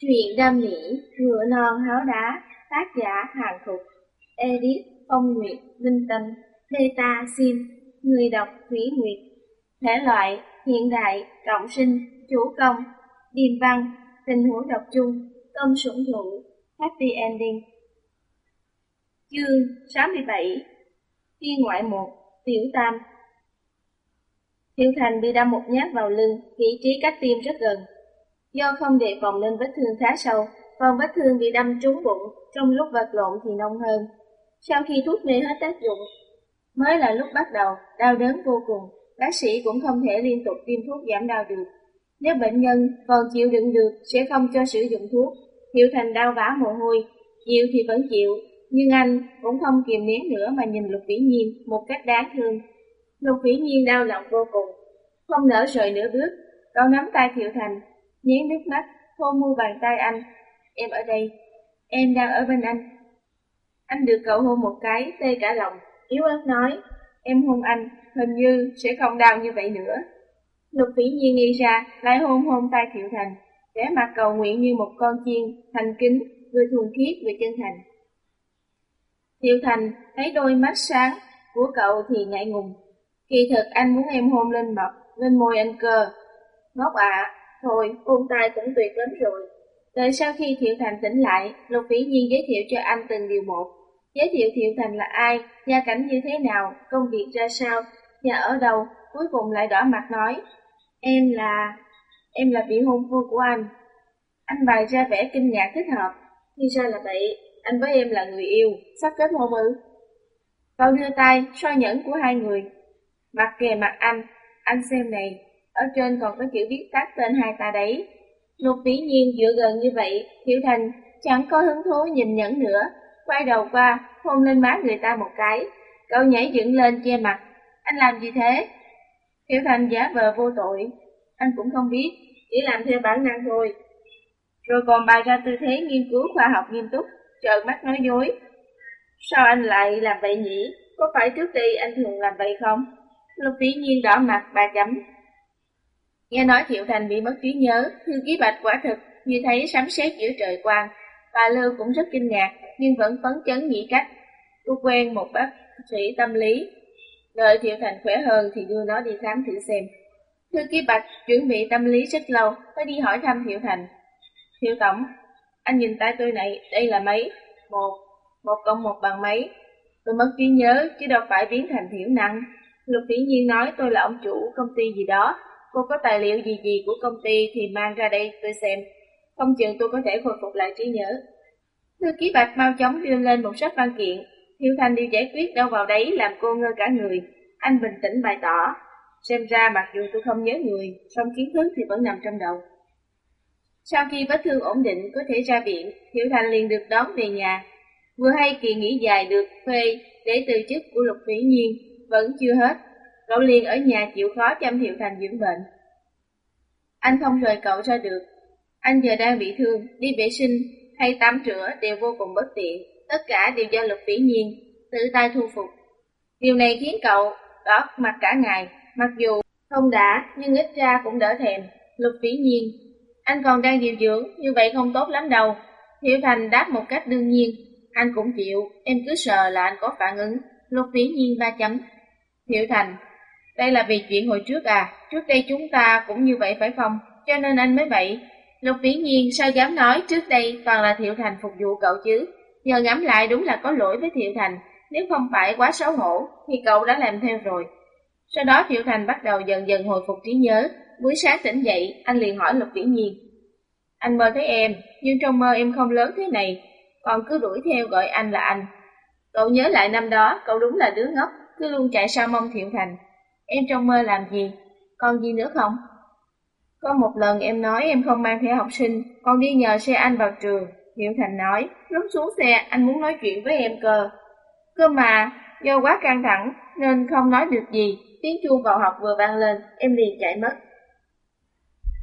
chuyện đam mỹ, ngựa non háo đá, tác giả Hàng Thục, Edit Phong Nguyệt, Linh Tâm, Beta Sim, người đọc Thủy Nguyệt. Thể loại, hiện đại, cộng sinh, chủ công, điềm văn, tình huống độc chung, công sủng thụ, happy ending. Chương 67 Phiên ngoại 1 Tiểu Tam Tiểu Thành bị đâm một nhát vào lưng, vị trí cách tim rất gần, Do không đề phòng nên vết thương khá sâu, còn vết thương bị đâm trúng bụng, trong lúc vật lộn thì nông hơn. Sau khi thuốc mê hết tác dụng, mới là lúc bắt đầu, đau đớn vô cùng, bác sĩ cũng không thể liên tục tiêm thuốc giảm đau được. Nếu bệnh nhân còn chịu đựng được, sẽ không cho sử dụng thuốc. Hiệu Thành đau vã mồ hôi, chịu thì vẫn chịu, nhưng anh cũng không kìm nén nữa mà nhìn Lục Vĩ Nhiên một cách đáng thương. Lục Vĩ Nhiên đau lòng vô cùng, không nỡ rời nửa bước, cậu nắm tay Thiệu Thành, nhén nước mắt, hôn mu bàn tay anh. Em ở đây, em đang ở bên anh. Anh được cậu hôn một cái, tê cả lòng, yếu ớt nói, em hôn anh, hình như sẽ không đau như vậy nữa. Lục vĩ nhiên nghi ra, lại hôn hôn tay Thiệu Thành, vẻ mặt cầu nguyện như một con chiên, thành kính, vừa thuần khiết vừa chân thành. Thiệu Thành thấy đôi mắt sáng của cậu thì ngại ngùng. Kỳ thực anh muốn em hôn lên mặt, lên môi anh cơ. Ngốc ạ, Thôi, ôn tai cũng tuyệt lắm rồi. Đợi sau khi Thiệu Thành tỉnh lại, Lục Vĩ Nhiên giới thiệu cho anh từng điều một. Giới thiệu Thiệu Thành là ai, gia cảnh như thế nào, công việc ra sao, nhà ở đâu, cuối cùng lại đỏ mặt nói. Em là... em là vị hôn phu của anh. Anh bày ra vẻ kinh ngạc thích hợp. Thì ra là vậy, anh với em là người yêu, sắp kết hôn ư. Cậu đưa tay, so nhẫn của hai người. Mặt kề mặt anh, anh xem này, ở trên còn có chữ viết tắt tên hai ta đấy. Lục vĩ nhiên dựa gần như vậy, thiếu Thành chẳng có hứng thú nhìn nhẫn nữa, quay đầu qua, hôn lên má người ta một cái. Cậu nhảy dựng lên che mặt, anh làm gì thế? thiếu Thành giả vờ vô tội, anh cũng không biết, chỉ làm theo bản năng thôi. Rồi còn bày ra tư thế nghiên cứu khoa học nghiêm túc, trợn mắt nói dối. Sao anh lại làm vậy nhỉ? Có phải trước đây anh thường làm vậy không? Lục vĩ nhiên đỏ mặt bà chấm, Nghe nói Thiệu Thành bị mất trí nhớ, thư ký bạch quả thực như thấy sấm sét giữa trời quang. Bà Lưu cũng rất kinh ngạc, nhưng vẫn phấn chấn nghĩ cách. Cô quen một bác sĩ tâm lý. Đợi Thiệu Thành khỏe hơn thì đưa nó đi khám thử xem. Thư ký bạch chuẩn bị tâm lý rất lâu, mới đi hỏi thăm Thiệu Thành. Thiệu Tổng, anh nhìn tay tôi này, đây là mấy? Một, một cộng một bằng mấy? Tôi mất trí nhớ, chứ đâu phải biến thành thiểu năng. Lục Vĩ Nhiên nói tôi là ông chủ công ty gì đó, cô có tài liệu gì gì của công ty thì mang ra đây tôi xem, không chừng tôi có thể khôi phục lại trí nhớ. Thư ký Bạch mau chóng đưa lên một sách văn kiện, thiếu thanh đi giải quyết đâu vào đấy làm cô ngơ cả người. Anh bình tĩnh bày tỏ, xem ra mặc dù tôi không nhớ người, song kiến thức thì vẫn nằm trong đầu. Sau khi vết thương ổn định có thể ra viện, thiếu Thành liền được đón về nhà. Vừa hay kỳ nghỉ dài được thuê để từ chức của Lục Thủy Nhiên, vẫn chưa hết, Cậu liền ở nhà chịu khó chăm Thiệu Thành dưỡng bệnh. Anh không rời cậu ra được. Anh giờ đang bị thương, đi vệ sinh hay tắm rửa đều vô cùng bất tiện. Tất cả đều do luật Vĩ Nhiên, tự tay thu phục. Điều này khiến cậu đỏ mặt cả ngày, mặc dù không đã nhưng ít ra cũng đỡ thèm. luật Vĩ Nhiên, anh còn đang điều dưỡng, như vậy không tốt lắm đâu. Thiệu Thành đáp một cách đương nhiên, anh cũng chịu, em cứ sợ là anh có phản ứng. Lục Vĩ Nhiên ba chấm. Thiệu Thành, đây là vì chuyện hồi trước à, trước đây chúng ta cũng như vậy phải không? Cho nên anh mới vậy. Lục Vĩ Nhiên sao dám nói trước đây toàn là Thiệu Thành phục vụ cậu chứ? Giờ ngẫm lại đúng là có lỗi với Thiệu Thành, nếu không phải quá xấu hổ thì cậu đã làm theo rồi. Sau đó Thiệu Thành bắt đầu dần dần hồi phục trí nhớ, buổi sáng tỉnh dậy anh liền hỏi Lục Vĩ Nhiên. Anh mơ thấy em, nhưng trong mơ em không lớn thế này, còn cứ đuổi theo gọi anh là anh. Cậu nhớ lại năm đó, cậu đúng là đứa ngốc, cứ luôn chạy sau mong Thiệu Thành. Em trong mơ làm gì? Còn gì nữa không? Có một lần em nói em không mang theo học sinh, con đi nhờ xe anh vào trường. Hiệu Thành nói, lúc xuống xe anh muốn nói chuyện với em cơ. Cơ mà, do quá căng thẳng nên không nói được gì, tiếng chuông vào học vừa vang lên, em liền chạy mất.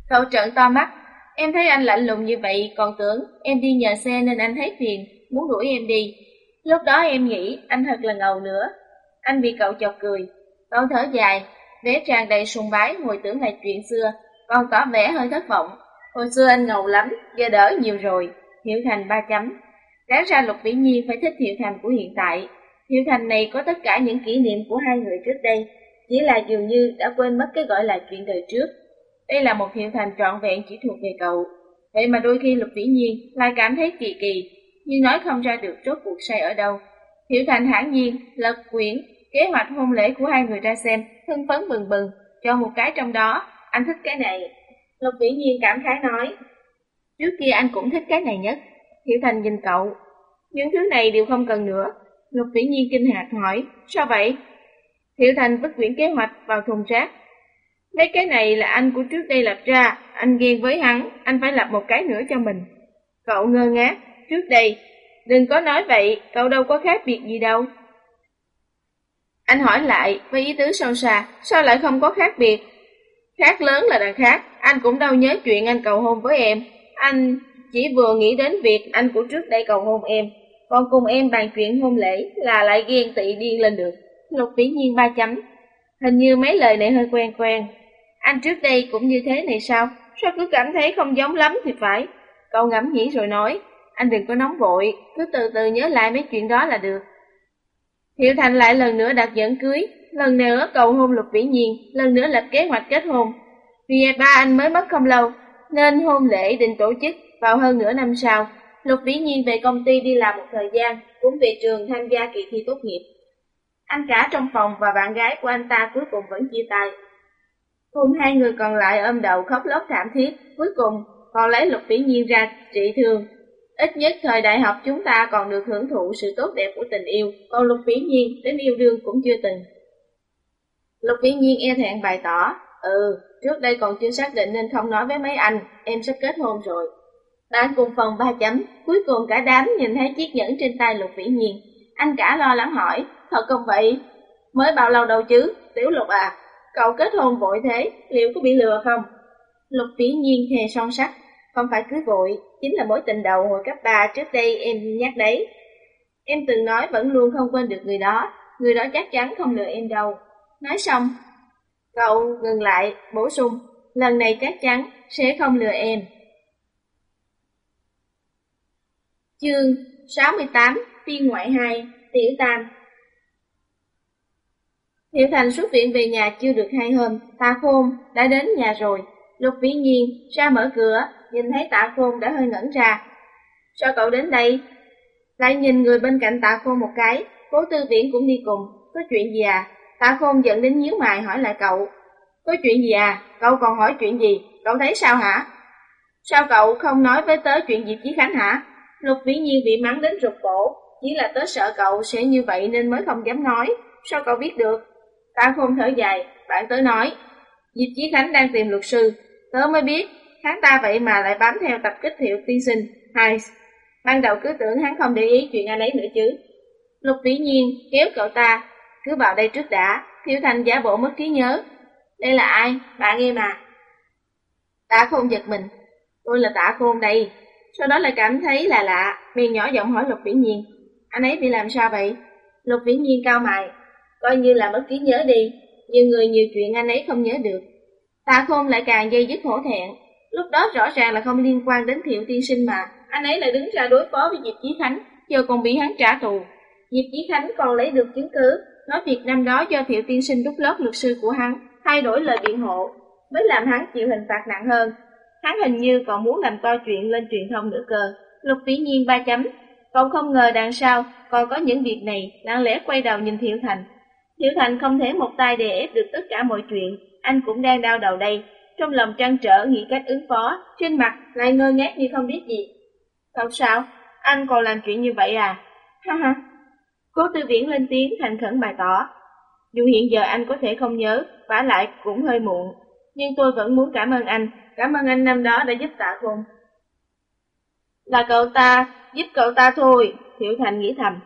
Cậu trợn to mắt, em thấy anh lạnh lùng như vậy còn tưởng em đi nhờ xe nên anh thấy phiền, muốn đuổi em đi. Lúc đó em nghĩ anh thật là ngầu nữa. Anh bị cậu chọc cười, con thở dài, vẻ tràn đầy sùng bái hồi tưởng lại chuyện xưa, con tỏ vẻ hơi thất vọng. Hồi xưa anh ngầu lắm, giờ đỡ nhiều rồi. Hiểu Thành ba chấm. Đáng ra Lục Vĩ Nhiên phải thích Hiểu Thành của hiện tại. Hiểu Thành này có tất cả những kỷ niệm của hai người trước đây, chỉ là dường như đã quên mất cái gọi là chuyện đời trước. Đây là một Hiểu Thành trọn vẹn chỉ thuộc về cậu. Vậy mà đôi khi Lục Vĩ Nhiên lại cảm thấy kỳ kỳ, nhưng nói không ra được rốt cuộc sai ở đâu. Hiểu Thành hãng nhiên, lật quyển, kế hoạch hôn lễ của hai người ra xem, hưng phấn bừng bừng, cho một cái trong đó, anh thích cái này. Lục Vĩ Nhiên cảm khái nói, trước kia anh cũng thích cái này nhất. Hiểu Thành nhìn cậu, những thứ này đều không cần nữa. Lục Vĩ Nhiên kinh ngạc hỏi, sao vậy? Hiểu Thành vứt quyển kế hoạch vào thùng rác. Mấy cái này là anh của trước đây lập ra, anh ghen với hắn, anh phải lập một cái nữa cho mình. Cậu ngơ ngác, trước đây, đừng có nói vậy, cậu đâu có khác biệt gì đâu. Anh hỏi lại với ý tứ sâu xa, sao lại không có khác biệt? Khác lớn là đằng khác, anh cũng đâu nhớ chuyện anh cầu hôn với em. Anh chỉ vừa nghĩ đến việc anh của trước đây cầu hôn em, còn cùng em bàn chuyện hôn lễ là lại ghen tị điên lên được. Lục vĩ nhiên ba chấm. Hình như mấy lời này hơi quen quen. Anh trước đây cũng như thế này sao? Sao cứ cảm thấy không giống lắm thì phải? Cậu ngẫm nghĩ rồi nói, anh đừng có nóng vội, cứ từ từ nhớ lại mấy chuyện đó là được. Hiệu Thành lại lần nữa đặt dẫn cưới, lần nữa cầu hôn Lục Vĩ Nhiên, lần nữa lập kế hoạch kết hôn. Vì ba anh mới mất không lâu, nên hôn lễ định tổ chức vào hơn nửa năm sau. Lục Vĩ Nhiên về công ty đi làm một thời gian, cũng về trường tham gia kỳ thi tốt nghiệp. Anh cả trong phòng và bạn gái của anh ta cuối cùng vẫn chia tay. Cùng hai người còn lại ôm đầu khóc lóc thảm thiết, cuối cùng còn lấy Lục Vĩ Nhiên ra trị thương. Ít nhất thời đại học chúng ta còn được hưởng thụ sự tốt đẹp của tình yêu, còn Lục Vĩ Nhiên đến yêu đương cũng chưa từng. Lục Vĩ Nhiên e thẹn bày tỏ, ừ, trước đây còn chưa xác định nên không nói với mấy anh, em sắp kết hôn rồi. Bạn cùng phòng ba chấm, cuối cùng cả đám nhìn thấy chiếc nhẫn trên tay Lục Vĩ Nhiên. Anh cả lo lắng hỏi, thật không vậy? Mới bao lâu đâu chứ, Tiểu Lục à, cậu kết hôn vội thế, liệu có bị lừa không? Lục Vĩ Nhiên thề son sắc, không phải cưới vội, chính là mối tình đầu hồi cấp 3 trước đây em nhắc đấy. Em từng nói vẫn luôn không quên được người đó, người đó chắc chắn không lừa em đâu. Nói xong, cậu ngừng lại, bổ sung, lần này chắc chắn sẽ không lừa em. Chương 68 Phiên ngoại 2 Tiểu Tam Hiệu Thành xuất viện về nhà chưa được hai hôm, ta Khôn đã đến nhà rồi. Lục Vĩ Nhiên ra mở cửa, nhìn thấy Tạ Khôn đã hơi ngẩn ra. Sao cậu đến đây? Lại nhìn người bên cạnh Tạ Khôn một cái, cố tư viễn cũng đi cùng. Có chuyện gì à? Tạ Khôn giận đến nhíu mày hỏi lại cậu. Có chuyện gì à? Cậu còn hỏi chuyện gì? Cậu thấy sao hả? Sao cậu không nói với tớ chuyện Diệp Chí Khánh hả? Lục Vĩ Nhiên bị mắng đến rụt cổ, chỉ là tớ sợ cậu sẽ như vậy nên mới không dám nói. Sao cậu biết được? Tạ khôn thở dài, bạn tớ nói. Diệp Chí Khánh đang tìm luật sư, tớ mới biết, hắn ta vậy mà lại bám theo tập kích thiệu tiên sinh. Hai, ban đầu cứ tưởng hắn không để ý chuyện anh ấy nữa chứ. Lục Vĩ Nhiên kéo cậu ta, cứ vào đây trước đã, Thiệu Thành giả bộ mất trí nhớ. Đây là ai? Bạn em à? Tạ Khôn giật mình. Tôi là Tạ Khôn đây. Sau đó lại cảm thấy là lạ, miệng nhỏ giọng hỏi Lục Vĩ Nhiên. Anh ấy bị làm sao vậy? Lục Vĩ Nhiên cao mày, coi như là mất trí nhớ đi, nhiều người nhiều chuyện anh ấy không nhớ được. Tạ Khôn lại càng dây dứt hổ thẹn, lúc đó rõ ràng là không liên quan đến Thiệu Tiên Sinh mà, anh ấy lại đứng ra đối phó với Diệp Chí Khánh, giờ còn bị hắn trả thù. Diệp Chí Khánh còn lấy được chứng cứ, nói việc năm đó do Thiệu Tiên Sinh đúc lót luật sư của hắn, thay đổi lời biện hộ, mới làm hắn chịu hình phạt nặng hơn. Hắn hình như còn muốn làm to chuyện lên truyền thông nữa cơ. Lục Vĩ Nhiên ba chấm, còn không ngờ đằng sau còn có những việc này, lặng lẽ quay đầu nhìn Thiệu Thành. Thiệu Thành không thể một tay đè ép được tất cả mọi chuyện, anh cũng đang đau đầu đây, trong lòng trăn trở nghĩ cách ứng phó, trên mặt lại ngơ ngác như không biết gì. Cậu sao? Anh còn làm chuyện như vậy à? Ha ha. Cố tư viễn lên tiếng thành khẩn bày tỏ. Dù hiện giờ anh có thể không nhớ, vả lại cũng hơi muộn, nhưng tôi vẫn muốn cảm ơn anh, cảm ơn anh năm đó đã giúp tạ khôn. Là cậu ta, giúp cậu ta thôi, Thiệu Thành nghĩ thầm.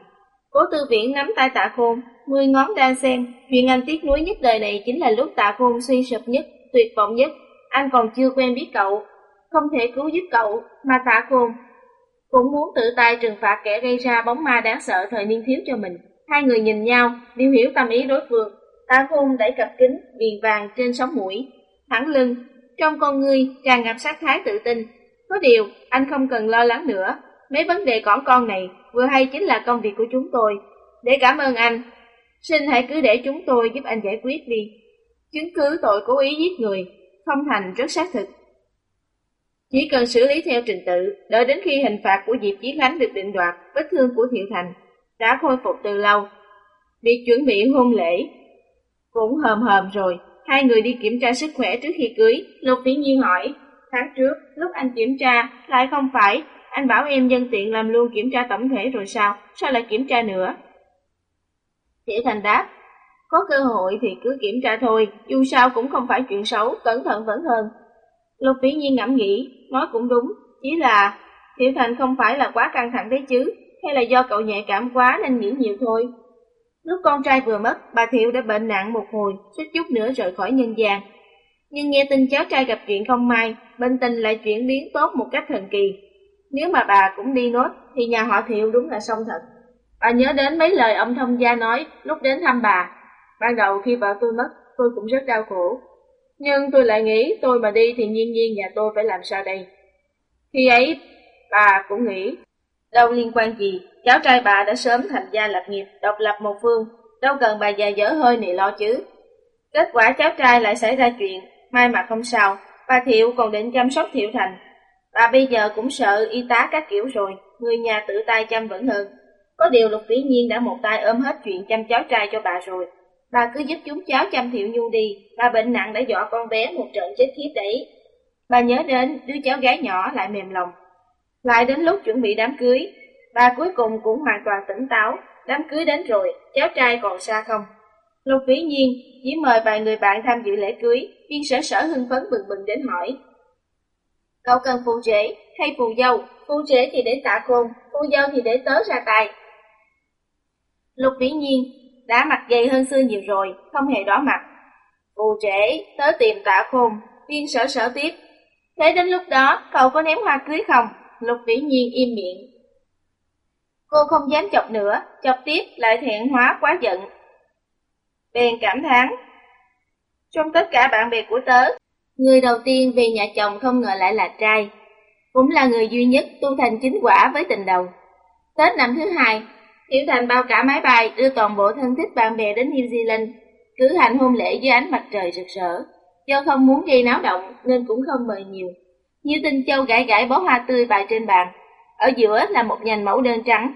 Cố tư viễn nắm tay tạ khôn, mười ngón đan sen, chuyện anh tiếc nuối nhất đời này chính là lúc tạ khôn suy sụp nhất, tuyệt vọng nhất. Anh còn chưa quen biết cậu, không thể cứu giúp cậu, mà tạ khôn cũng muốn tự tay trừng phạt kẻ gây ra bóng ma đáng sợ thời niên thiếu cho mình. Hai người nhìn nhau, đều hiểu tâm ý đối phương. Tạ khôn đẩy cặp kính viền vàng trên sóng mũi, thẳng lưng, trong con ngươi tràn ngập sát thái tự tin. Có điều, anh không cần lo lắng nữa. Mấy vấn đề cỏn con này vừa hay chính là công việc của chúng tôi. Để cảm ơn anh, xin hãy cứ để chúng tôi giúp anh giải quyết đi. Chứng cứ tội cố ý giết người, không thành rất xác thực. Chỉ cần xử lý theo trình tự, đợi đến khi hình phạt của Diệp Chí Khánh được định đoạt, vết thương của Thiệu Thành đã khôi phục từ lâu. Việc chuẩn bị hôn lễ cũng hờm hờm rồi, hai người đi kiểm tra sức khỏe trước khi cưới. Lục Vĩ Nhiên hỏi, tháng trước, lúc anh kiểm tra, lại không phải, anh bảo em nhân tiện làm luôn kiểm tra tổng thể rồi sao, sao lại kiểm tra nữa? Thiệu Thành đáp, có cơ hội thì cứ kiểm tra thôi, dù sao cũng không phải chuyện xấu, cẩn thận vẫn hơn. Lục Vĩ Nhiên ngẫm nghĩ, nói cũng đúng, chỉ là Thiệu Thành không phải là quá căng thẳng đấy chứ, hay là do cậu nhạy cảm quá nên nghĩ nhiều thôi. Lúc con trai vừa mất, bà Thiệu đã bệnh nặng một hồi, suýt chút nữa rời khỏi nhân gian. Nhưng nghe tin cháu trai gặp chuyện không may, bệnh tình lại chuyển biến tốt một cách thần kỳ. Nếu mà bà cũng đi nốt, thì nhà họ Thiệu đúng là xong thật. Bà nhớ đến mấy lời ông thông gia nói lúc đến thăm bà. Ban đầu khi vợ tôi mất, tôi cũng rất đau khổ. Nhưng tôi lại nghĩ tôi mà đi thì nhiên nhiên nhà tôi phải làm sao đây. Khi ấy, bà cũng nghĩ, đâu liên quan gì, cháu trai bà đã sớm thành gia lập nghiệp, độc lập một phương, đâu cần bà già dở hơi này lo chứ. Kết quả cháu trai lại xảy ra chuyện, may mà không sao, bà Thiệu còn định chăm sóc Thiệu Thành. Bà bây giờ cũng sợ y tá các kiểu rồi, người nhà tự tay chăm vẫn hơn. Có điều Lục Vĩ Nhiên đã một tay ôm hết chuyện chăm cháu trai cho bà rồi. Bà cứ giúp chúng cháu chăm Thiệu Nhu đi, bà bệnh nặng đã dọa con bé một trận chết khiếp đấy. Bà nhớ đến đứa cháu gái nhỏ lại mềm lòng. Lại đến lúc chuẩn bị đám cưới, bà cuối cùng cũng hoàn toàn tỉnh táo, đám cưới đến rồi, cháu trai còn xa không? Lục Vĩ Nhiên chỉ mời vài người bạn tham dự lễ cưới, viên sở sở hưng phấn bừng bừng đến hỏi. Cậu cần phù trễ hay phù dâu? Phù trễ thì để tạ khôn, phù dâu thì để tớ ra tài. Lục Vĩ Nhiên đã mặt dày hơn xưa nhiều rồi, không hề đỏ mặt. Phù trễ, tớ tìm tạ khôn, viên sở sở tiếp. Thế đến lúc đó, cậu có ném hoa cưới không? Lục Vĩ Nhiên im miệng. Cô không dám chọc nữa, chọc tiếp lại thiện hóa quá giận. Bèn cảm thán. Trong tất cả bạn bè của tớ, người đầu tiên về nhà chồng không ngờ lại là trai. Cũng là người duy nhất tu thành chính quả với tình đầu. Tết năm thứ hai, Tiểu Thành bao cả máy bay đưa toàn bộ thân thích bạn bè đến New Zealand, cử hành hôn lễ dưới ánh mặt trời rực rỡ. Do không muốn gây náo động nên cũng không mời nhiều. Như Tinh Châu gãi gãi bó hoa tươi bày trên bàn, ở giữa là một nhành mẫu đơn trắng.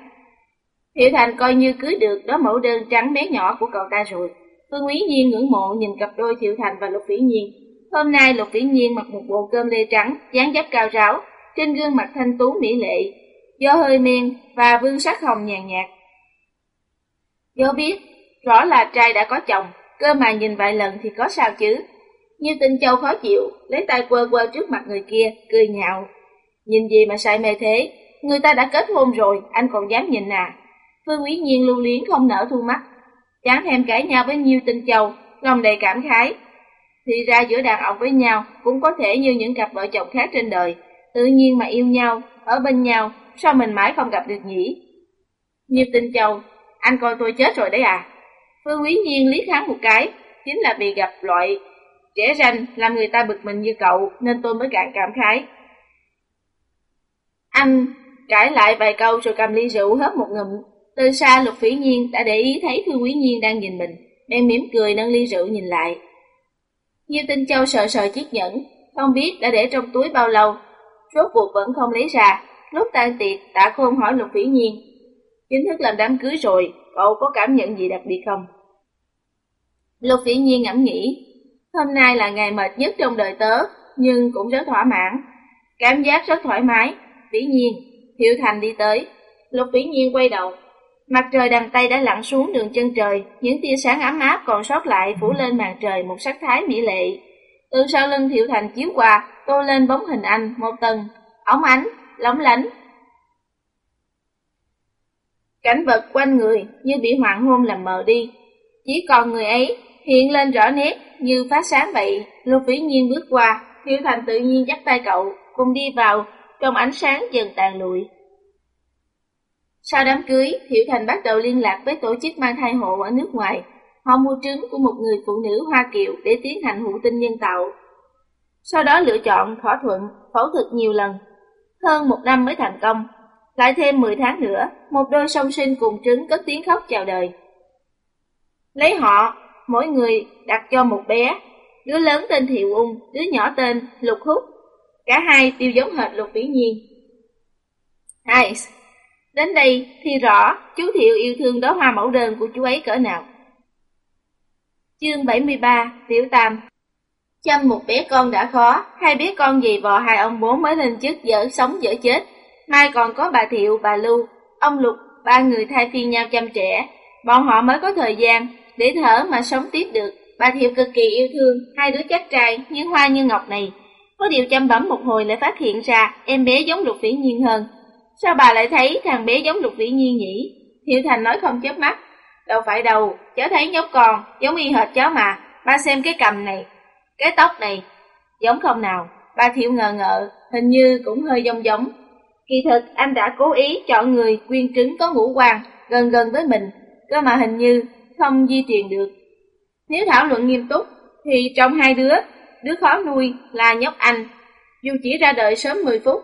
Tiểu Thành coi như cưới được đó mẫu đơn trắng bé nhỏ của cậu ta rồi. Phương Quý Nhiên ngưỡng mộ nhìn cặp đôi Thiệu Thành và Lục Vĩ Nhiên. Hôm nay Lục Vĩ Nhiên mặc một bộ cơm lê trắng, dáng dấp cao ráo, trên gương mặt thanh tú mỹ lệ, do hơi men và vương sắc hồng nhàn nhạt. Do biết, rõ là trai đã có chồng, cơ mà nhìn vài lần thì có sao chứ. Như tinh châu khó chịu, lấy tay quơ quơ trước mặt người kia, cười nhạo. Nhìn gì mà say mê thế, người ta đã kết hôn rồi, anh còn dám nhìn à. Phương Quý Nhiên lưu luyến không nở thu mắt, chán thèm cãi nhau với Nhiêu Tinh Châu, lòng đầy cảm khái. Thì ra giữa đàn ông với nhau cũng có thể như những cặp vợ chồng khác trên đời, tự nhiên mà yêu nhau, ở bên nhau, sao mình mãi không gặp được nhỉ? Nhiêu Tinh Châu anh coi tôi chết rồi đấy à? Phương Quý Nhiên liếc hắn một cái, chính là vì gặp loại trẻ ranh làm người ta bực mình như cậu nên tôi mới càng cảm khái. Anh cãi lại vài câu rồi cầm ly rượu hớp một ngụm. Từ xa Lục Phỉ Nhiên đã để ý thấy Phương Quý Nhiên đang nhìn mình, bèn mỉm cười nâng ly rượu nhìn lại. Như Tinh Châu sợ sợ chiếc nhẫn, không biết đã để trong túi bao lâu, rốt cuộc vẫn không lấy ra. Lúc tan tiệc, tạ khôn hỏi Lục Phỉ Nhiên, Chính thức làm đám cưới rồi, cậu có cảm nhận gì đặc biệt không? Lục Vĩ Nhiên ngẫm nghĩ, hôm nay là ngày mệt nhất trong đời tớ, nhưng cũng rất thỏa mãn. Cảm giác rất thoải mái. Vĩ Nhiên, Hiệu Thành đi tới. Lục Vĩ Nhiên quay đầu. Mặt trời đằng Tây đã lặn xuống đường chân trời, những tia sáng ấm áp còn sót lại phủ lên màn trời một sắc thái mỹ lệ. Từ sau lưng Thiệu Thành chiếu qua, tô lên bóng hình anh, một tầng, óng ánh, lóng lánh, Cảnh vật quanh người như bị hoàng hôn làm mờ đi. Chỉ còn người ấy hiện lên rõ nét như phát sáng vậy. Lục vĩ nhiên bước qua, Hiểu Thành tự nhiên dắt tay cậu, cùng đi vào, trong ánh sáng dần tàn lụi. Sau đám cưới, Hiểu Thành bắt đầu liên lạc với tổ chức mang thai hộ ở nước ngoài. Họ mua trứng của một người phụ nữ Hoa Kiều để tiến hành thụ tinh nhân tạo. sau đó lựa chọn thỏa thuận phẫu thuật nhiều lần. Hơn một năm mới thành công, lại thêm 10 tháng nữa, một đôi song sinh cùng trứng cất tiếng khóc chào đời. Lấy họ, mỗi người đặt cho một bé, đứa lớn tên Thiệu Ung, đứa nhỏ tên Lục Húc. Cả hai đều giống hệt Lục Vĩ Nhiên. Hai, đến đây thì rõ chú Thiệu yêu thương đó hoa mẫu đơn của chú ấy cỡ nào. Chương 73, Tiểu Tam Chăm một bé con đã khó, hai bé con gì vò hai ông bố mới lên chức dở sống dở chết. Mai còn có bà Thiệu, bà Lưu, ông Lục, ba người thay phiên nhau chăm trẻ. Bọn họ mới có thời gian để thở mà sống tiếp được. Bà Thiệu cực kỳ yêu thương hai đứa chắc trai như hoa như ngọc này. Có điều chăm bấm một hồi lại phát hiện ra em bé giống Lục Vĩ Nhiên hơn. Sao bà lại thấy thằng bé giống Lục Vĩ Nhiên nhỉ? Thiệu Thành nói không chớp mắt. Đâu phải đâu, cháu thấy nhóc con, giống y hệt cháu mà. Ba xem cái cầm này, cái tóc này, giống không nào? Ba Thiệu ngờ ngợ, hình như cũng hơi giống giống. Kỳ thực anh đã cố ý chọn người quyên trứng có ngũ quan gần gần với mình, cơ mà hình như không di truyền được. Nếu thảo luận nghiêm túc, thì trong hai đứa, đứa khó nuôi là nhóc anh, dù chỉ ra đời sớm 10 phút,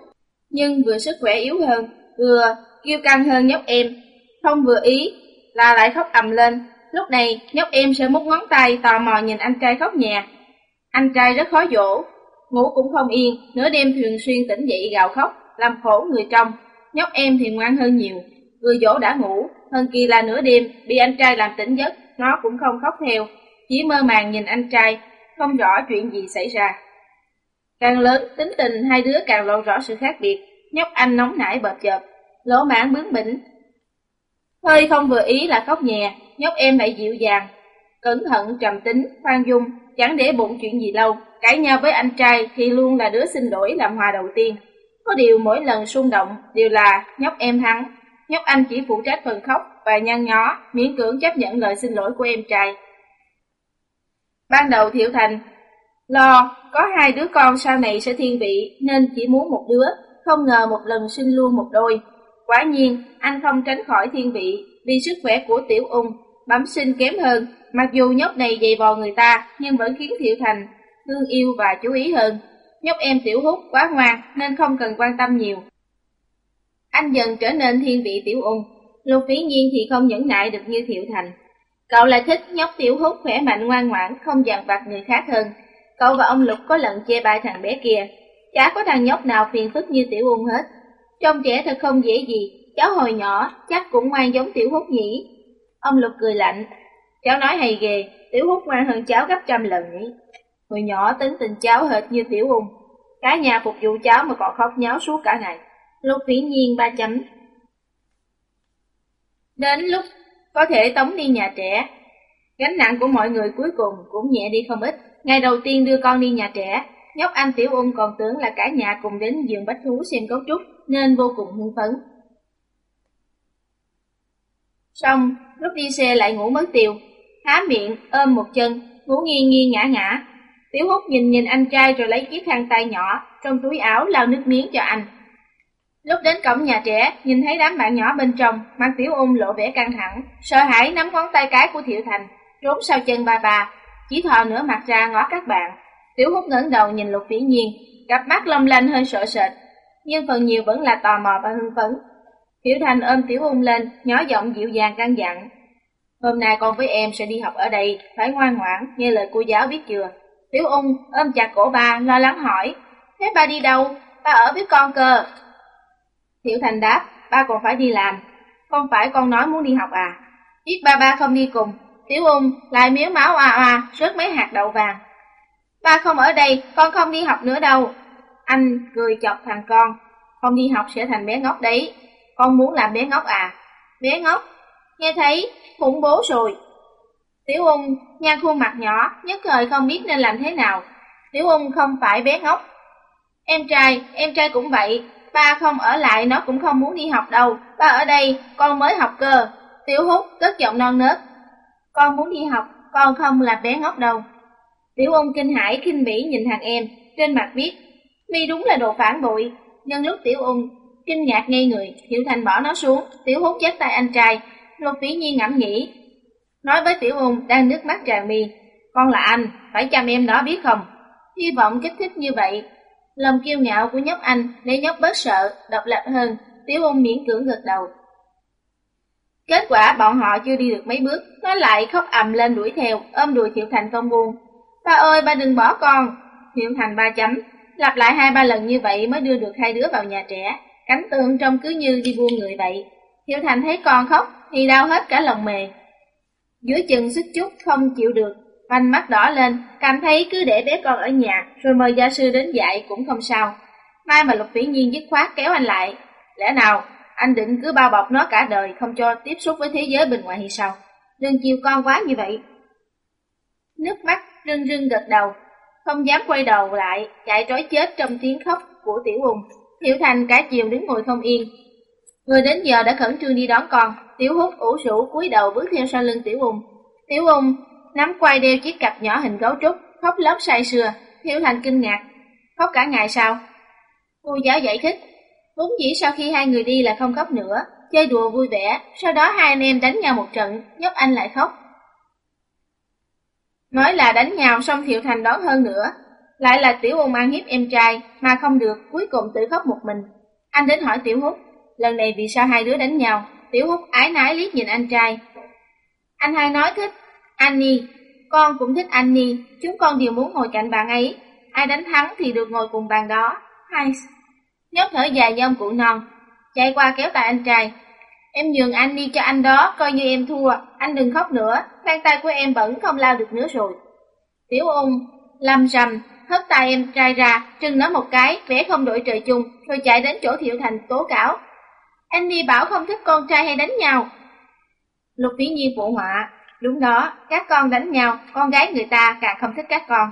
nhưng vừa sức khỏe yếu hơn, vừa kiêu căng hơn nhóc em, không vừa ý là lại khóc ầm lên. Lúc này, nhóc em sẽ mút ngón tay tò mò nhìn anh trai khóc nhẹ. Anh trai rất khó dỗ, ngủ cũng không yên, nửa đêm thường xuyên tỉnh dậy gào khóc, làm khổ người trong. Nhóc em thì ngoan hơn nhiều, vừa dỗ đã ngủ, hơn kia là nửa đêm, bị anh trai làm tỉnh giấc, nó cũng không khóc theo, chỉ mơ màng nhìn anh trai, không rõ chuyện gì xảy ra. Càng lớn, tính tình hai đứa càng lộ rõ sự khác biệt, nhóc anh nóng nảy bợp chợp, lỗ mãn bướng bỉnh. Hơi không vừa ý là khóc nhẹ, nhóc em lại dịu dàng, cẩn thận, trầm tính, khoan dung, chẳng để bụng chuyện gì lâu, cãi nhau với anh trai thì luôn là đứa xin lỗi làm hòa đầu tiên. Có điều mỗi lần xung động đều là nhóc em thắng, nhóc anh chỉ phụ trách phần khóc và nhăn nhó, miễn cưỡng chấp nhận lời xin lỗi của em trai. Ban đầu Thiệu Thành lo có hai đứa con sau này sẽ thiên vị nên chỉ muốn một đứa, không ngờ một lần sinh luôn một đôi. Quả nhiên, anh không tránh khỏi thiên vị vì sức khỏe của Tiểu Ung bẩm sinh kém hơn, mặc dù nhóc này dày vò người ta nhưng vẫn khiến Thiệu Thành thương yêu và chú ý hơn. Nhóc em Tiểu Hút quá ngoan nên không cần quan tâm nhiều. Anh dần trở nên thiên vị Tiểu Ung, Lục Phí Nhiên thì không nhẫn nại được như Thiệu Thành. Cậu lại thích nhóc Tiểu Hút khỏe mạnh ngoan ngoãn, không dằn vặt người khác hơn. Cậu và ông Lục có lần chê bai thằng bé kia, chả có thằng nhóc nào phiền phức như Tiểu Ung hết. Trông trẻ thật không dễ gì, cháu hồi nhỏ chắc cũng ngoan giống Tiểu Hút nhỉ. Ông Lục cười lạnh, cháu nói hay ghê, Tiểu Hút ngoan hơn cháu gấp trăm lần nhỉ người nhỏ tính tình cháu hệt như Tiểu Ung, cả nhà phục vụ cháu mà còn khóc nháo suốt cả ngày. Lục Vĩ Nhiên ba chấm. Đến lúc có thể tống đi nhà trẻ, gánh nặng của mọi người cuối cùng cũng nhẹ đi không ít. Ngày đầu tiên đưa con đi nhà trẻ, nhóc anh Tiểu Ung còn tưởng là cả nhà cùng đến giường bách thú xem cấu trúc nên vô cùng hưng phấn. Xong, lúc đi xe lại ngủ mất tiêu, há miệng, ôm một chân, ngủ nghiêng nghiêng ngã ngã. Tiểu húc nhìn nhìn anh trai rồi lấy chiếc khăn tay nhỏ trong túi áo lau nước miếng cho anh. Lúc đến cổng nhà trẻ, nhìn thấy đám bạn nhỏ bên trong, mặt Tiểu Ung lộ vẻ căng thẳng, sợ hãi nắm ngón tay cái của Thiệu Thành, trốn sau chân ba bà, chỉ thò nửa mặt ra ngó các bạn. Tiểu húc ngẩng đầu nhìn Lục Vĩ Nhiên, cặp mắt long lanh hơi sợ sệt, nhưng phần nhiều vẫn là tò mò và hưng phấn. thiệu Thành ôm Tiểu Ung lên, nhỏ giọng dịu dàng căn dặn. Hôm nay con với em sẽ đi học ở đây, phải ngoan ngoãn, nghe lời cô giáo biết chưa? Tiểu Ung ôm chặt cổ ba, lo lắng hỏi. Thế ba đi đâu? Ba ở với con cơ. Tiểu Thành đáp, ba còn phải đi làm. Không phải con nói muốn đi học à? Biết ba ba không đi cùng. Tiểu Ung lại miếu máu à à, rớt mấy hạt đậu vàng. Ba không ở đây, con không đi học nữa đâu. Anh cười chọc thằng con. Không đi học sẽ thành bé ngốc đấy. Con muốn làm bé ngốc à? Bé ngốc? Nghe thấy, khủng bố rồi. Tiểu ung nhăn khuôn mặt nhỏ, nhất thời không biết nên làm thế nào. Tiểu ung không phải bé ngốc. Em trai, em trai cũng vậy. Ba không ở lại nó cũng không muốn đi học đâu. Ba ở đây, con mới học cơ. Tiểu hút, cất giọng non nớt. Con muốn đi học, con không là bé ngốc đâu. Tiểu ung kinh hãi kinh bỉ nhìn thằng em, trên mặt viết. Mi đúng là đồ phản bội. Nhân lúc tiểu ung kinh ngạc ngây người, hiểu Thành bỏ nó xuống, Tiểu hút chết tay anh trai. Lục Vĩ Nhiên ngẫm nghĩ, nói với Tiểu Ung đang nước mắt tràn mi, con là anh, phải chăm em đó biết không? hy vọng kích thích như vậy. Lòng kiêu ngạo của nhóc anh để nhóc bớt sợ, độc lập hơn, Tiểu ung miễn cưỡng gật đầu. Kết quả bọn họ chưa đi được mấy bước, nó lại khóc ầm lên đuổi theo, ôm đùi Thiệu Thành không buông. Ba ơi, ba đừng bỏ con. Thiệu Thành ba chấm, lặp lại hai ba lần như vậy mới đưa được hai đứa vào nhà trẻ. Cánh tượng trông cứ như đi buông người vậy. Thiệu Thành thấy con khóc thì đau hết cả lòng mề. Dưới chừng xích chút không chịu được, vành mắt đỏ lên, cảm thấy cứ để bé con ở nhà rồi mời gia sư đến dạy cũng không sao. Mai mà Lục Vĩ Nhiên dứt khoát kéo anh lại. Lẽ nào anh định cứ bao bọc nó cả đời không cho tiếp xúc với thế giới bên ngoài hay sao? Đừng chiều con quá như vậy. Nước mắt rưng rưng gật đầu, không dám quay đầu lại, chạy trói chết trong tiếng khóc của Tiểu Ung. Hiểu Thành cả chiều đứng ngồi không yên. Người đến giờ đã khẩn trương đi đón con, Tiểu Hút ủ rũ cúi đầu bước theo sau lưng Tiểu Ung. Tiểu Ung nắm quay đeo chiếc cặp nhỏ hình gấu trúc, khóc lóc say sưa. Hiểu Thành kinh ngạc, khóc cả ngày sao? Cô giáo giải thích, vốn chỉ sau khi hai người đi là không khóc nữa, chơi đùa vui vẻ, sau đó hai anh em đánh nhau một trận, nhóc anh lại khóc. Nói là đánh nhau xong Thiệu Thành đón hơn nữa, lại là Tiểu Ung ăn hiếp em trai mà không được, cuối cùng tự khóc một mình. Anh đến hỏi Tiểu Húc, lần này vì sao hai đứa đánh nhau? Tiểu Húc ái nái liếc nhìn anh trai. Anh hai nói thích Annie, con cũng thích Annie, chúng con đều muốn ngồi cạnh bạn ấy. Ai đánh thắng thì được ngồi cùng bàn đó. Hai nhấp thở dài như ông cụ non, chạy qua kéo tay anh trai. Em nhường Annie cho anh đó, coi như em thua, anh đừng khóc nữa, khăn tay của em vẫn không lao được nữa rồi. Tiểu ung, lâm rầm, hất tay em trai ra, trưng nó một cái, vẽ không đổi trời chung, rồi chạy đến chỗ Thiệu Thành tố cáo. Annie bảo không thích con trai hay đánh nhau. Lục viễn Nhiên phụ họa, đúng đó, các con đánh nhau, con gái người ta càng không thích các con.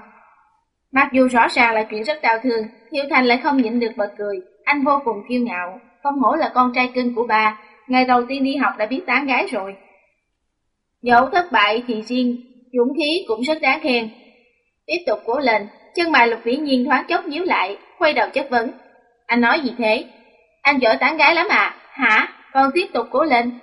Mặc dù rõ ràng là chuyện rất đau thương, Thiệu Thành lại không nhịn được bật cười, anh vô cùng kiêu ngạo, không hổ là con trai cưng của bà, ngày đầu tiên đi học đã biết tán gái rồi. Dẫu thất bại thì riêng, dũng khí cũng rất đáng khen. Tiếp tục cố lên, chân mày lục vĩ nhiên thoáng chốc nhíu lại, quay đầu chất vấn. Anh nói gì thế? Anh giỏi tán gái lắm à? Hả? Con tiếp tục cố lên.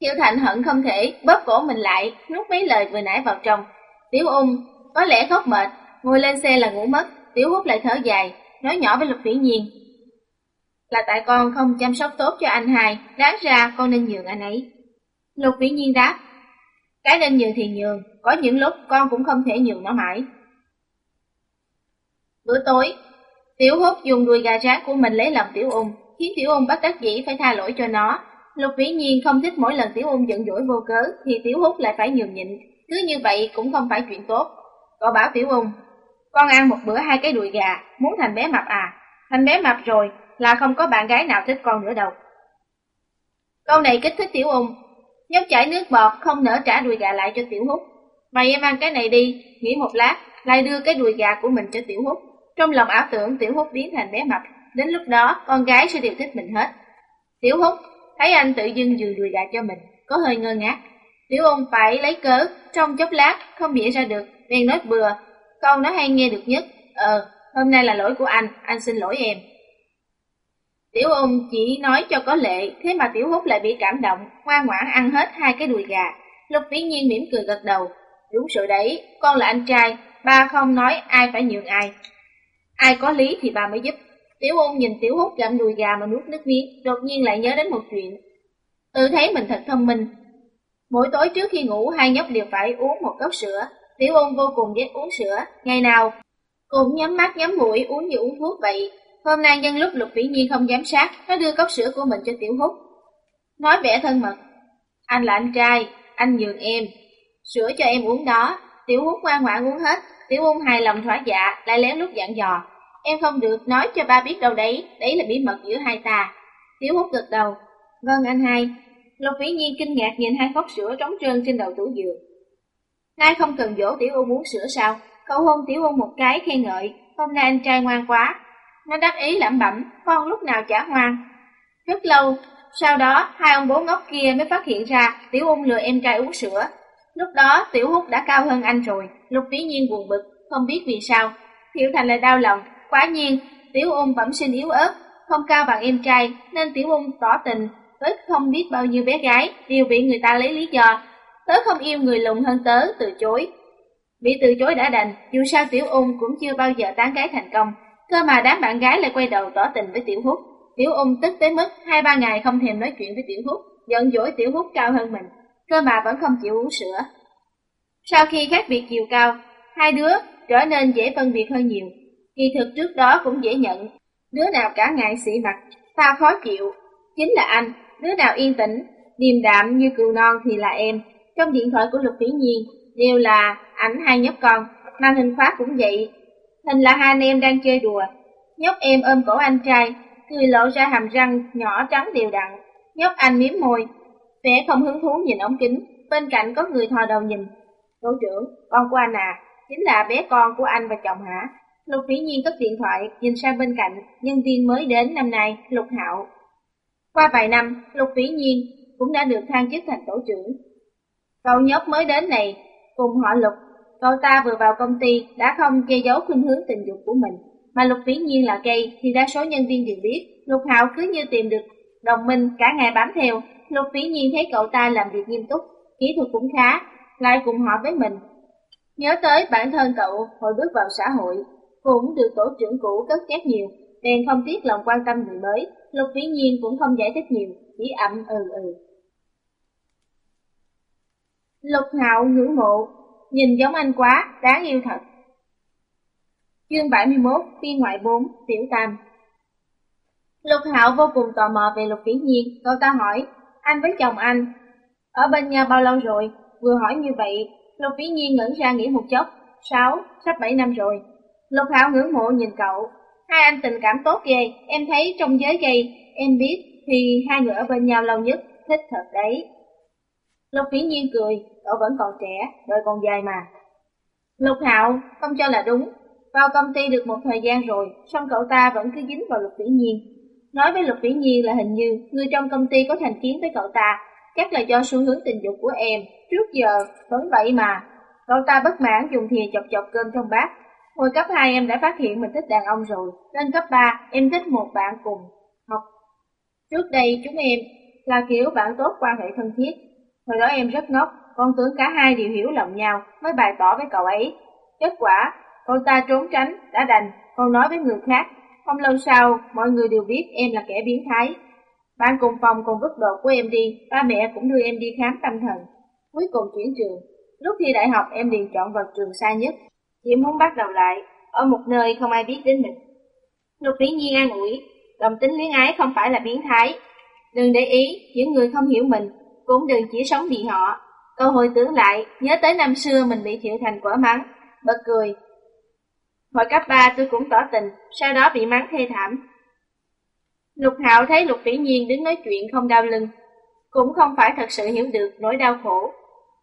Thiệu Thành hận không thể bóp cổ mình lại, nuốt mấy lời vừa nãy vào trong. Tiểu ung, có lẽ khóc mệt, ngồi lên xe là ngủ mất, Tiểu hút lại thở dài, nói nhỏ với Lục Vĩ Nhiên. Là tại con không chăm sóc tốt cho anh hai, đáng ra con nên nhường anh ấy. Lục Vĩ Nhiên đáp, cái nên nhường thì nhường, có những lúc con cũng không thể nhường nó mãi. Bữa tối, Tiểu hút dùng đùi gà rán của mình lấy lòng Tiểu ung, khiến Tiểu ung bắt đắc dĩ phải tha lỗi cho nó. Lục Vĩ Nhiên không thích mỗi lần Tiểu ung giận dỗi vô cớ thì Tiểu hút lại phải nhường nhịn, cứ như vậy cũng không phải chuyện tốt. Cậu bảo Tiểu ung, con ăn một bữa hai cái đùi gà, muốn thành bé mập à? Thành bé mập rồi, là không có bạn gái nào thích con nữa đâu. Câu này kích thích Tiểu ung, nhóc chảy nước bọt không nỡ trả đùi gà lại cho Tiểu Hút. Mày em ăn cái này đi, nghỉ một lát, lại đưa cái đùi gà của mình cho Tiểu Hút. Trong lòng ảo tưởng Tiểu Hút biến thành bé mập, đến lúc đó con gái sẽ đều thích mình hết. Tiểu Húc thấy anh tự dưng dùi đùi gà cho mình, có hơi ngơ ngác. Tiểu ôn phải lấy cớ, trong chốc lát không bịa ra được, bèn nói bừa, câu nó hay nghe được nhất. Ờ, hôm nay là lỗi của anh, anh xin lỗi em. Tiểu ôn chỉ nói cho có lệ, thế mà Tiểu Húc lại bị cảm động, ngoan ngoãn ăn hết hai cái đùi gà. Lục Vĩ Nhiên mỉm cười gật đầu. Đúng sự đấy, con là anh trai, ba không nói ai phải nhường ai. Ai có lý thì ba mới giúp. Tiểu Ôn nhìn Tiểu Hút gặm đùi gà mà nuốt nước miếng, đột nhiên lại nhớ đến một chuyện. Tự thấy mình thật thông minh. Mỗi tối trước khi ngủ, hai nhóc đều phải uống một cốc sữa. Tiểu Ôn vô cùng ghét uống sữa, ngày nào cũng nhắm mắt nhắm mũi uống như uống thuốc vậy. Hôm nay nhân lúc Lục Vĩ Nhiên không giám sát, nó đưa cốc sữa của mình cho Tiểu Hút. Nói vẻ thân mật, anh là anh trai, anh nhường em, sữa cho em uống đó. Tiểu Hút ngoan ngoãn uống hết, Tiểu Ôn hài lòng thỏa dạ, lại lén lút dặn dò. Em không được nói cho ba biết đâu đấy, đấy là bí mật giữa hai ta. Tiểu Hút gật đầu, vâng anh hai. Lục Vĩ Nhiên kinh ngạc nhìn hai cốc sữa trống trơn trên đầu tủ giường. Nay không cần dỗ Tiểu Ung uống sữa sao? Cậu hôn Tiểu Ung một cái khen ngợi, hôm nay anh trai ngoan quá, nó đắc ý lẩm bẩm, con lúc nào chả ngoan. Rất lâu, sau đó hai ông bố ngốc kia mới phát hiện ra Tiểu Ung lừa em trai uống sữa. Lúc đó Tiểu Hút đã cao hơn anh rồi, Lục Vĩ Nhiên buồn bực, không biết vì sao. Thiệu Thành lại đau lòng, quá nhiên, Tiểu Ung bẩm sinh yếu ớt, không cao bằng em trai, nên Tiểu Ung tỏ tình với không biết bao nhiêu bé gái đều bị người ta lấy lý do. Tớ không yêu người lùn hơn tớ, từ chối. Bị từ chối đã đành, dù sao Tiểu Ung cũng chưa bao giờ tán gái thành công, cơ mà đám bạn gái lại quay đầu tỏ tình với Tiểu Hút. Tiểu Ung tức tới mức hai ba ngày không thèm nói chuyện với Tiểu Hút, giận dỗi Tiểu Hút cao hơn mình, cơ mà vẫn không chịu uống sữa. Sau khi khác biệt chiều cao, hai đứa trở nên dễ phân biệt hơn nhiều. Kỳ thực trước đó cũng dễ nhận, đứa nào cả ngày xị mặt, ta khó chịu, chính là anh, đứa nào yên tĩnh, điềm đạm như cừu non thì là em. Trong điện thoại của Lục Vĩ Nhiên đều là ảnh hai nhóc con, màn hình khóa cũng vậy. Hình là hai anh em đang chơi đùa. Nhóc em ôm cổ anh trai, cười lộ ra hàm răng nhỏ trắng đều đặn. Nhóc anh miếm môi, vẻ không hứng thú nhìn ống kính, bên cạnh có người thò đầu nhìn. Tổ trưởng, con của anh à, chính là bé con của anh và chồng hả? Lục Vĩ Nhiên cất điện thoại, nhìn sang bên cạnh, nhân viên mới đến năm nay, Lục Hạo. Qua vài năm, Lục Vĩ Nhiên cũng đã được thăng chức thành tổ trưởng. Cậu nhóc mới đến này, cùng họ Lục, cậu ta vừa vào công ty đã không che giấu khuynh hướng tình dục của mình, mà Lục Vĩ Nhiên là gay thì đa số nhân viên đều biết, Lục Hạo cứ như tìm được đồng minh cả ngày bám theo, Lục Vĩ Nhiên thấy cậu ta làm việc nghiêm túc, kỹ thuật cũng khá, lại cùng họ với mình. Nhớ tới bản thân cậu hồi bước vào xã hội, cũng được tổ trưởng cũ cất nhắc nhiều, bèn không tiếc lòng quan tâm người mới, Lục Vĩ Nhiên cũng không giải thích nhiều, chỉ ậm ừ ừ. Lục Hạo ngưỡng mộ, nhìn giống anh quá, đáng yêu thật. Chương 71, phiên ngoại 4, Tiểu Tam Lục Hạo vô cùng tò mò về Lục Vĩ Nhiên, cậu ta hỏi, anh với chồng anh, ở bên nhau bao lâu rồi? Vừa hỏi như vậy, Lục Vĩ Nhiên ngẩn ra nghĩ một chốc, sáu, sắp bảy năm rồi. Lục Hạo ngưỡng mộ nhìn cậu, hai anh tình cảm tốt ghê, em thấy trong giới gay, em biết thì hai người ở bên nhau lâu nhất, thích thật đấy. Lục Vĩ Nhiên cười, cậu vẫn còn trẻ, đời còn dài mà. Lục Hạo không cho là đúng, vào công ty được một thời gian rồi, song cậu ta vẫn cứ dính vào Lục Vĩ Nhiên. Nói với Lục Vĩ Nhiên là hình như người trong công ty có thành kiến với cậu ta, chắc là do xu hướng tình dục của em, trước giờ vẫn vậy mà. Cậu ta bất mãn dùng thìa chọc chọc cơm trong bát. Hồi cấp 2 em đã phát hiện mình thích đàn ông rồi, lên cấp 3 em thích một bạn cùng học. Trước đây chúng em là kiểu bạn tốt quan hệ thân thiết. Hồi đó em rất ngốc, con tưởng cả hai đều hiểu lòng nhau mới bày tỏ với cậu ấy. Kết quả, cậu ta trốn tránh, đã đành, còn nói với người khác. Không lâu sau, mọi người đều biết em là kẻ biến thái. Bạn cùng phòng còn vứt đồ của em đi, ba mẹ cũng đưa em đi khám tâm thần. Cuối cùng chuyển trường, lúc thi đại học em liền chọn vào trường xa nhất. Chỉ muốn bắt đầu lại, ở một nơi không ai biết đến mình. Lục Vĩ Nhiên an ủi, đồng tính luyến ái không phải là biến thái. Đừng để ý, những người không hiểu mình, cũng đừng chỉ sống vì họ. Câu hồi tưởng lại, nhớ tới năm xưa mình bị Thiệu Thành quả mắng, bật cười. Hồi cấp 3 tôi cũng tỏ tình, sau đó bị mắng thê thảm, Lục Hạo thấy Lục Vĩ Nhiên đứng nói chuyện không đau lưng, cũng không phải thật sự hiểu được nỗi đau khổ,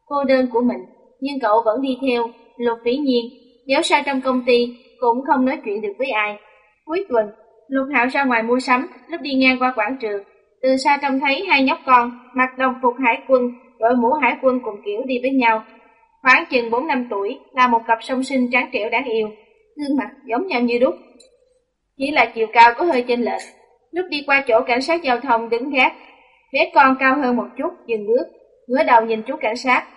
cô đơn của mình, nhưng cậu vẫn đi theo Lục Vĩ Nhiên, nếu sao trong công ty cũng không nói chuyện được với ai. Cuối tuần, Lục Hạo ra ngoài mua sắm, lúc đi ngang qua quảng trường, từ xa trông thấy hai nhóc con mặc đồng phục hải quân, đội mũ hải quân cùng kiểu đi với nhau. Khoảng chừng 4 năm tuổi là một cặp song sinh trắng trẻo đáng yêu, gương mặt giống nhau như đúc. Chỉ là chiều cao có hơi chênh lệch, Lúc đi qua chỗ cảnh sát giao thông đứng gác, bé con cao hơn một chút, dừng bước, ngửa đầu nhìn chú cảnh sát.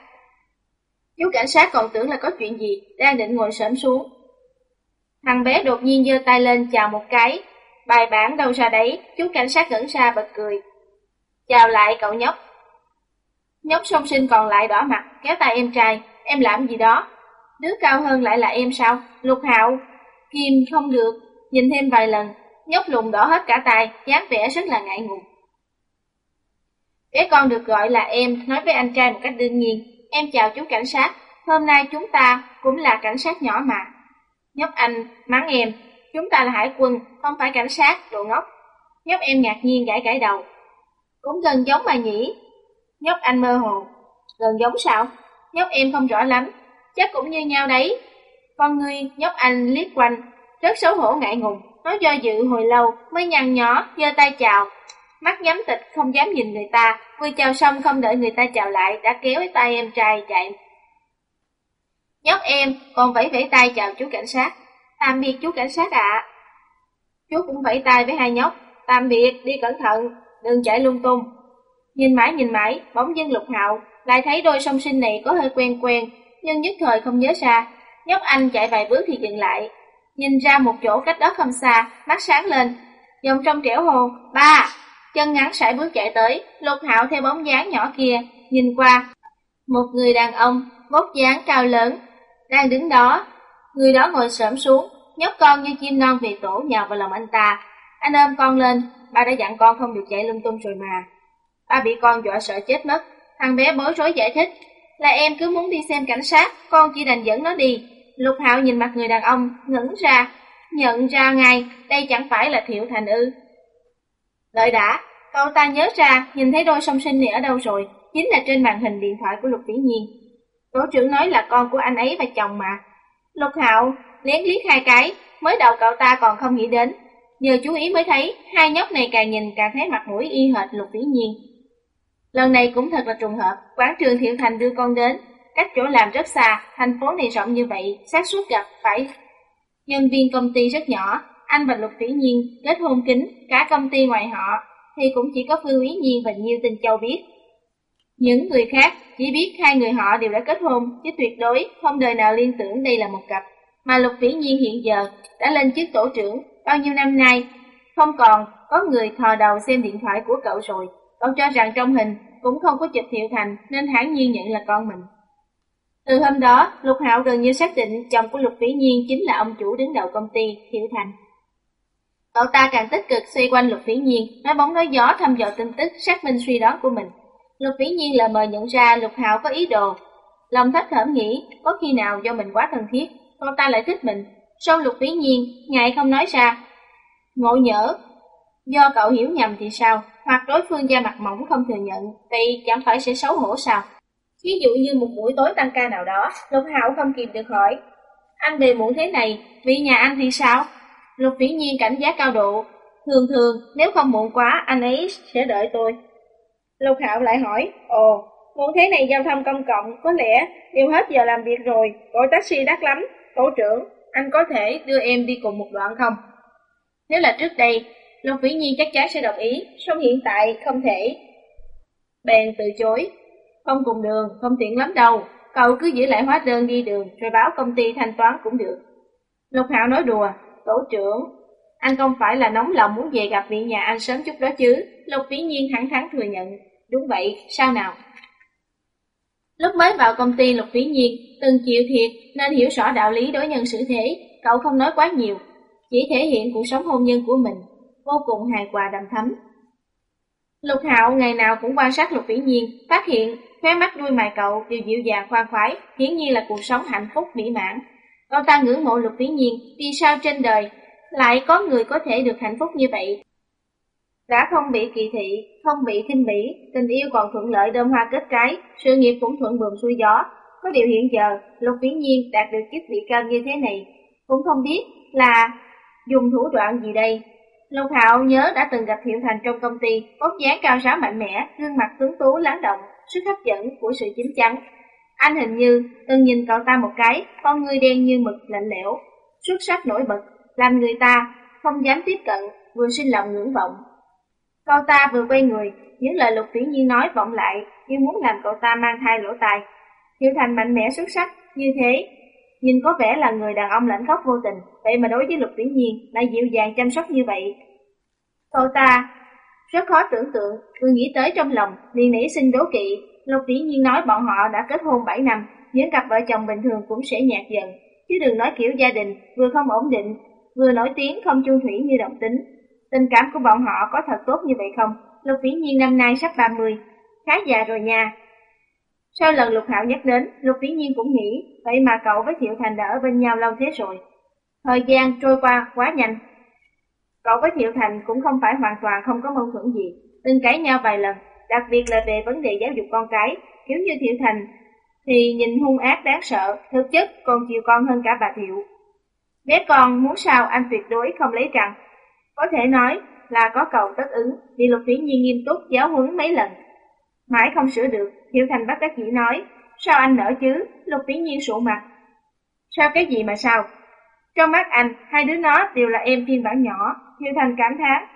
Chú cảnh sát còn tưởng là có chuyện gì, đang định ngồi sớm xuống. Thằng bé đột nhiên giơ tay lên chào một cái, bài bản đâu ra đấy, chú cảnh sát ngẩn ra bật cười. Chào lại cậu nhóc. Nhóc song sinh còn lại đỏ mặt, kéo tay em trai, em làm gì đó. Đứa cao hơn lại là em sao? Lục hạo. Kim không được, nhìn thêm vài lần, nhóc lùng đỏ hết cả tay, dáng vẻ rất là ngại ngùng. Bé con được gọi là em, nói với anh trai một cách đương nhiên, em chào chú cảnh sát, hôm nay chúng ta cũng là cảnh sát nhỏ mà. Nhóc anh mắng em, chúng ta là hải quân, không phải cảnh sát, đồ ngốc. Nhóc em ngạc nhiên gãi gãi đầu. Cũng gần giống mà nhỉ? Nhóc anh mơ hồ. Gần giống sao? Nhóc em không rõ lắm, chắc cũng như nhau đấy. Con ngươi nhóc anh liếc quanh, rất xấu hổ ngại ngùng. Nó do dự hồi lâu mới nhăn nhó, giơ tay chào. Mắt nhắm tịch không dám nhìn người ta, vừa chào xong không đợi người ta chào lại đã kéo tay em trai chạy. Nhóc em còn vẫy vẫy tay chào chú cảnh sát. Tạm biệt chú cảnh sát ạ. Chú cũng vẫy tay với hai nhóc. Tạm biệt, đi cẩn thận, đừng chạy lung tung. Nhìn mãi nhìn mãi, bóng dân lục hạo, lại thấy đôi song sinh này có hơi quen quen, nhưng nhất thời không nhớ ra. Nhóc anh chạy vài bước thì dừng lại, nhìn ra một chỗ cách đó không xa, mắt sáng lên. Dòng trong trẻo hồ, ba! Chân ngắn sải bước chạy tới, lục hạo theo bóng dáng nhỏ kia, nhìn qua. Một người đàn ông, vóc dáng cao lớn, đang đứng đó. Người đó ngồi xổm xuống, nhóc con như chim non về tổ nhào vào lòng anh ta. Anh ôm con lên, ba đã dặn con không được chạy lung tung rồi mà. Ba bị con dọa sợ chết mất. Thằng bé bối rối giải thích, là em cứ muốn đi xem cảnh sát, con chỉ đành dẫn nó đi. Lục Hạo nhìn mặt người đàn ông, ngẩn ra, nhận ra ngay, đây chẳng phải là Thiệu Thành ư. Đợi đã, cậu ta nhớ ra, nhìn thấy đôi song sinh này ở đâu rồi, chính là trên màn hình điện thoại của Lục Vĩ Nhiên. Tổ trưởng nói là con của anh ấy và chồng mà. Lục Hạo lén liếc hai cái, mới đầu cậu ta còn không nghĩ đến. Nhờ chú ý mới thấy, hai nhóc này càng nhìn càng thấy mặt mũi y hệt Lục Vĩ Nhiên. Lần này cũng thật là trùng hợp, quán trường Thiệu Thành đưa con đến, cách chỗ làm rất xa, thành phố này rộng như vậy, xác suất gặp phải nhân viên công ty rất nhỏ. Anh và Lục Vĩ Nhiên kết hôn kín cả công ty ngoài họ, thì cũng chỉ có Phương Ý Nhiên và Nhiêu tình Châu biết. Những người khác chỉ biết hai người họ đều đã kết hôn, chứ tuyệt đối không đời nào liên tưởng đây là một cặp. Mà Lục Vĩ Nhiên hiện giờ đã lên chức tổ trưởng, bao nhiêu năm nay, không còn có người thò đầu xem điện thoại của cậu rồi. Cậu cho rằng trong hình cũng không có chụp Thiệu Thành nên hãng nhiên nhận là con mình. Từ hôm đó, Lục Hạo gần như xác định chồng của Lục Vĩ Nhiên chính là ông chủ đứng đầu công ty Thiệu Thành. Cậu ta càng tích cực xoay quanh Lục Vĩ Nhiên, nói bóng nói gió thăm dò tin tức xác minh suy đoán của mình. Lục Vĩ Nhiên là mời nhận ra Lục Hạo có ý đồ. Lòng thất thởm nghĩ, có khi nào do mình quá thân thiết, cậu ta lại thích mình. Sau Lục Vĩ Nhiên, ngại không nói ra. Ngộ nhỡ, do cậu hiểu nhầm thì sao? hoặc đối phương da mặt mỏng không thừa nhận, thì chẳng phải sẽ xấu hổ sao? Ví dụ như một buổi tối tăng ca nào đó, Lục Hạo không kìm được hỏi, anh về muộn thế này, vị nhà anh thì sao? Lục Viễn Nhiên cảnh giác cao độ, thường thường nếu không muộn quá anh ấy sẽ đợi tôi. Lục Hạo lại hỏi, ồ, muốn thế này giao thông công cộng có lẽ đều hết giờ làm việc rồi, gọi taxi đắt lắm, tổ trưởng, anh có thể đưa em đi cùng một đoạn không? Nếu là trước đây, Lục Viễn Nhiên chắc chắn sẽ đồng ý, song hiện tại không thể. Bèn từ chối, không cùng đường, không tiện lắm đâu, cậu cứ giữ lại hóa đơn đi đường rồi báo công ty thanh toán cũng được. Lục Hạo nói đùa, tổ trưởng, anh không phải là nóng lòng muốn về gặp vị nhà anh sớm chút đó chứ, Lục Vĩ Nhiên thẳng thắn thừa nhận, đúng vậy, sao nào? Lúc mới vào công ty Lục Vĩ Nhiên, từng chịu thiệt nên hiểu rõ đạo lý đối nhân xử thế, cậu không nói quá nhiều, chỉ thể hiện cuộc sống hôn nhân của mình vô cùng hài hòa đầm thấm. Lục Hạo ngày nào cũng quan sát Lục Vĩ Nhiên, phát hiện khóe mắt đuôi mày cậu đều dịu dàng khoan khoái, hiển nhiên là cuộc sống hạnh phúc mỹ mãn ông ta ngưỡng mộ Lục Vĩ Nhiên, vì sao trên đời lại có người có thể được hạnh phúc như vậy? Đã không bị kỳ thị, không bị khinh bỉ, tình yêu còn thuận lợi đơm hoa kết trái, sự nghiệp cũng thuận buồm xuôi gió. Có điều hiện giờ, Lục Vĩ Nhiên đạt được chức vị cao như thế này, cũng không biết là dùng thủ đoạn gì đây. Lục Hạo nhớ đã từng gặp Thiệu Thành trong công ty, vóc dáng cao ráo mạnh mẽ, gương mặt tuấn tú lắng động, sức hấp dẫn của sự chín chắn. Anh hình như từng nhìn cậu ta một cái, con người đen như mực lạnh lẽo, xuất sắc nổi bật, làm người ta không dám tiếp cận, vừa sinh lòng ngưỡng vọng. Cậu ta vừa quay người, những lời Lục Vĩ Nhiên nói vọng lại, như muốn làm cậu ta mang thai lỗ tai. Hiểu Thành mạnh mẽ xuất sắc như thế, nhìn có vẻ là người đàn ông lãnh khóc vô tình, vậy mà đối với Lục Vĩ Nhiên lại dịu dàng chăm sóc như vậy. Cậu ta rất khó tưởng tượng, vừa nghĩ tới trong lòng, liền nảy sinh đố kỵ. Lục Vĩ Nhiên nói bọn họ đã kết hôn 7 năm, những cặp vợ chồng bình thường cũng sẽ nhạt dần, chứ đừng nói kiểu gia đình vừa không ổn định, vừa nổi tiếng không chung thủy như động tính. Tình cảm của bọn họ có thật tốt như vậy không? Lục Vĩ Nhiên năm nay sắp 30, khá già rồi nha, sau lần Lục Hạo nhắc đến, Lục Vĩ Nhiên cũng nghĩ, vậy mà cậu với Thiệu Thành đã ở bên nhau lâu thế rồi. Thời gian trôi qua quá nhanh. Cậu với Thiệu Thành cũng không phải hoàn toàn không có mâu thuẫn gì, từng cãi nhau vài lần, đặc biệt là về vấn đề giáo dục con cái, kiểu như Thiệu Thành thì nhìn hung ác đáng sợ, thực chất còn chiều con hơn cả bà Thiệu. Bé con muốn sao anh tuyệt đối không lấy rằng, có thể nói là có cầu tất ứng, vì Lục Vĩ Nhiên nghiêm túc giáo huấn mấy lần. Mãi không sửa được, Thiệu Thành bắt đắc dĩ nói, sao anh nỡ chứ, lục tỷ nhiên sụ mặt. Sao cái gì mà sao? Trong mắt anh, hai đứa nó đều là em phiên bản nhỏ, Thiệu Thành cảm thán.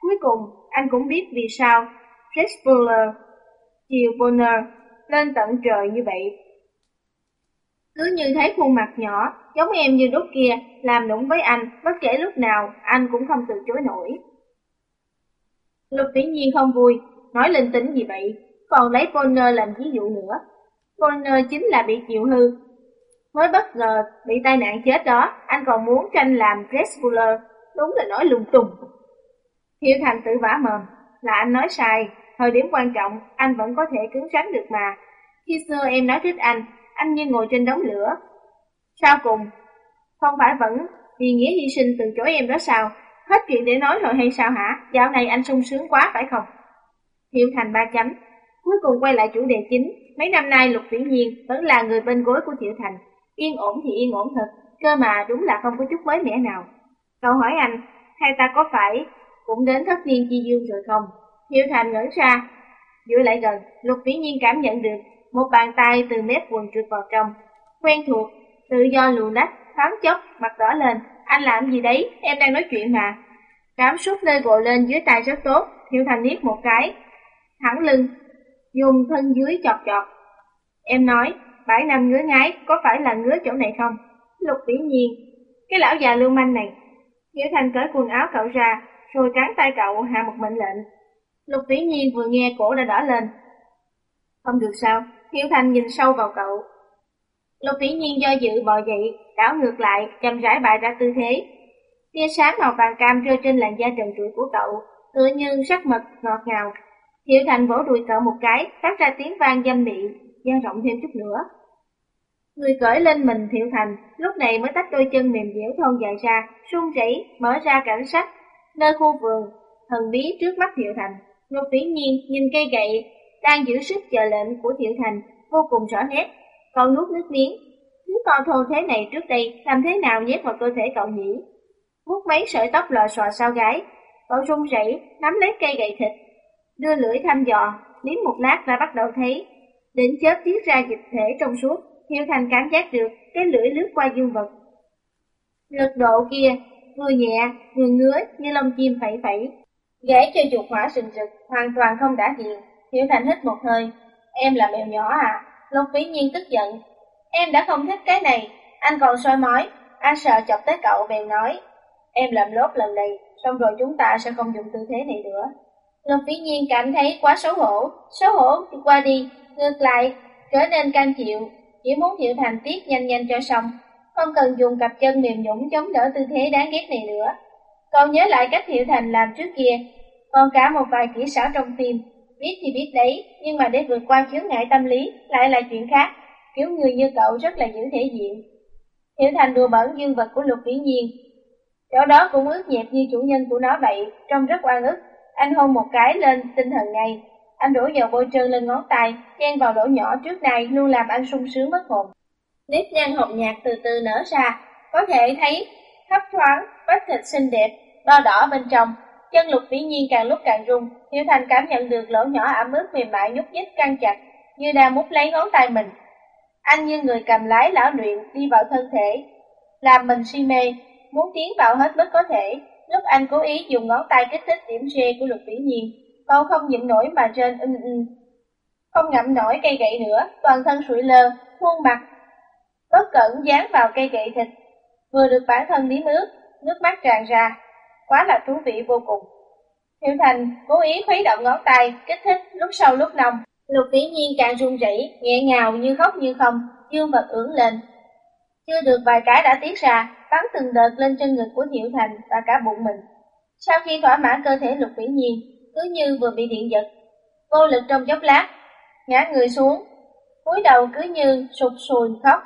Cuối cùng, anh cũng biết vì sao Red chiều Bonner lên tận trời như vậy. Cứ như thấy khuôn mặt nhỏ, giống em như lúc kia, làm đúng với anh, bất kể lúc nào, anh cũng không từ chối nổi. Lục Vĩ Nhiên không vui, nói linh tính gì vậy, còn lấy Bonner làm ví dụ nữa. Bonner chính là bị chịu hư. Mới bất ngờ bị tai nạn chết đó, anh còn muốn tranh làm Dressbuller, đúng là nói lung tung. Thiệu Thành tự vả mồm, là anh nói sai, thời điểm quan trọng, anh vẫn có thể cứng rắn được mà. Khi xưa em nói thích anh, anh như ngồi trên đống lửa. Sau cùng, không phải vẫn vì nghĩa hy sinh từ chối em đó sao? Hết chuyện để nói rồi hay sao hả? Dạo này anh sung sướng quá phải không? Hiệu Thành ba chấm. Cuối cùng quay lại chủ đề chính. Mấy năm nay Lục Viễn Nhiên vẫn là người bên gối của Thiệu Thành. Yên ổn thì yên ổn thật, cơ mà đúng là không có chút mới mẻ nào. Cậu hỏi anh, hai ta có phải cũng đến thất niên chi dương rồi không? Hiệu Thành ngẩn ra, dựa lại gần, Lục Vĩ Nhiên cảm nhận được một bàn tay từ mép quần trượt vào trong. Quen thuộc, tự do lù lách, thoáng chốc, mặt đỏ lên. Anh làm gì đấy, em đang nói chuyện mà. Cảm xúc nơi gội lên dưới tay rất tốt, Hiệu Thành liếc một cái, thẳng lưng, dùng thân dưới chọt chọt. Em nói, bảy năm ngứa ngái, có phải là ngứa chỗ này không? Lục vĩ nhiên, cái lão già lưu manh này. Hiếu Thành cởi quần áo cậu ra, rồi cán tay cậu hạ một mệnh lệnh. Lục vĩ nhiên vừa nghe cổ đã đỏ lên. Không được sao, Hiểu Thành nhìn sâu vào cậu. Lục vĩ nhiên do dự bò dậy, đảo ngược lại, chậm rãi bày ra tư thế. Tia sáng màu vàng cam rơi trên làn da trần trụi của cậu, tựa như sắc mật ngọt ngào. Hiểu Thành vỗ đùi cậu một cái, phát ra tiếng vang dâm mị, dang rộng thêm chút nữa. Người cởi lên mình Thiệu Thành, lúc này mới tách đôi chân mềm dẻo thon dài ra, run rẩy mở ra cảnh sắc nơi khu vườn, thần bí trước mắt Thiệu Thành. Ngọc Vĩ Nhiên nhìn cây gậy, đang giữ sức chờ lệnh của Thiệu Thành, vô cùng rõ nét. Cậu nuốt nước miếng, thứ to thô thế này trước đây, làm thế nào nhét vào cơ thể cậu nhỉ? vuốt mấy sợi tóc lò xòa sau gái, cậu run rẩy nắm lấy cây gậy thịt, đưa lưỡi thăm dò, liếm một lát đã bắt đầu thấy, đỉnh chớp tiết ra dịch thể trong suốt, thiệu Thành cảm giác được cái lưỡi lướt qua dương vật. Lực độ kia, vừa nhẹ, vừa ngứa như lông chim phẩy phẩy. Gãy cho chuột hỏa sừng rực, hoàn toàn không đã hiền, Hiểu Thành hít một hơi. Em là mèo nhỏ à? Lục Vĩ nhiên tức giận. Em đã không thích cái này, anh còn soi mói. Anh sợ chọc tới cậu bèn nói. Em làm lốt lần này, xong rồi chúng ta sẽ không dùng tư thế này nữa. Lục Vĩ nhiên cảm thấy quá xấu hổ. Xấu hổ thì qua đi, ngược lại, trở nên cam chịu, chỉ muốn hiểu Thành tiết nhanh nhanh cho xong, không cần dùng cặp chân mềm nhũng chống đỡ tư thế đáng ghét này nữa. Cậu nhớ lại cách Thiệu Thành làm trước kia, còn cả một vài kỹ xảo trong phim, biết thì biết đấy, nhưng mà để vượt qua chướng ngại tâm lý lại là chuyện khác, kiểu người như cậu rất là giữ thể diện. Thiệu Thành đùa bẩn dương vật của Lục Vĩ Nhiên, chỗ đó cũng ướt nhẹp như chủ nhân của nó vậy, trông rất oan ức. Anh hôn một cái lên tinh thần ngay, anh đổ dầu bôi trơn lên ngón tay, chen vào đổ nhỏ trước này luôn làm anh sung sướng mất hồn. Nếp nhăn hồng nhạt từ từ nở ra, có thể thấy thấp thoáng, vết thịt xinh đẹp, đo đỏ bên trong. Chân lục vĩ nhiên càng lúc càng rung, Hiểu Thành cảm nhận được lỗ nhỏ ẩm ướt mềm mại nhúc nhích căng chặt, như đang mút lấy ngón tay mình. Anh như người cầm lái lão luyện đi vào thân thể, làm mình si mê, muốn tiến vào hết mức có thể. Lúc anh cố ý dùng ngón tay kích thích điểm G của lục vĩ nhiên, Cậu không nhịn nổi mà trên ưng ưng. Không ngậm nổi cây gậy nữa, toàn thân sụi lơ, khuôn mặt. Bất cẩn dán vào cây gậy thịt, vừa được bản thân lý nước, nước mắt tràn ra. Quá là thú vị vô cùng. Hiệu Thành cố ý khuấy động ngón tay, kích thích lúc sâu lúc nồng. Lục vĩ nhiên càng run rẩy, nghẹn ngào như khóc như không, dương vật ưỡn lên. Chưa được vài cái đã tiết ra, bắn từng đợt lên chân ngực của Hiệu Thành và cả bụng mình. Sau khi thỏa mãn cơ thể lục vĩ nhiên, cứ như vừa bị điện giật. Vô lực trong chốc lát, ngã người xuống, cúi đầu cứ như sụt sùi khóc.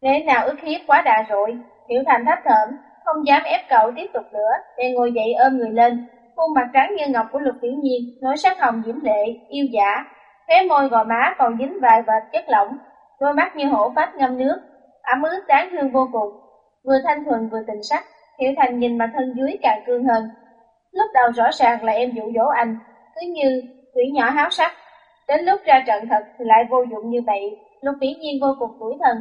Lẽ nào ức hiếp quá đà rồi, Tiểu Thành thấp thởm, không dám ép cậu tiếp tục nữa, bèn ngồi dậy ôm người lên. Khuôn mặt trắng như ngọc của Lục Tiểu Nhiên, nỗi sắc hồng diễm lệ, yêu dã, khóe môi gò má còn dính vài vệt chất lỏng, đôi mắt như hổ phách ngâm nước, ấm ướt đáng thương vô cùng, vừa thanh thuần vừa tình sắc. Tiểu Thành nhìn mà thân dưới càng cương hơn, Lúc đầu rõ ràng là em dụ dỗ anh, cứ như quỷ nhỏ háo sắc. Đến lúc ra trận thật thì lại vô dụng như vậy, Lục Tiểu Nhiên vô cùng tủi thân.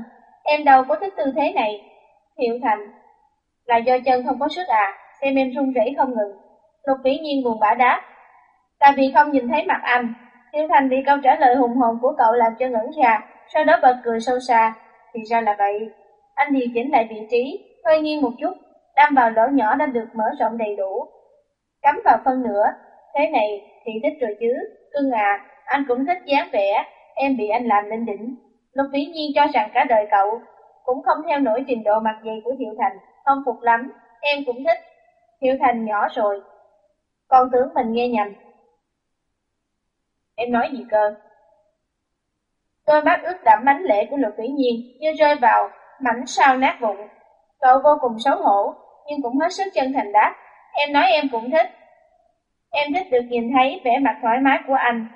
Em đâu có thích tư thế này. Hiệu Thành, là do chân không có sức à, xem em run rẩy không ngừng. Lục Vĩ Nhiên buồn bã đáp, tại vì không nhìn thấy mặt anh. Hiệu Thành bị câu trả lời hùng hồn của cậu làm cho ngẩn ra, sau đó bật cười sâu xa. thì ra là vậy. Anh điều chỉnh lại vị trí, hơi nghiêng một chút, đâm vào lỗ nhỏ đã được mở rộng đầy đủ. Cắm vào phân nữa, thế này thì thích rồi chứ. Cưng à, anh cũng thích dáng vẻ, em bị anh làm lên đỉnh. Lục Vĩ Nhiên cho rằng cả đời cậu cũng không theo nổi trình độ mặt dày của Hiệu Thành, không phục lắm, em cũng thích. Hiệu Thành nhỏ rồi, con tưởng mình nghe nhầm. Em nói gì cơ? Đôi mắt ướt đẫm mánh lệ của Lục Thủy Nhiên như rơi vào mảnh sao nát vụn. Cậu vô cùng xấu hổ, nhưng cũng hết sức chân thành đáp. Em nói em cũng thích. Em thích được nhìn thấy vẻ mặt thoải mái của anh.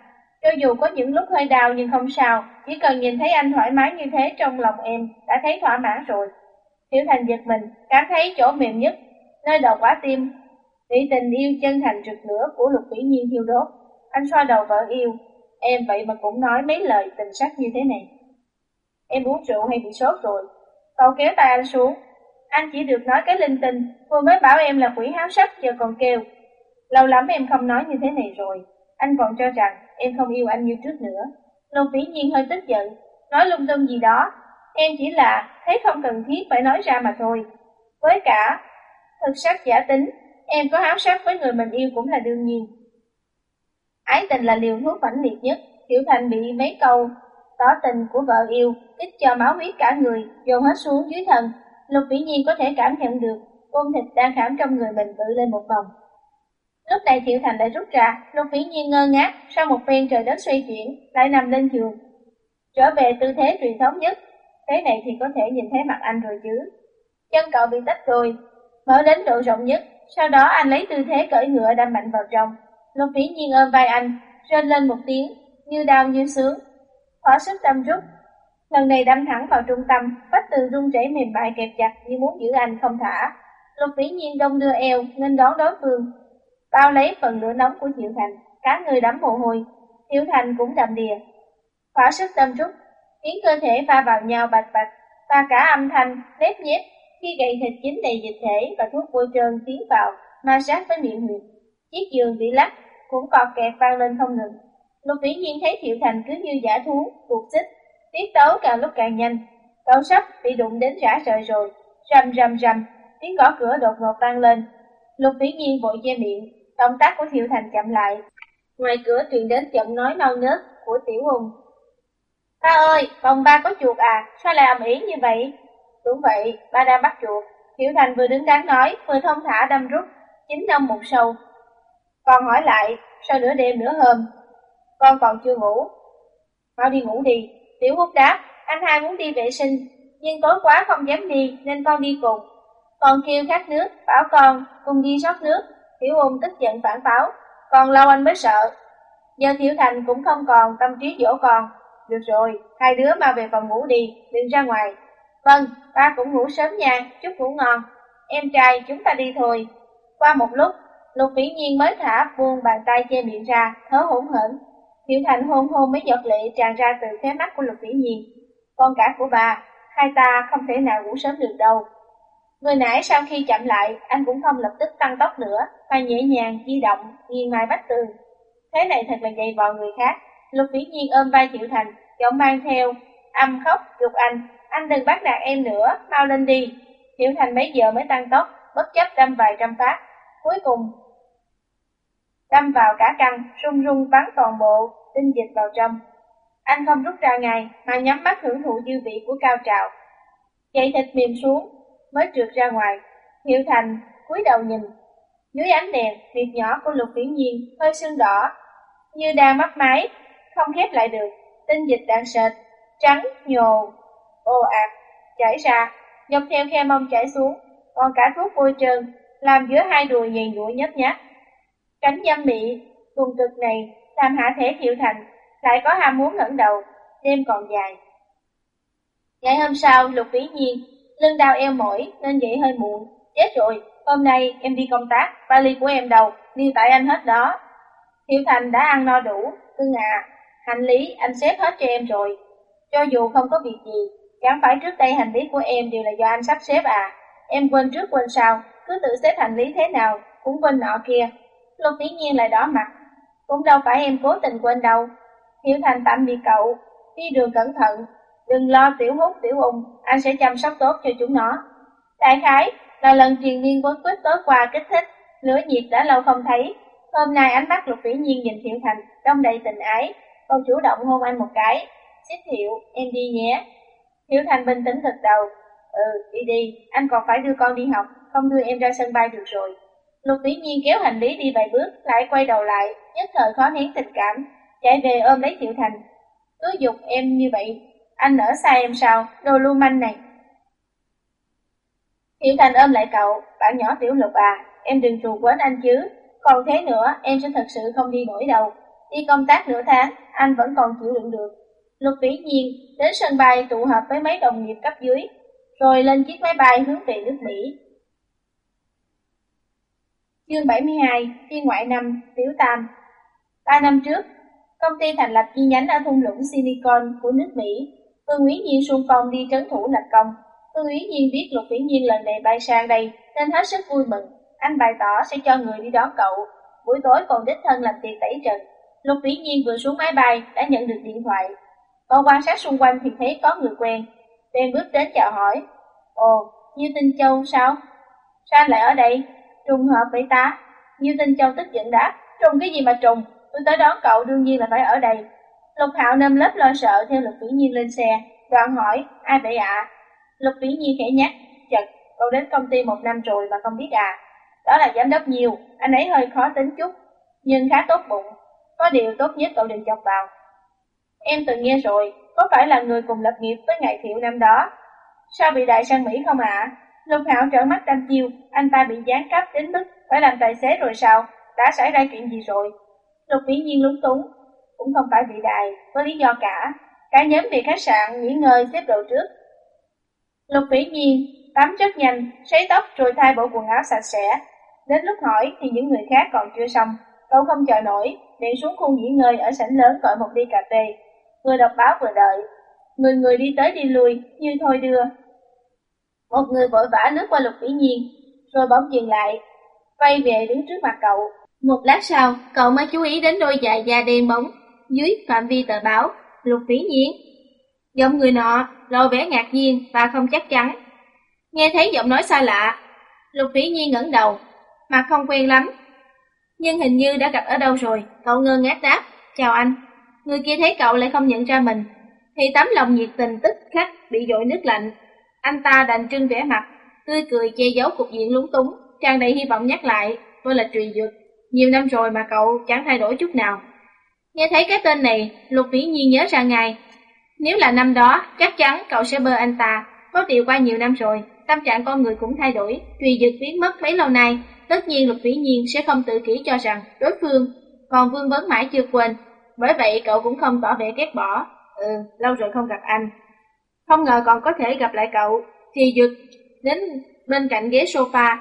Cho dù có những lúc hơi đau nhưng không sao, chỉ cần nhìn thấy anh thoải mái như thế trong lòng em đã thấy thỏa mãn rồi. Tiểu Thành giật mình, cảm thấy chỗ mềm nhất, nơi đầu quả tim. Bị tình yêu chân thành rực lửa của lục vĩ nhiên thiêu đốt. Anh xoa đầu vợ yêu, em vậy mà cũng nói mấy lời tình sắc như thế này. Em uống rượu hay bị sốt rồi. Cậu kéo tay anh xuống. Anh chỉ được nói cái linh tinh, vừa mới bảo em là quỷ háo sắc giờ còn kêu. Lâu lắm em không nói như thế này rồi. Anh còn cho rằng em không yêu anh như trước nữa. Lục vĩ nhiên hơi tức giận, nói lung tung gì đó. Em chỉ là thấy không cần thiết phải nói ra mà thôi. Với cả, thực sắc giả tính, em có háo sắc với người mình yêu cũng là đương nhiên. Ái tình là liều thuốc mãnh liệt nhất, Tiểu Thành bị mấy câu tỏ tình của vợ yêu, kích cho máu huyết cả người, dồn hết xuống dưới thân. Lục vĩ nhiên có thể cảm nhận được, ôm thịt đang khảm trong người mình tự lên một vòng. Lúc này Thiệu Thành đã rút ra, Lục Vĩ Nhiên ngơ ngác, sau một phen trời đất xoay chuyển, lại nằm lên giường. Trở về tư thế truyền thống nhất, thế này thì có thể nhìn thấy mặt anh rồi chứ. Chân cậu bị tách rồi, mở đến độ rộng nhất, sau đó anh lấy tư thế cởi ngựa đâm mạnh vào trong. Lục Vĩ Nhiên ôm vai anh, rên lên một tiếng, như đau như sướng. Khó sức tâm rút, lần này đâm thẳng vào trung tâm, vách tường rung rẩy mềm mại kẹp chặt như muốn giữ anh không thả. Lục Vĩ Nhiên đông đưa eo, nên đón đối phương, bao lấy phần lửa nóng của Diệu Thành, cả người đẫm mồ hôi, Diệu Thành cũng đầm đìa. Khỏa sức tâm trúc, khiến cơ thể va vào nhau bạch bạch, và cả âm thanh, lép nhép, khi gậy thịt chín đầy dịch thể và thuốc bôi trơn tiến vào, ma sát với miệng huyệt. Chiếc giường bị lắc, cũng cọt kẹt vang lên không ngừng. Lục vĩ nhiên thấy Thiệu Thành cứ như giả thú, tuột xích, tiết tấu càng lúc càng nhanh. Cậu sắp bị đụng đến rã rời rồi, rầm rầm rầm, tiếng gõ cửa đột ngột vang lên. Lục vĩ nhiên vội che miệng, Động tác của Thiệu Thành chậm lại. Ngoài cửa truyền đến giọng nói nâu nớt của Tiểu Hùng. Ba ơi, phòng ba có chuột à, sao lại ầm ĩ như vậy? Đúng vậy, ba đang bắt chuột. Thiệu Thành vừa đứng đáng nói, vừa thông thả đâm rút, chính đông một sâu. Còn hỏi lại, sao nửa đêm nửa hôm, con còn chưa ngủ. Mau đi ngủ đi, Tiểu Húc đáp, anh hai muốn đi vệ sinh, nhưng tối quá không dám đi nên con đi cùng. Con kêu khát nước, bảo con cùng đi rót nước, Tiểu ôn tức giận phản pháo, còn lâu anh mới sợ. Giờ Tiểu Thành cũng không còn tâm trí dỗ con. Được rồi, hai đứa mau về phòng ngủ đi, đừng ra ngoài. Vâng, ba cũng ngủ sớm nha, chúc ngủ ngon. Em trai, chúng ta đi thôi. Qua một lúc, Lục Vĩ Nhiên mới thả buông bàn tay che miệng ra, thở hổn hển. Tiểu Thành hôn hôn mấy giọt lệ tràn ra từ khóe mắt của Lục Vĩ Nhiên. Con cả của bà, hai ta không thể nào ngủ sớm được đâu. Người nãy sau khi chậm lại, anh cũng không lập tức tăng tốc nữa, mà nhẹ nhàng di động, nghiêng mai vách tường. Thế này thật là dày vò người khác. Lục Vĩ Nhiên ôm vai Triệu Thành, giọng mang theo, âm khóc, dục anh, anh đừng bắt nạt em nữa, mau lên đi. Triệu Thành mấy giờ mới tăng tốc, bất chấp đâm vài trăm phát. Cuối cùng, đâm vào cả căn, rung rung bắn toàn bộ, tinh dịch vào trong. Anh không rút ra ngay, mà nhắm mắt hưởng thụ dư vị của cao trào. Chạy thịt mềm xuống, mới trượt ra ngoài. Hiệu Thành cúi đầu nhìn, dưới ánh đèn, miệng nhỏ của Lục Viễn Nhiên hơi sưng đỏ, như đang mắc máy, không khép lại được, tinh dịch đạn sệt, trắng, nhồ, ồ ạt, chảy ra, dọc theo khe mông chảy xuống, còn cả thuốc bôi trơn, làm giữa hai đùi nhầy nhụi nhấp nhát. Cánh dâm mị, cùng cực này, làm hạ thể Hiệu Thành, lại có ham muốn ngẩng đầu, đêm còn dài. Ngày hôm sau, Lục Vĩ Nhiên lưng đau eo mỏi nên dậy hơi muộn. Chết rồi, hôm nay em đi công tác, vali của em đâu, lưu tại anh hết đó. Thiệu Thành đã ăn no đủ, cưng à, hành lý anh xếp hết cho em rồi. Cho dù không có việc gì, chẳng phải trước đây hành lý của em đều là do anh sắp xếp à. Em quên trước quên sau, cứ tự xếp hành lý thế nào, cũng quên nọ kia. Lục Tỷ Nhiên lại đỏ mặt, cũng đâu phải em cố tình quên đâu. Hiểu Thành tạm biệt cậu, đi đường cẩn thận, Đừng lo tiểu hút tiểu ung, anh sẽ chăm sóc tốt cho chúng nó. Đại khái là lần truyền liên quấn quýt tối qua kích thích, lửa nhiệt đã lâu không thấy. Hôm nay ánh mắt Lục Vĩ Nhiên nhìn Thiệu Thành đông đầy tình ái, cô chủ động hôn anh một cái. Xích Thiệu, em đi nhé. Thiệu Thành bình tĩnh gật đầu. Ừ, đi đi, anh còn phải đưa con đi học, không đưa em ra sân bay được rồi. Lục Vĩ Nhiên kéo hành lý đi vài bước, lại quay đầu lại, nhất thời khó nén tình cảm, chạy về ôm lấy Thiệu Thành. Cứ dục em như vậy, anh nỡ xa em sao, đồ lưu manh này. Hiểu Thành ôm lại cậu, bạn nhỏ Tiểu Lục à, em đừng trù quến anh chứ, còn thế nữa em sẽ thật sự không đi nổi đâu. Đi công tác nửa tháng, anh vẫn còn chịu đựng được. Lục Vĩ Nhiên đến sân bay tụ họp với mấy đồng nghiệp cấp dưới, rồi lên chiếc máy bay hướng về nước Mỹ. Chương 72, phiên ngoại năm, Tiểu Tam Ba năm trước, công ty thành lập chi nhánh ở thung lũng Silicon của nước Mỹ. Phương Quý Nhiên xung phong đi trấn thủ lập công. Phương Quý Nhiên biết Lục Vĩ Nhiên lần này bay sang đây nên hết sức vui mừng. Anh bày tỏ sẽ cho người đi đón cậu. Buổi tối còn đích thân làm tiệc tẩy trần. Lục Vĩ Nhiên vừa xuống máy bay đã nhận được điện thoại. Cậu quan sát xung quanh thì thấy có người quen. Đen bước đến chào hỏi. Ồ, Như Tinh Châu sao? Sao anh lại ở đây? Trùng hợp vậy ta? Như Tinh Châu tức giận đáp. Trùng cái gì mà trùng? Tôi tới đón cậu đương nhiên là phải ở đây. Lục Hạo nâm lớp lo sợ theo Lục Vĩ Nhiên lên xe. Đoạn hỏi, ai vậy ạ? Lục Vĩ Nhiên khẽ nhắc, chật, cậu đến công ty một năm rồi mà không biết à. Đó là giám đốc nhiều, anh ấy hơi khó tính chút, nhưng khá tốt bụng. Có điều tốt nhất cậu đừng chọc vào. Em từng nghe rồi, có phải là người cùng lập nghiệp với ngày thiệu năm đó? Sao bị đại sang Mỹ không ạ? Lục Hạo trợn mắt đăm chiêu, anh ta bị gián cấp đến mức phải làm tài xế rồi sao? Đã xảy ra chuyện gì rồi? Lục Vĩ Nhiên lúng túng, cũng không phải bị đài, có lý do cả. Cả nhóm về khách sạn nghỉ ngơi xếp đồ trước. Lục Vĩ Nhiên tắm rất nhanh, sấy tóc rồi thay bộ quần áo sạch sẽ. Đến lúc hỏi thì những người khác còn chưa xong, cậu không chờ nổi, liền xuống khu nghỉ ngơi ở sảnh lớn gọi một ly cà phê. Vừa đọc báo vừa đợi, người người đi tới đi lui như thôi đưa. Một người vội vã lướt qua Lục Vĩ Nhiên, rồi bỗng dừng lại, quay về đứng trước mặt cậu. Một lát sau, cậu mới chú ý đến đôi giày da đen bóng dưới phạm vi tờ báo, Lục Vĩ Nhiên. Giọng người nọ lộ vẻ ngạc nhiên và không chắc chắn. Nghe thấy giọng nói xa lạ, Lục Vĩ Nhiên ngẩng đầu, mặt không quen lắm. Nhưng hình như đã gặp ở đâu rồi, cậu ngơ ngác đáp, chào anh. Người kia thấy cậu lại không nhận ra mình, thì tấm lòng nhiệt tình tức khắc bị dội nước lạnh. Anh ta đành trưng vẻ mặt, tươi cười che giấu cục diện lúng túng, tràn đầy hy vọng nhắc lại, tôi là Trùy Dược. Nhiều năm rồi mà cậu chẳng thay đổi chút nào. Nghe thấy cái tên này, Lục Vĩ Nhiên nhớ ra ngay. Nếu là năm đó, chắc chắn cậu sẽ bơ anh ta. Có điều qua nhiều năm rồi, tâm trạng con người cũng thay đổi, Trùy Dược biến mất mấy lâu nay. Tất nhiên Lục Vĩ Nhiên sẽ không tự kỷ cho rằng đối phương, còn Vương Vấn mãi chưa quên. Bởi vậy cậu cũng không tỏ vẻ ghét bỏ. Ừ, lâu rồi không gặp anh. Không ngờ còn có thể gặp lại cậu. Thì Dược đến bên cạnh ghế sofa,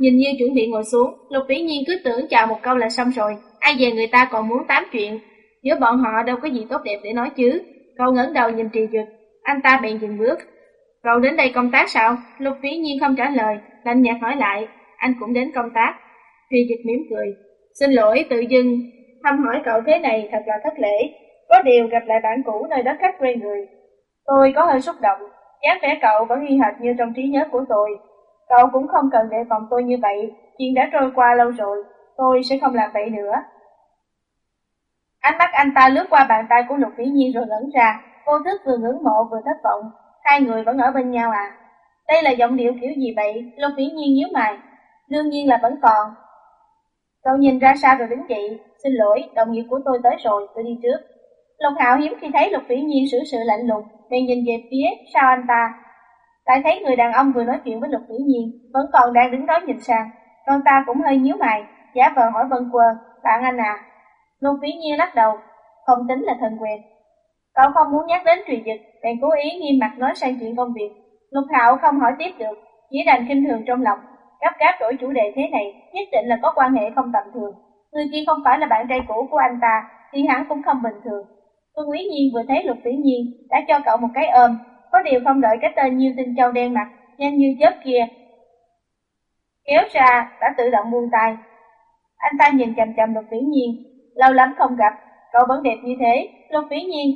Nhìn như chuẩn bị ngồi xuống, Lục Vĩ Nhiên cứ tưởng chào một câu là xong rồi, ai về người ta còn muốn tám chuyện. Giữa bọn họ đâu có gì tốt đẹp để nói chứ. Cậu ngẩng đầu nhìn Trì Dực, anh ta bèn dừng bước. Cậu đến đây công tác sao? Lục phí Nhiên không trả lời, lạnh nhạt hỏi lại, anh cũng đến công tác. Trì Dực mỉm cười, xin lỗi tự dưng, thăm hỏi cậu thế này thật là thất lễ. Có điều gặp lại bạn cũ nơi đất khách quê người. Tôi có hơi xúc động, dáng vẻ cậu vẫn y hệt như trong trí nhớ của tôi. Cậu cũng không cần đề phòng tôi như vậy, chuyện đã trôi qua lâu rồi, tôi sẽ không làm vậy nữa. Ánh mắt anh ta lướt qua bàn tay của Lục Vĩ Nhiên rồi ngẩn ra, vô thức vừa ngưỡng mộ vừa thất vọng, hai người vẫn ở bên nhau à. Đây là giọng điệu kiểu gì vậy? Lục Vĩ Nhiên nhíu mày, đương nhiên là vẫn còn. Cậu nhìn ra sao rồi đứng dậy, xin lỗi, đồng nghiệp của tôi tới rồi, tôi đi trước. Lục Hạo hiếm khi thấy Lục Vĩ Nhiên xử sự lạnh lùng, bèn nhìn về phía sau anh ta, lại thấy người đàn ông vừa nói chuyện với Lục Vĩ Nhiên, vẫn còn đang đứng đó nhìn sang. Con ta cũng hơi nhíu mày, giả vờ hỏi Vân Quơ, bạn anh à. Lục Phí Nhiên lắc đầu, không tính là thân quen. Cậu không muốn nhắc đến truyền dịch, bèn cố ý nghiêm mặt nói sang chuyện công việc. Lục Hạo không hỏi tiếp được, chỉ đành kinh thường trong lòng. Gấp gáp đổi chủ đề thế này, nhất định là có quan hệ không tầm thường. Người kia không phải là bạn trai cũ của anh ta, thì hắn cũng không bình thường. Phương Quý Nhiên vừa thấy Lục Vĩ Nhiên đã cho cậu một cái ôm, có điều không đợi cái tên Nhiêu Tinh Châu đen mặt, nhanh như chớp kia. Kéo ra, đã tự động buông tay. Anh ta nhìn chằm chằm Lục Vĩ Nhiên, lâu lắm không gặp, cậu vẫn đẹp như thế. Lục Vĩ Nhiên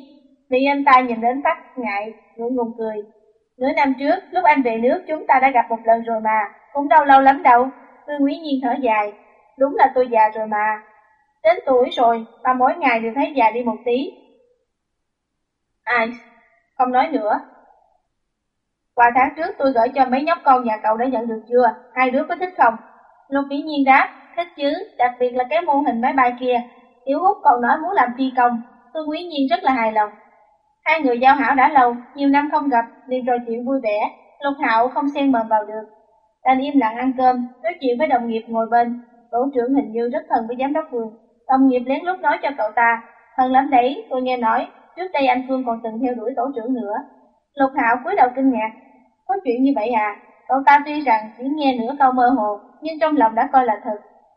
Vì anh ta nhìn đến tắt ngại, ngượng ngùng cười. Nửa năm trước, lúc anh về nước chúng ta đã gặp một lần rồi mà, cũng đâu lâu lắm đâu. Tư Quý Nhiên thở dài, đúng là tôi già rồi mà. Đến tuổi rồi, mà mỗi ngày đều thấy già đi một tí. Ai, không nói nữa. Qua tháng trước tôi gửi cho mấy nhóc con nhà cậu đã nhận được chưa? Hai đứa có thích không? Lục Vĩ Nhiên đáp, thích chứ, đặc biệt là cái mô hình máy bay kia. Tiểu Út còn nói muốn làm phi công, Phương Quý Nhiên rất là hài lòng. Hai người giao hảo đã lâu, nhiều năm không gặp, liền trò chuyện vui vẻ, Lục Hạo không xen mồm vào được. Đành im lặng ăn cơm, nói chuyện với đồng nghiệp ngồi bên, tổ trưởng hình như rất thân với giám đốc Phương. Đồng nghiệp lén lút nói cho cậu ta, thân lắm đấy, tôi nghe nói, trước đây anh Phương còn từng theo đuổi tổ trưởng nữa. Lục Hạo cúi đầu kinh ngạc, có chuyện như vậy à? Cậu ta tuy rằng chỉ nghe nửa câu mơ hồ, nhưng trong lòng đã coi là thật.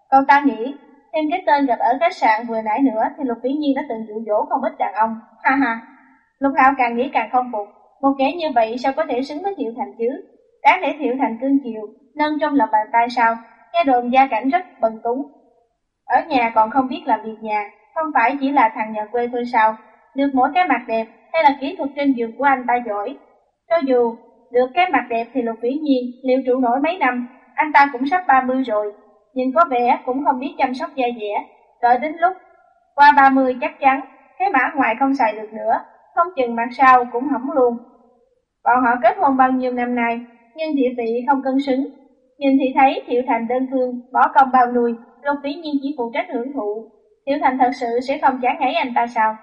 Cậu ta nghĩ, thêm cái tên gặp ở khách sạn vừa nãy nữa thì Lục Vĩ Nhiên đã từng dụ dỗ không ít đàn ông. Ha ha. Lục Hạo càng nghĩ càng không phục, một kẻ như vậy sao có thể xứng với Thiệu Thành chứ? Đáng để Thiệu Thành cương chiều, nâng trong lòng bàn tay sao? Nghe đồn gia cảnh rất bần túng. Ở nhà còn không biết làm việc nhà, không phải chỉ là thằng nhà quê thôi sao? Được mỗi cái mặt đẹp hay là kỹ thuật trên giường của anh ta giỏi. Cho dù được cái mặt đẹp thì Lục Vĩ Nhiên liệu trụ nổi mấy năm, anh ta cũng sắp 30 rồi, nhìn có vẻ cũng không biết chăm sóc da dẻ. Đợi đến lúc qua 30 chắc chắn, cái mã ngoài không xài được nữa, không chừng mặt sau cũng hỏng luôn. Bọn họ kết hôn bao nhiêu năm nay, nhưng thị tị không cân xứng. Nhìn thì thấy Thiệu Thành đơn phương, bỏ công bao nuôi, Lục Vĩ Nhiên chỉ phụ trách hưởng thụ. Thiệu Thành thật sự sẽ không chán ngấy anh ta sao?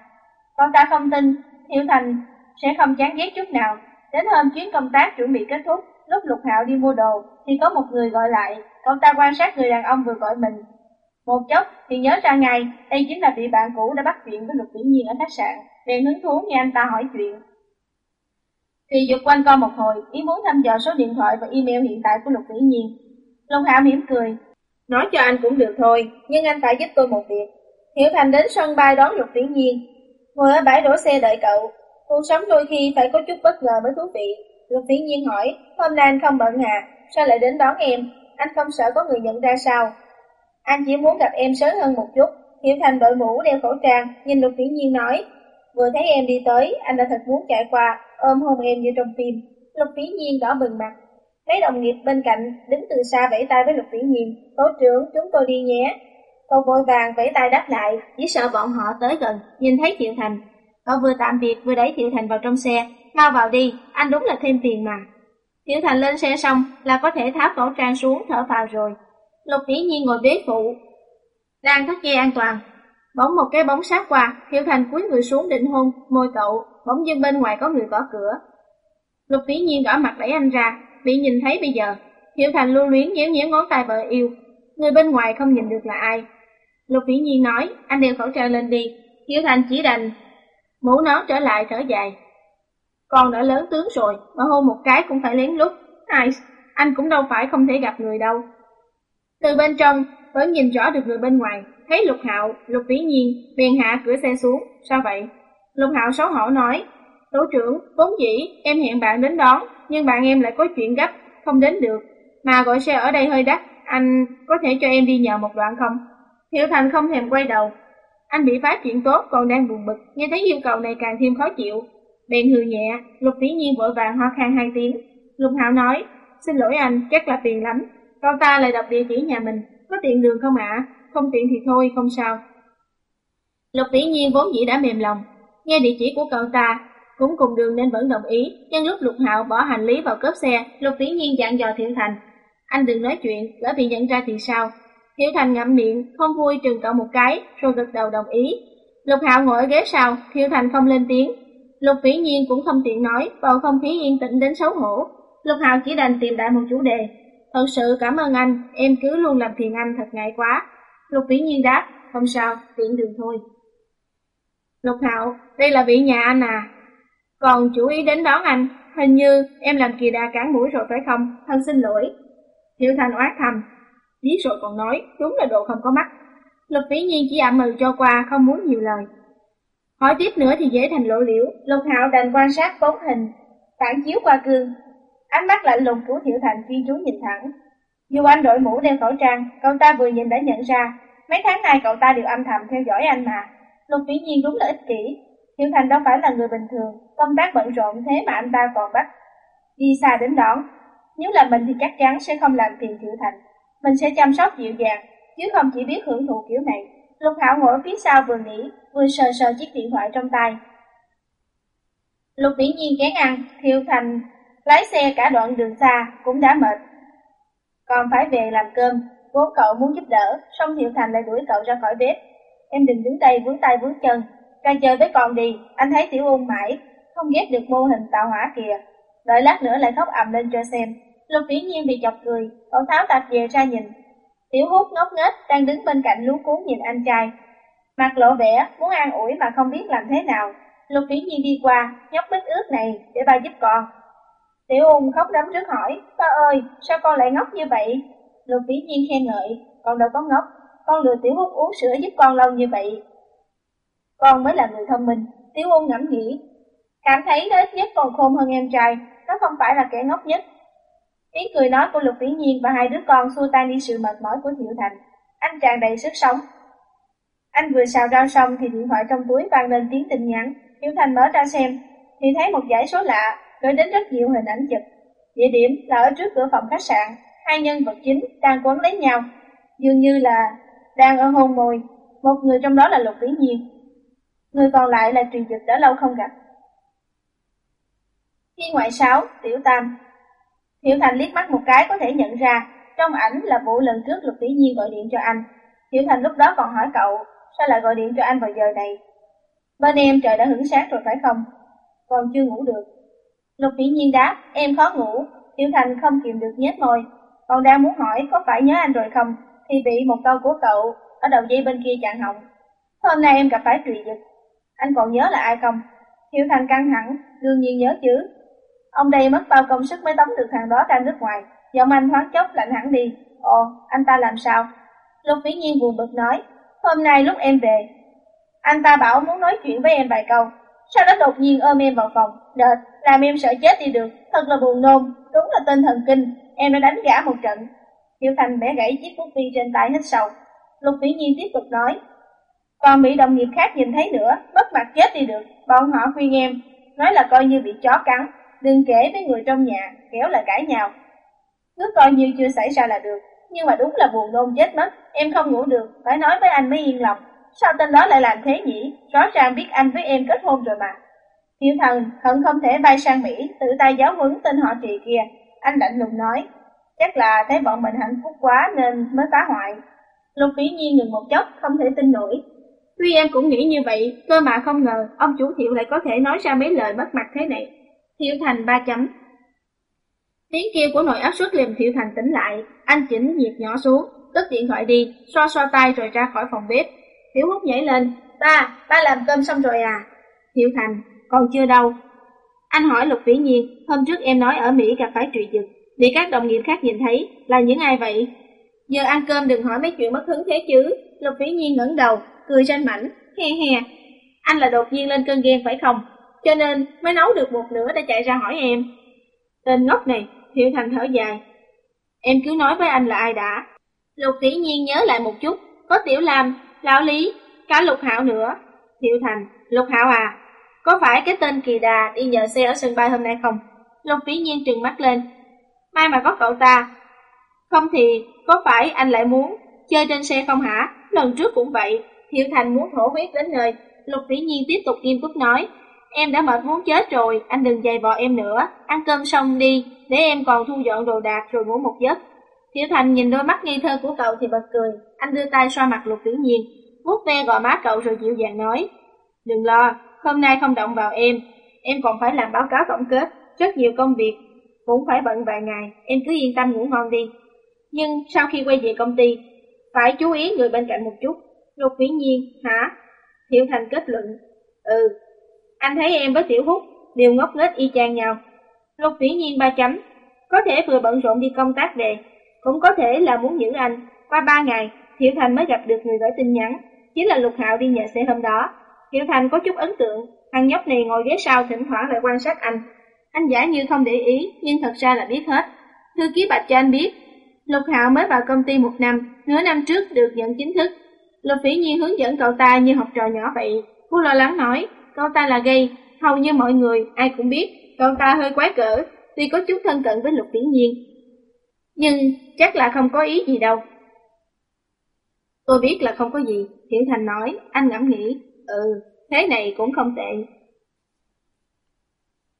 Con ta không tin, Thiệu Thành sẽ không chán ghét chút nào, Đến hôm chuyến công tác chuẩn bị kết thúc, lúc Lục Hạo đi mua đồ, thì có một người gọi lại, cậu ta quan sát người đàn ông vừa gọi mình. Một chốc thì nhớ ra ngay, đây chính là vị bạn cũ đã bắt chuyện với Lục Vĩ Nhiên ở khách sạn, liền hứng thú nghe anh ta hỏi chuyện. Thì dục quanh co một hồi, ý muốn thăm dò số điện thoại và email hiện tại của Lục Vĩ Nhiên. Lục Hạo mỉm cười, nói cho anh cũng được thôi, nhưng anh phải giúp tôi một việc. Hiểu Thành đến sân bay đón Lục Vĩ Nhiên, ngồi ở bãi đổ xe đợi cậu, Cuộc sống đôi khi phải có chút bất ngờ mới thú vị. Lục Vĩ Nhiên hỏi, hôm nay anh không bận à, sao lại đến đón em? Anh không sợ có người nhận ra sao? Anh chỉ muốn gặp em sớm hơn một chút. Hiểu Thành đội mũ đeo khẩu trang, nhìn Lục Vĩ Nhiên nói, vừa thấy em đi tới, anh đã thật muốn chạy qua, ôm hôn em như trong phim. Lục Vĩ Nhiên đỏ bừng mặt. Mấy đồng nghiệp bên cạnh đứng từ xa vẫy tay với Lục Vĩ Nhiên, tổ trưởng chúng tôi đi nhé. Cậu vội vàng vẫy tay đáp lại, chỉ sợ bọn họ tới gần, nhìn thấy triệu Thành, Cậu vừa tạm biệt vừa đẩy Tiểu Thành vào trong xe, mau vào đi, anh đúng là thêm tiền mà. Tiểu Thành lên xe xong là có thể tháo khẩu trang xuống thở vào rồi. Lục Vĩ Nhiên ngồi ghế phụ, đang thắt dây an toàn. Bỗng một cái bóng sát qua, Tiểu Thành cúi người xuống định hôn, môi cậu, bỗng dưng bên ngoài có người gõ cửa. Lục Vĩ Nhiên đỏ mặt đẩy anh ra, bị nhìn thấy bây giờ. Tiểu Thành lưu luyến nhéo nhéo ngón tay vợ yêu, người bên ngoài không nhìn được là ai. Lục Vĩ Nhiên nói, anh đeo khẩu trang lên đi. Tiểu Thành chỉ đành Mũ nón trở lại thở dài. Con đã lớn tướng rồi, mà hôn một cái cũng phải lén lút. Ai, anh cũng đâu phải không thể gặp người đâu. Từ bên trong, vẫn nhìn rõ được người bên ngoài, thấy Lục Hạo, Lục Vĩ Nhiên, bèn hạ cửa xe xuống. Sao vậy? Lục Hạo xấu hổ nói, Tổ trưởng, vốn dĩ, em hẹn bạn đến đón, nhưng bạn em lại có chuyện gấp, không đến được. Mà gọi xe ở đây hơi đắt, anh có thể cho em đi nhờ một đoạn không? Hiệu Thành không thèm quay đầu, anh bị phá chuyện tốt còn đang buồn bực, nghe thấy yêu cầu này càng thêm khó chịu. Bèn hừ nhẹ, Lục Vĩ Nhiên vội vàng ho khan hai tiếng. Lục Hạo nói, xin lỗi anh, chắc là tiền lắm. Cậu ta lại đọc địa chỉ nhà mình, có tiện đường không ạ? Không tiện thì thôi, không sao. Lục Vĩ Nhiên vốn dĩ đã mềm lòng, nghe địa chỉ của cậu ta, cũng cùng đường nên vẫn đồng ý. Nhưng lúc Lục Hạo bỏ hành lý vào cốp xe, Lục Vĩ Nhiên dặn dò Thiện Thành, anh đừng nói chuyện, lỡ bị nhận ra thì sao? Hiểu Thành ngậm miệng, không vui trừng cậu một cái, rồi gật đầu đồng ý. Lục Hạo ngồi ở ghế sau, Hiểu Thành không lên tiếng. Lục Vĩ Nhiên cũng không tiện nói, bầu không khí yên tĩnh đến xấu hổ. Lục Hạo chỉ đành tìm đại một chủ đề. Thật sự cảm ơn anh, em cứ luôn làm phiền anh thật ngại quá. Lục Vĩ Nhiên đáp, không sao, tiện đường thôi. Lục Hạo, đây là vị nhà anh à. Còn chủ ý đến đón anh, hình như em làm kỳ đà cản mũi rồi phải không? Thân xin lỗi. Hiểu Thành oát thầm, Biết rồi còn nói, đúng là độ không có mắt. Lục vĩ nhiên chỉ ậm ừ cho qua, không muốn nhiều lời. Hỏi tiếp nữa thì dễ thành lộ liễu, lục hạo đành quan sát bóng hình, phản chiếu qua gương. Ánh mắt lạnh lùng của Thiệu Thành chuyên chú nhìn thẳng. Dù anh đội mũ đeo khẩu trang, cậu ta vừa nhìn đã nhận ra, mấy tháng nay cậu ta đều âm thầm theo dõi anh mà. Lục vĩ nhiên đúng là ích kỷ. Thiệu Thành đâu phải là người bình thường, công tác bận rộn thế mà anh ta còn bắt đi xa đến đón. Nếu là mình thì chắc chắn sẽ không làm phiền Thiệu Thành. Mình sẽ chăm sóc dịu dàng, chứ không chỉ biết hưởng thụ kiểu này. Lục Hạo ngồi phía sau vừa nghĩ, vừa sờ sờ chiếc điện thoại trong tay. Lục Vĩ Nhiên kén ăn, Thiệu Thành lái xe cả đoạn đường xa cũng đã mệt. Còn phải về làm cơm, vốn cậu muốn giúp đỡ, song Thiệu Thành lại đuổi cậu ra khỏi bếp. Em đừng đứng đây vướng tay vướng chân, ra chơi với con đi, anh thấy Tiểu Ôn mãi, không ghét được mô hình tạo hỏa kìa. Đợi lát nữa lại khóc ầm lên cho xem. Lục Vĩ Nhiên bị chọc cười, cậu tháo tạp về ra nhìn. Tiểu hút ngốc nghếch đang đứng bên cạnh lú cuốn nhìn anh trai. Mặt lộ vẻ, muốn an ủi mà không biết làm thế nào. Lục Vĩ Nhiên đi qua, nhóc bít ướt này, để ba giúp con. Tiểu ung khóc đấm trước hỏi, ba ơi, sao con lại ngốc như vậy? Lục Vĩ Nhiên khen ngợi, con đâu có ngốc, con lừa Tiểu hút uống sữa giúp con lâu như vậy. Con mới là người thông minh, Tiểu ung ngẫm nghĩ, cảm thấy nó ít nhất còn khôn hơn em trai, nó không phải là kẻ ngốc nhất. Tiếng cười nói của Lục Vĩ Nhiên và hai đứa con xua tan đi sự mệt mỏi của Thiệu Thành. Anh tràn đầy sức sống. Anh vừa xào rau xong thì điện thoại trong túi vang lên tiếng tin nhắn. Thiệu Thành mở ra xem, thì thấy một dãy số lạ, gửi đến rất nhiều hình ảnh chụp. Địa điểm là ở trước cửa phòng khách sạn, hai nhân vật chính đang quấn lấy nhau, dường như là đang ở hôn môi. Một người trong đó là Lục Vĩ Nhiên, người còn lại là Truyền Dịch đã lâu không gặp. khi ngoại sáu, Tiểu Tam Hiểu Thành liếc mắt một cái có thể nhận ra, trong ảnh là vụ lần trước Lục Tỷ Nhiên gọi điện cho anh. Hiểu Thành lúc đó còn hỏi cậu, sao lại gọi điện cho anh vào giờ này? Bên em trời đã hứng sáng rồi phải không? Còn chưa ngủ được. Lục Tỷ Nhiên đáp, em khó ngủ. Hiểu Thành không kìm được nhếch môi, còn đang muốn hỏi có phải nhớ anh rồi không, thì bị một câu của cậu ở đầu dây bên kia chặn họng. Hôm nay em gặp phải trụy dịch, anh còn nhớ là ai không? Hiểu Thành căng thẳng, đương nhiên nhớ chứ, Ông đây mất bao công sức mới tống được thằng đó ra nước ngoài, giọng anh thoáng chốc lạnh hẳn đi. Ồ, anh ta làm sao? Lục Vĩ Nhiên buồn bực nói, hôm nay lúc em về, anh ta bảo muốn nói chuyện với em vài câu, sau đó đột nhiên ôm em vào phòng, Đợt làm em sợ chết đi được, thật là buồn nôn, đúng là tên thần kinh, em đã đánh gã một trận. Tiểu Thành bẻ gãy chiếc bút bi trên tay hết sầu. Lục Vĩ Nhiên tiếp tục nói, còn bị đồng nghiệp khác nhìn thấy nữa, mất mặt chết đi được, bọn họ khuyên em, nói là coi như bị chó cắn, đừng kể với người trong nhà, kéo lại cãi nhau. Cứ coi như chưa xảy ra là được, nhưng mà đúng là buồn nôn chết mất, em không ngủ được, phải nói với anh mới yên lòng. Sao tên đó lại làm thế nhỉ? Rõ ràng biết anh với em kết hôn rồi mà. Thiệu thần hận không thể bay sang Mỹ, tự tay giáo huấn tên họ trì kia. Anh lạnh lùng nói, chắc là thấy bọn mình hạnh phúc quá nên mới phá hoại. Lục vĩ nhiên ngừng một chốc, không thể tin nổi. Tuy em cũng nghĩ như vậy, cơ mà không ngờ ông chủ thiệu lại có thể nói ra mấy lời mất mặt thế này. Thiệu Thành ba chấm. Tiếng kêu của nội áp suất liềm Thiệu Thành tỉnh lại, anh chỉnh nhiệt nhỏ xuống, cất điện thoại đi, xoa xoa tay rồi ra khỏi phòng bếp. Tiểu Hút nhảy lên, ba, ba làm cơm xong rồi à? Thiệu Thành, còn chưa đâu. Anh hỏi Lục Vĩ Nhiên, hôm trước em nói ở Mỹ gặp phải trụy dực, bị các đồng nghiệp khác nhìn thấy, là những ai vậy? Giờ ăn cơm đừng hỏi mấy chuyện mất hứng thế chứ. Lục Vĩ Nhiên ngẩng đầu, cười ranh mảnh, he he. Anh là đột nhiên lên cơn ghen phải không? Cho nên mới nấu được một nửa đã chạy ra hỏi em. Tên ngốc này, Thiệu Thành thở dài. Em cứ nói với anh là ai đã. Lục Vĩ Nhiên nhớ lại một chút, có Tiểu Lam, Lão Lý, cả Lục Hạo nữa. Thiệu Thành, Lục Hạo à, có phải cái tên kỳ đà đi nhờ xe ở sân bay hôm nay không? Lục Vĩ Nhiên trừng mắt lên. Mai mà có cậu ta. Không thì, có phải anh lại muốn chơi trên xe không hả? Lần trước cũng vậy. Thiệu Thành muốn thổ huyết đến nơi. Lục Vĩ Nhiên tiếp tục nghiêm túc nói. Em đã mệt muốn chết rồi, anh đừng dày vò em nữa, ăn cơm xong đi, để em còn thu dọn đồ đạc rồi ngủ một giấc. Tiểu Thành nhìn đôi mắt ngây thơ của cậu thì bật cười, anh đưa tay xoa mặt lục tiểu nhiên, vuốt ve gò má cậu rồi dịu dàng nói. Đừng lo, hôm nay không động vào em, em còn phải làm báo cáo tổng kết, rất nhiều công việc, cũng phải bận vài ngày, em cứ yên tâm ngủ ngon đi. Nhưng sau khi quay về công ty, phải chú ý người bên cạnh một chút. Lục Vĩ Nhiên, hả? Thiệu Thành kết luận, ừ, anh thấy em với Tiểu Húc đều ngốc nghếch y chang nhau. Lục Vĩ Nhiên ba chấm, có thể vừa bận rộn đi công tác về, cũng có thể là muốn giữ anh. Qua ba ngày, Thiệu Thành mới gặp được người gửi tin nhắn, chính là Lục Hạo đi nhờ xe hôm đó. Thiệu Thành có chút ấn tượng, thằng nhóc này ngồi ghế sau thỉnh thoảng lại quan sát anh. Anh giả như không để ý, nhưng thật ra là biết hết. Thư ký Bạch cho anh biết, Lục Hạo mới vào công ty một năm, nửa năm trước được nhận chính thức. Lục Vĩ Nhiên hướng dẫn cậu ta như học trò nhỏ vậy. Cô lo lắng nói, cậu ta là gay, hầu như mọi người, ai cũng biết, cậu ta hơi quái cỡ, tuy có chút thân cận với Lục Viễn Nhiên. Nhưng chắc là không có ý gì đâu. Tôi biết là không có gì, Thiệu Thành nói, anh ngẫm nghĩ, ừ, thế này cũng không tệ.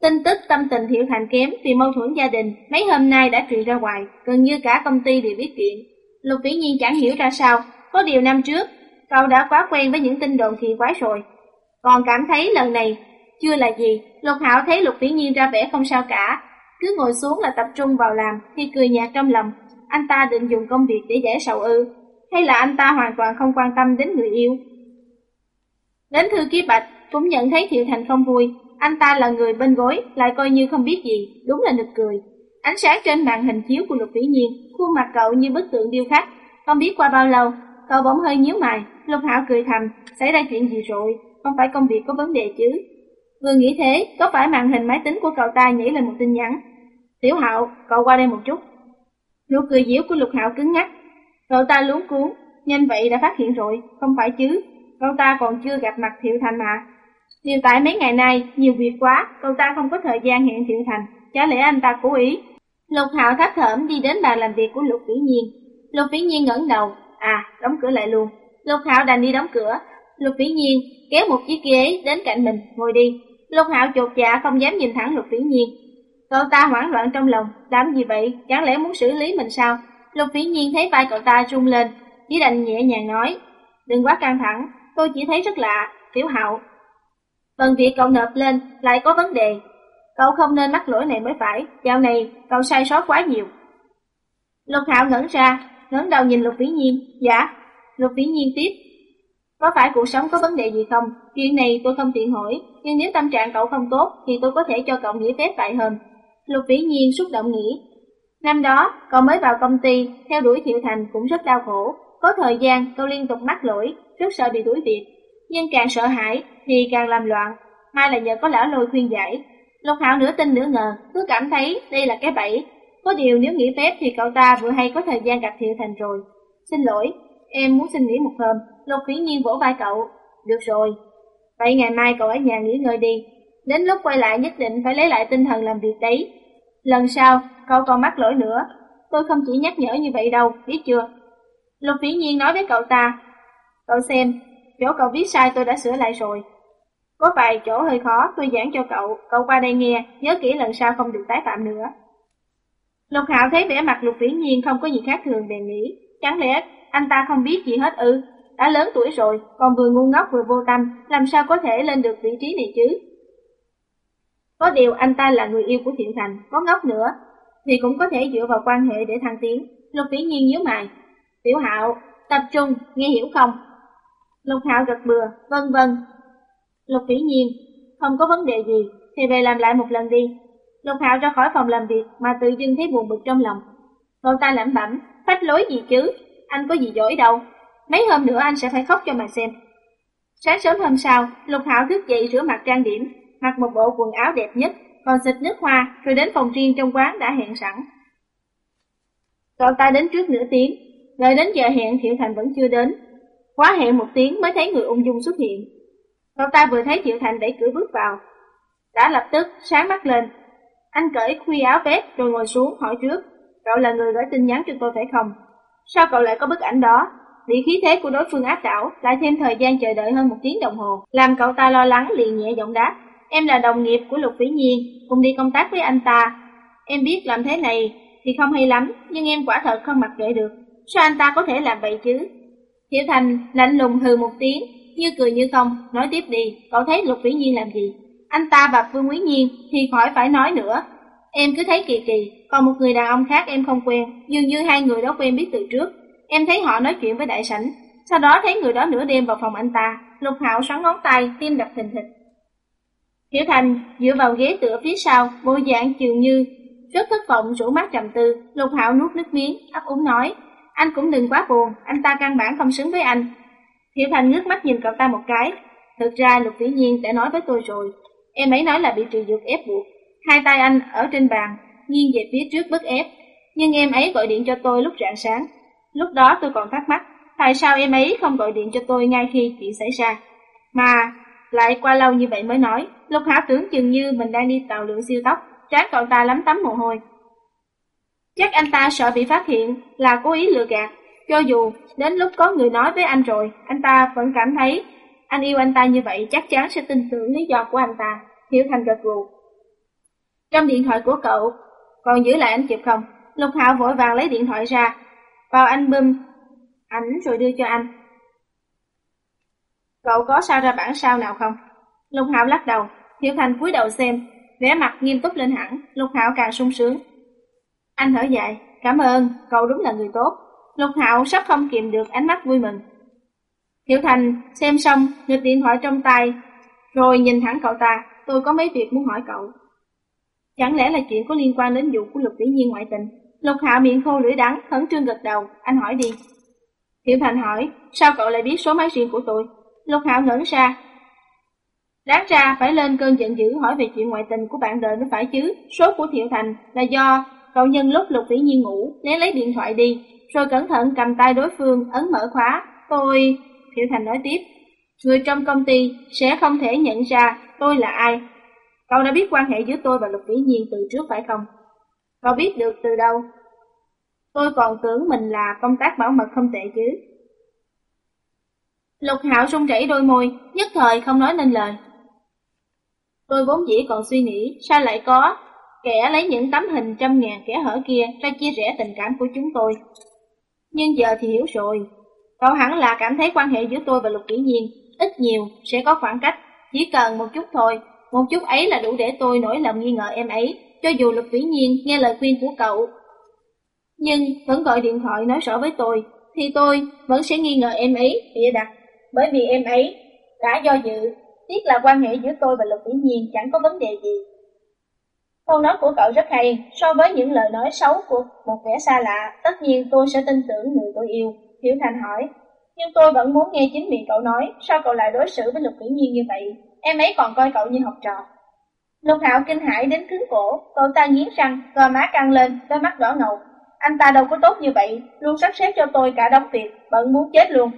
Tin tức tâm tình Thiệu Thành kém vì mâu thuẫn gia đình mấy hôm nay đã truyền ra ngoài, gần như cả công ty đều biết chuyện. Lục Vĩ Nhiên chẳng hiểu ra sao, có điều năm trước, cậu đã quá quen với những tin đồn kỳ quái rồi. Còn cảm thấy lần này, chưa là gì, Lục Hạo thấy Lục Vĩ Nhiên ra vẻ không sao cả, cứ ngồi xuống là tập trung vào làm, thì cười nhạt trong lòng. Anh ta định dùng công việc để giải sầu ư, hay là anh ta hoàn toàn không quan tâm đến người yêu? Đến thư ký bạch, cũng nhận thấy Thiệu Thành không vui, anh ta là người bên gối, lại coi như không biết gì, đúng là nực cười. Ánh sáng trên màn hình chiếu của Lục Vĩ Nhiên, khuôn mặt cậu như bức tượng điêu khắc. Không biết qua bao lâu, cậu bỗng hơi nhíu mày, Lục Hạo cười thầm, xảy ra chuyện gì rồi, không phải công việc có vấn đề chứ. Vừa nghĩ thế, có phải màn hình máy tính của cậu ta nhảy lên một tin nhắn. Tiểu Hạo, cậu qua đây một chút. Nụ cười diễu của Lục Hạo cứng ngắc. Cậu ta luống cuốn, nhanh vậy đã phát hiện rồi, không phải chứ. Cậu ta còn chưa gặp mặt Thiệu Thành mà, Điều tại mấy ngày nay, nhiều việc quá, cậu ta không có thời gian hẹn Thiệu Thành, chả lẽ anh ta cố ý. Lục Hạo thấp thởm đi đến bàn làm việc của Lục Vĩ Nhiên. Lục Vĩ Nhiên ngẩng đầu, à, đóng cửa lại luôn. Lục Hạo đành đi đóng cửa. Lục Vĩ Nhiên kéo một chiếc ghế đến cạnh mình, ngồi đi. Lục Hạo chột dạ không dám nhìn thẳng Lục Vĩ Nhiên. Cậu ta hoảng loạn trong lòng, làm gì vậy, chẳng lẽ muốn xử lý mình sao? Lục Vĩ Nhiên thấy vai cậu ta rung lên, chỉ đành nhẹ nhàng nói, đừng quá căng thẳng, tôi chỉ thấy rất lạ, Tiểu Hạo, Phần việc cậu nộp lên lại có vấn đề. Cậu không nên mắc lỗi này mới phải, dạo này cậu sai sót quá nhiều. Lục Hạo ngẩn ra, ngẩng đầu nhìn Lục Vĩ Nhiên, dạ. Lục Vĩ Nhiên tiếp, có phải cuộc sống có vấn đề gì không? Chuyện này tôi không tiện hỏi, nhưng nếu tâm trạng cậu không tốt thì tôi có thể cho cậu nghỉ phép vài hôm. Lục Vĩ Nhiên xúc động nghĩ. Năm đó, cậu mới vào công ty, theo đuổi Thiệu Thành cũng rất đau khổ. Có thời gian, cậu liên tục mắc lỗi, rất sợ bị đuổi việc nhưng càng sợ hãi thì càng làm loạn. Mai là nhờ có lão lôi khuyên giải. Lục Hạo nửa tin nửa ngờ, cứ cảm thấy đây là cái bẫy. Có điều nếu nghỉ phép thì cậu ta vừa hay có thời gian gặp Thiệu Thành rồi. Xin lỗi, em muốn xin nghỉ một hôm. Lục Vĩ Nhiên vỗ vai cậu. Được rồi. Vậy ngày mai cậu ở nhà nghỉ ngơi đi. Đến lúc quay lại nhất định phải lấy lại tinh thần làm việc đấy. Lần sau, cậu còn mắc lỗi nữa. Tôi không chỉ nhắc nhở như vậy đâu, biết chưa? Lục Vĩ Nhiên nói với cậu ta. Cậu xem, chỗ cậu viết sai tôi đã sửa lại rồi. Có vài chỗ hơi khó, tôi giảng cho cậu, cậu qua đây nghe, nhớ kỹ lần sau không được tái phạm nữa. Lục Hạo thấy vẻ mặt Lục Viễn Nhiên không có gì khác thường bèn nghĩ, chẳng lẽ anh ta không biết gì hết ư? Đã lớn tuổi rồi, còn vừa ngu ngốc vừa vô tâm, làm sao có thể lên được vị trí này chứ? Có điều anh ta là người yêu của Thiện Thành, có ngốc nữa, thì cũng có thể dựa vào quan hệ để thăng tiến. Lục Vĩ Nhiên nhíu mày, Tiểu Hạo, tập trung, nghe hiểu không? Lục Hạo gật bừa, vâng vâng. Lục Vĩ Nhiên, không có vấn đề gì, thì về làm lại một lần đi. Lục Hạo ra khỏi phòng làm việc mà tự dưng thấy buồn bực trong lòng. Cậu ta lẩm bẩm, phách lối gì chứ, anh có gì giỏi đâu. Mấy hôm nữa anh sẽ phải khóc cho mà xem. Sáng sớm hôm sau, Lục Hạo thức dậy rửa mặt trang điểm, mặc một bộ quần áo đẹp nhất, còn xịt nước hoa, rồi đến phòng riêng trong quán đã hẹn sẵn. Cậu ta đến trước nửa tiếng, đợi đến giờ hẹn Thiệu Thành vẫn chưa đến, Quá hẹn một tiếng mới thấy người ung dung xuất hiện. Cậu ta vừa thấy Thiệu Thành đẩy cửa bước vào. Đã lập tức sáng mắt lên. Anh cởi khuy áo vest rồi ngồi xuống hỏi trước. Cậu là người gửi tin nhắn cho tôi phải không? Sao cậu lại có bức ảnh đó? Bị khí thế của đối phương áp đảo, lại thêm thời gian chờ đợi hơn một tiếng đồng hồ, làm cậu ta lo lắng liền nhẹ giọng đáp. Em là đồng nghiệp của Lục Vĩ Nhiên, cùng đi công tác với anh ta. Em biết làm thế này thì không hay lắm, nhưng em quả thật không mặc kệ được. Sao anh ta có thể làm vậy chứ? Hiểu Thành lạnh lùng hừ một tiếng, như cười như không, nói tiếp đi, cậu thấy Lục Vĩ Nhiên làm gì? Anh ta và Phương Quý Nhiên thì khỏi phải nói nữa. Em cứ thấy kỳ kỳ, còn một người đàn ông khác em không quen, dường như hai người đó quen biết từ trước. Em thấy họ nói chuyện với đại sảnh, sau đó thấy người đó nửa đêm vào phòng anh ta, Lục Hạo xoắn ngón tay, tim đập thình thịch. Hiểu Thành dựa vào ghế tựa phía sau, bộ dạng chiều như rất thất vọng rủ mắt trầm tư, Lục Hạo nuốt nước miếng, ấp úng nói: anh cũng đừng quá buồn, anh ta căn bản không xứng với anh. Hiểu Thành ngước mắt nhìn cậu ta một cái. Thực ra Lục Vĩ Nhiên đã nói với tôi rồi. Em ấy nói là bị trừ dược ép buộc. Hai tay anh ở trên bàn, nghiêng về phía trước bức ép. Nhưng em ấy gọi điện cho tôi lúc rạng sáng. Lúc đó tôi còn thắc mắc, tại sao em ấy không gọi điện cho tôi ngay khi chuyện xảy ra. Mà, lại qua lâu như vậy mới nói, lúc Hảo tưởng chừng như mình đang đi tàu lượng siêu tốc, trán cậu ta lắm tắm mồ hôi. Chắc anh ta sợ bị phát hiện là cố ý lừa gạt, cho dù đến lúc có người nói với anh rồi, anh ta vẫn cảm thấy anh yêu anh ta như vậy chắc chắn sẽ tin tưởng lý do của anh ta. Hiểu Thành gật gù. Trong điện thoại của cậu, còn giữ lại anh chụp không? Lục Hạo vội vàng lấy điện thoại ra, vào album ảnh rồi đưa cho anh. Cậu có sao ra bản sao nào không? Lục Hạo lắc đầu, Hiểu Thành cúi đầu xem, vẻ mặt nghiêm túc lên hẳn, Lục Hạo càng sung sướng. Anh thở dài, cảm ơn, cậu đúng là người tốt. Lục Hạo sắp không kìm được ánh mắt vui mừng. Hiểu Thành xem xong, nghịch điện thoại trong tay, rồi nhìn thẳng cậu ta, tôi có mấy việc muốn hỏi cậu. Chẳng lẽ là chuyện có liên quan đến vụ của Lục Vĩ Nhiên ngoại tình? Lục Hạo miệng khô lưỡi đắng, khẩn trương gật đầu, anh hỏi đi. Tiểu Thành hỏi, sao cậu lại biết số máy riêng của tôi? Lục Hạo ngẩn ra. Đáng ra phải lên cơn giận dữ hỏi về chuyện ngoại tình của bạn đời mới phải chứ. Số của Thiệu Thành là do cậu nhân lúc Lục Vĩ Nhiên ngủ, lấy lấy điện thoại đi, rồi cẩn thận cầm tay đối phương ấn mở khóa. Tôi... Thiệu Thành nói tiếp, người trong công ty sẽ không thể nhận ra tôi là ai. Cậu đã biết quan hệ giữa tôi và Lục Vĩ Nhiên từ trước phải không? Cậu biết được từ đâu? Tôi còn tưởng mình là công tác bảo mật không tệ chứ. Lục Hạo run rẩy đôi môi, nhất thời không nói nên lời. Tôi vốn dĩ còn suy nghĩ sao lại có kẻ lấy những tấm hình trăm ngàn kẻ hở kia ra chia rẽ tình cảm của chúng tôi. Nhưng giờ thì hiểu rồi, cậu hẳn là cảm thấy quan hệ giữa tôi và Lục Kỷ Nhiên ít nhiều sẽ có khoảng cách, chỉ cần một chút thôi, một chút ấy là đủ để tôi nổi lòng nghi ngờ em ấy, cho dù Lục Kỷ Nhiên nghe lời khuyên của cậu. Nhưng vẫn gọi điện thoại nói rõ với tôi, thì tôi vẫn sẽ nghi ngờ em ấy bịa đặt, bởi vì em ấy đã do dự, tiếc là quan hệ giữa tôi và Lục Vĩ Nhiên chẳng có vấn đề gì. Câu nói của cậu rất hay, so với những lời nói xấu của một vẻ xa lạ, tất nhiên tôi sẽ tin tưởng người tôi yêu. Hiểu Thành hỏi, nhưng tôi vẫn muốn nghe chính miệng cậu nói, sao cậu lại đối xử với Lục Vĩ Nhiên như vậy, em ấy còn coi cậu như học trò. Lục Hạo kinh hãi đến cứng cổ, cậu ta nghiến răng, gò má căng lên, đôi mắt đỏ ngầu. Anh ta đâu có tốt như vậy, luôn sắp xếp cho tôi cả đống việc, bận muốn chết luôn.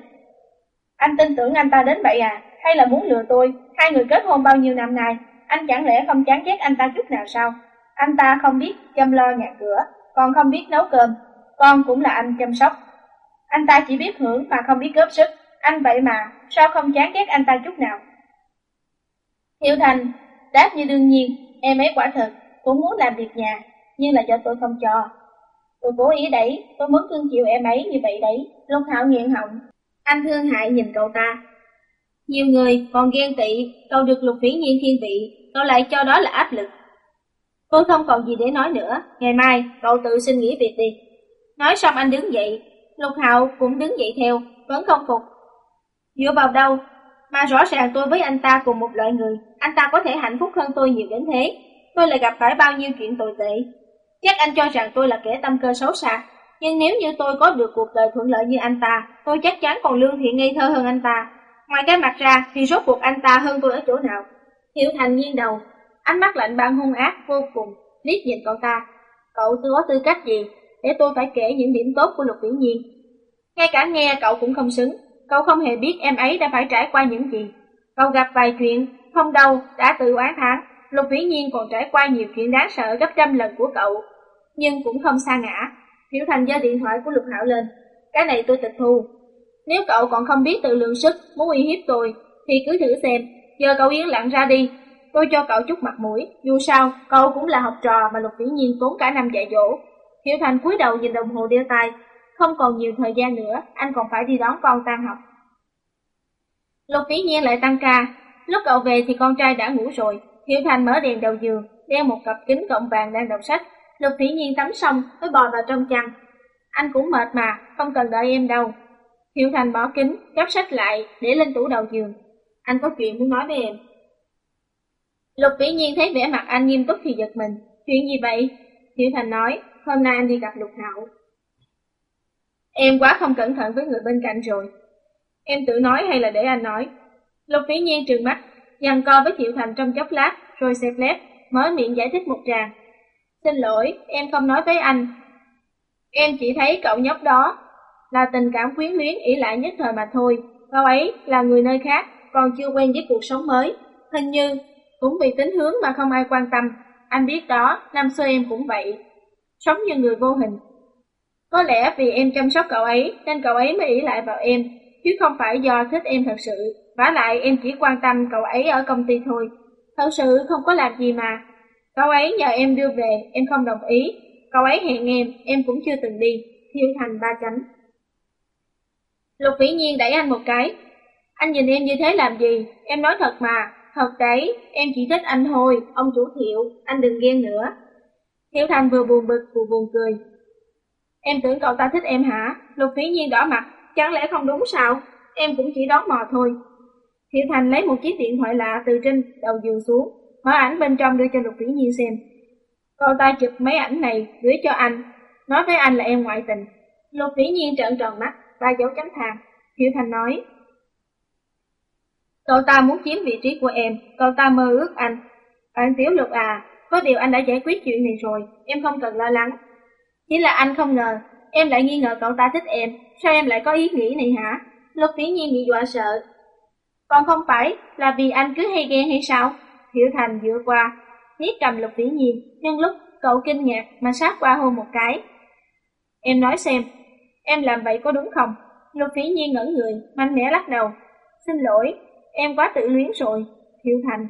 Anh tin tưởng anh ta đến vậy à, hay là muốn lừa tôi, hai người kết hôn bao nhiêu năm nay, anh chẳng lẽ không chán ghét anh ta chút nào sao? Anh ta không biết chăm lo nhà cửa, còn không biết nấu cơm, con cũng là anh chăm sóc. Anh ta chỉ biết hưởng mà không biết góp sức, anh vậy mà, sao không chán ghét anh ta chút nào? Hiệu Thành, đáp như đương nhiên, em ấy quả thật, cũng muốn làm việc nhà, nhưng là cho tôi không cho. Tôi cố ý đấy, tôi muốn cưng chiều em ấy như vậy đấy, Lục thảo nghiện họng. Anh thương hại nhìn cậu ta, nhiều người còn ghen tị, cậu được lục phỉ nhiên thiên vị, cậu lại cho đó là áp lực. Tôi không còn gì để nói nữa, ngày mai cậu tự xin nghỉ việc đi. Nói xong anh đứng dậy, Lục Hạo cũng đứng dậy theo, vẫn không phục. Dựa vào đâu? Mà rõ ràng tôi với anh ta cùng một loại người, anh ta có thể hạnh phúc hơn tôi nhiều đến thế. Tôi lại gặp phải bao nhiêu chuyện tồi tệ. Chắc anh cho rằng tôi là kẻ tâm cơ xấu xa, nhưng nếu như tôi có được cuộc đời thuận lợi như anh ta, tôi chắc chắn còn lương thiện ngây thơ hơn anh ta. Ngoài cái mặt ra thì rốt cuộc anh ta hơn tôi ở chỗ nào? Hiểu Thành nghiêng đầu, ánh mắt lạnh băng hung ác vô cùng, liếc nhìn cậu ta. Cậu tư có tư cách gì để tôi phải kể những điểm tốt của Lục Vĩ Nhiên? Ngay cả nghe cậu cũng không xứng, cậu không hề biết em ấy đã phải trải qua những gì. Cậu gặp vài chuyện, không đâu, đã tự oán thán. Lục Vĩ Nhiên còn trải qua nhiều chuyện đáng sợ gấp trăm lần của cậu, nhưng cũng không xa ngã. Hiểu Thành giơ điện thoại của Lục Hạo lên. Cái này tôi tịch thu, nếu cậu còn không biết tự lượng sức, muốn uy hiếp tôi, thì cứ thử xem, giờ cậu yên lặng ra đi. Tôi cho cậu chút mặt mũi, dù sao, cậu cũng là học trò mà Lục Vĩ Nhiên tốn cả năm dạy dỗ. Tiểu Thành cúi đầu nhìn đồng hồ đeo tay, không còn nhiều thời gian nữa, anh còn phải đi đón con tan học. Lục Vĩ Nhiên lại tăng ca, lúc cậu về thì con trai đã ngủ rồi. Hiểu Thành mở đèn đầu giường, đeo một cặp kính cộng vàng đang đọc sách. Lục Thị Nhiên tắm xong mới bò vào trong chăn. Anh cũng mệt mà, không cần đợi em đâu, Hiểu Thành bỏ kính, gấp sách lại, để lên tủ đầu giường. Anh có chuyện muốn nói với em. Lục vĩ nhiên thấy vẻ mặt anh nghiêm túc thì giật mình. Chuyện gì vậy? Hiểu Thành nói, hôm nay anh đi gặp Lục Hạo. Em quá không cẩn thận với người bên cạnh rồi. Em tự nói hay là để anh nói? Lục vĩ nhiên trừng mắt, giằng co với Thiệu Thành trong chốc lát, rồi xẹp lép, mở miệng giải thích một tràng. Xin lỗi, em không nói với anh. Em chỉ thấy cậu nhóc đó là tình cảm quyến luyến ỷ lại nhất thời mà thôi, cậu ấy là người nơi khác, còn chưa quen với cuộc sống mới. Hình như, cũng vì tính hướng mà không ai quan tâm. Anh biết đó, năm xưa em cũng vậy. Sống như người vô hình. Có lẽ vì em chăm sóc cậu ấy, nên cậu ấy mới ý lại vào em, chứ không phải do thích em thật sự vả lại em chỉ quan tâm cậu ấy ở công ty thôi. Thật sự không có làm gì mà. Cậu ấy nhờ em đưa về, em không đồng ý. Cậu ấy hẹn em, em cũng chưa từng đi. Thiên thành ba chấm. Lục vĩ nhiên đẩy anh một cái. Anh nhìn em như thế làm gì? Em nói thật mà. Thật đấy, em chỉ thích anh thôi, ông chủ thiệu, anh đừng ghen nữa. Thiệu thành vừa buồn bực vừa buồn cười. Em tưởng cậu ta thích em hả? Lục vĩ nhiên đỏ mặt, chẳng lẽ không đúng sao? Em cũng chỉ đoán mò thôi. Thiệu thành lấy một chiếc điện thoại lạ từ trên đầu giường xuống, mở ảnh bên trong đưa cho Lục Vĩ Nhiên xem. Cậu ta chụp mấy ảnh này gửi cho anh, nói với anh là em ngoại tình. Lục Vĩ Nhiên trợn tròn mắt, ba dấu chấm than. Thiệu Thành nói, Cậu ta muốn chiếm vị trí của em, cậu ta mơ ước anh. Bạn Tiểu Lục à, có điều anh đã giải quyết chuyện này rồi, em không cần lo lắng. Chỉ là anh không ngờ, em lại nghi ngờ cậu ta thích em, sao em lại có ý nghĩ này hả? Lục Vĩ Nhiên bị dọa sợ. Còn không phải là vì anh cứ hay ghen hay sao? Hiểu Thành dựa qua, niết cầm Lục Vĩ Nhiên, nhưng lúc cậu kinh ngạc mà sát qua hôn một cái. Em nói xem, em làm vậy có đúng không? Lục Vĩ Nhiên ngẩn người, mạnh mẽ lắc đầu. Xin lỗi, em quá tự luyến rồi. Hiểu Thành,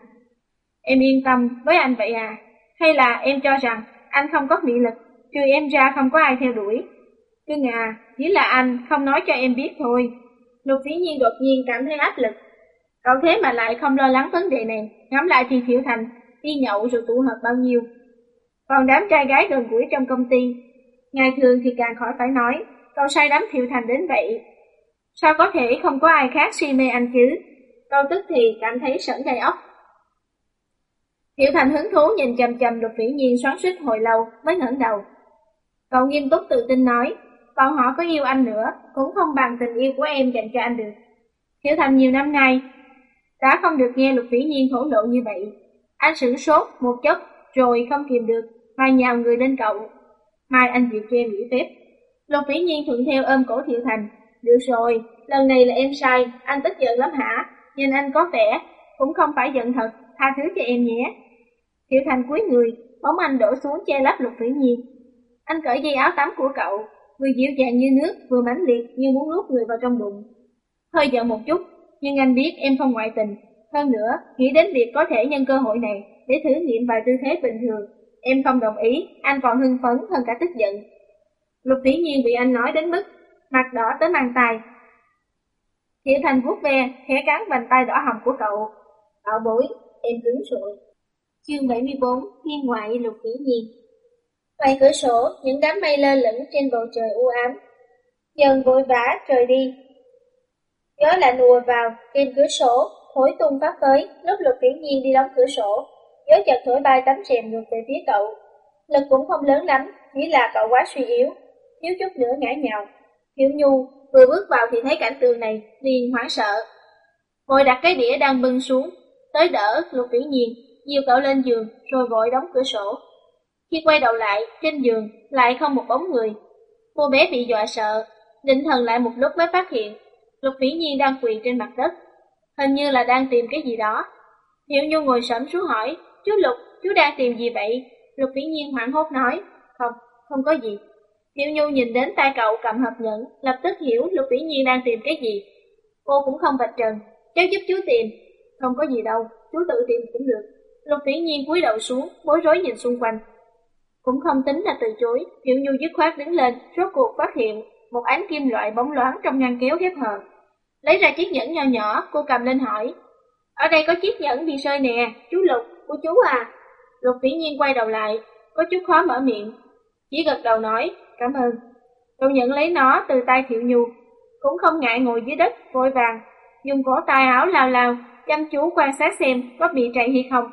em yên tâm với anh vậy à? Hay là em cho rằng anh không có nghị lực, trừ em ra không có ai theo đuổi? Cưng à, chỉ là anh không nói cho em biết thôi. Lục Vĩ Nhiên đột nhiên cảm thấy áp lực. Cậu thế mà lại không lo lắng vấn đề này, ngắm lại thì Thiệu Thành, đi nhậu rồi tụ hợp bao nhiêu. Còn đám trai gái gần gũi trong công ty, ngày thường thì càng khỏi phải nói, cậu say đắm Thiệu Thành đến vậy. Sao có thể không có ai khác si mê anh chứ? Cậu tức thì cảm thấy sởn gai ốc. Thiệu Thành hứng thú nhìn chầm chầm lục vĩ nhiên xoắn suýt hồi lâu mới ngẩng đầu. Cậu nghiêm túc tự tin nói, bọn họ có yêu anh nữa, cũng không bằng tình yêu của em dành cho anh được. thiệu Thành nhiều năm nay, đã không được nghe Lục Vĩ Nhiên thổ lộ như vậy. Anh sửng sốt một chút, rồi không kìm được, mà nhào người lên cậu. Mai anh dịu cho em nghỉ phép. Lục Vĩ Nhiên thuận theo ôm cổ Thiệu Thành. Được rồi, lần này là em sai, anh tức giận lắm hả? Nhìn anh có vẻ, cũng không phải giận thật, tha thứ cho em nhé. Thiệu Thành cúi người, bóng anh đổ xuống che lấp Lục Vĩ Nhiên. Anh cởi dây áo tắm của cậu, vừa dịu dàng như nước, vừa mãnh liệt như muốn nuốt người vào trong bụng. Hơi giận một chút, nhưng anh biết em không ngoại tình. Hơn nữa, nghĩ đến việc có thể nhân cơ hội này để thử nghiệm vài tư thế bình thường. Em không đồng ý, anh còn hưng phấn hơn cả tức giận. Lục vĩ nhiên bị anh nói đến mức mặt đỏ tới mang tai. Thiệu Thành vuốt ve, khẽ cắn bàn tay đỏ hồng của cậu. Bảo bối, em cứng rồi. Chương 74, thiên ngoại lục vĩ nhiên. Ngoài cửa sổ, những đám mây lơ lửng trên bầu trời u ám. Dần vội vã trời đi. Gió lạnh lùa vào, trên cửa sổ, thổi tung phát tới, lúc lục viễn nhiên đi đóng cửa sổ. Gió chợt thổi bay tấm rèm ngược về phía cậu. Lực cũng không lớn lắm, chỉ là cậu quá suy yếu, thiếu chút nữa ngã nhào. Hiểu Nhu vừa bước vào thì thấy cảnh tượng này, liền hoảng sợ. Vội đặt cái đĩa đang bưng xuống, tới đỡ lục viễn nhiên, dìu cậu lên giường, rồi vội đóng cửa sổ. Khi quay đầu lại, trên giường lại không một bóng người. Cô bé bị dọa sợ, định thần lại một lúc mới phát hiện Lục Vĩ Nhiên đang quỳ trên mặt đất, hình như là đang tìm cái gì đó. Hiểu Nhu ngồi sẫm xuống hỏi, chú Lục, chú đang tìm gì vậy? Lục Vĩ Nhiên hoảng hốt nói, không, không có gì. Hiểu Nhu nhìn đến tay cậu cầm hộp nhẫn, lập tức hiểu Lục Vĩ Nhiên đang tìm cái gì. Cô cũng không vạch trần, cháu giúp chú tìm. Không có gì đâu, chú tự tìm cũng được. Lục Vĩ Nhiên cúi đầu xuống, bối rối nhìn xung quanh. Cũng không tính là từ chối, Hiểu Nhu dứt khoát đứng lên, rốt cuộc phát hiện một ánh kim loại bóng loáng trong ngăn kéo khép hờ. Lấy ra chiếc nhẫn nho nhỏ, cô cầm lên hỏi. Ở đây có chiếc nhẫn bị rơi nè, chú Lục, của chú à. Lục vĩ nhiên quay đầu lại, có chút khó mở miệng. Chỉ gật đầu nói, cảm ơn. Cậu nhận lấy nó từ tay Thiệu Nhu, cũng không ngại ngồi dưới đất, vội vàng, dùng cổ tay áo lao lao, chăm chú quan sát xem có bị trầy hay không.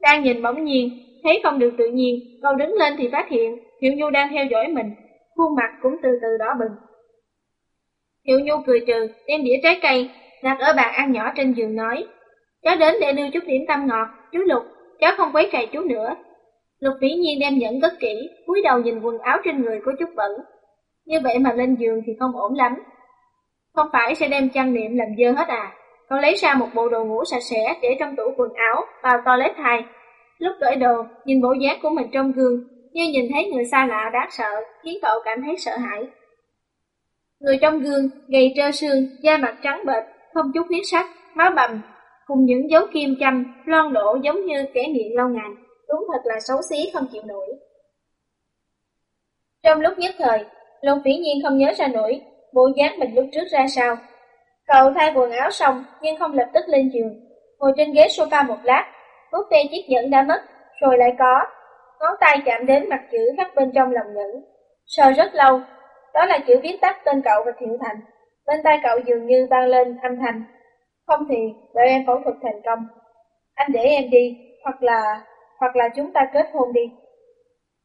Đang nhìn bỗng nhiên, thấy không được tự nhiên, cậu đứng lên thì phát hiện Thiệu Nhu đang theo dõi mình, khuôn mặt cũng từ từ đỏ bừng. Hiệu Nhu cười trừ, đem đĩa trái cây, đặt ở bàn ăn nhỏ trên giường nói. Cháu đến để đưa chút điểm tâm ngọt, chú Lục, cháu không quấy rầy chú nữa. Lục vĩ nhiên đem nhẫn cất kỹ, cúi đầu nhìn quần áo trên người có chút bẩn. Như vậy mà lên giường thì không ổn lắm. Không phải sẽ đem chăn niệm làm dơ hết à? Con lấy ra một bộ đồ ngủ sạch sẽ để trong tủ quần áo vào toilet thay. Lúc cởi đồ, nhìn bộ dáng của mình trong gương, như nhìn thấy người xa lạ đáng sợ, khiến cậu cảm thấy sợ hãi. Người trong gương, gầy trơ xương, da mặt trắng bệch, không chút huyết sắc, máu bầm, cùng những dấu kim châm, loang đổ giống như kẻ nghiện lâu ngày. Đúng thật là xấu xí không chịu nổi. Trong lúc nhất thời, Long Phỉ Nhiên không nhớ ra nổi bộ dáng mình lúc trước ra sao. Cậu thay quần áo xong nhưng không lập tức lên giường, ngồi trên ghế sofa một lát, vuốt ve chiếc nhẫn đã mất, rồi lại có. Ngón tay chạm đến mặt chữ khắc bên trong lòng nhẫn. Sờ rất lâu, đó là chữ viết tắt tên cậu và Thiệu Thành. Bên tay cậu dường như vang lên âm thanh. Không thì, đợi em phẫu thuật thành công. Anh để em đi, hoặc là, hoặc là chúng ta kết hôn đi.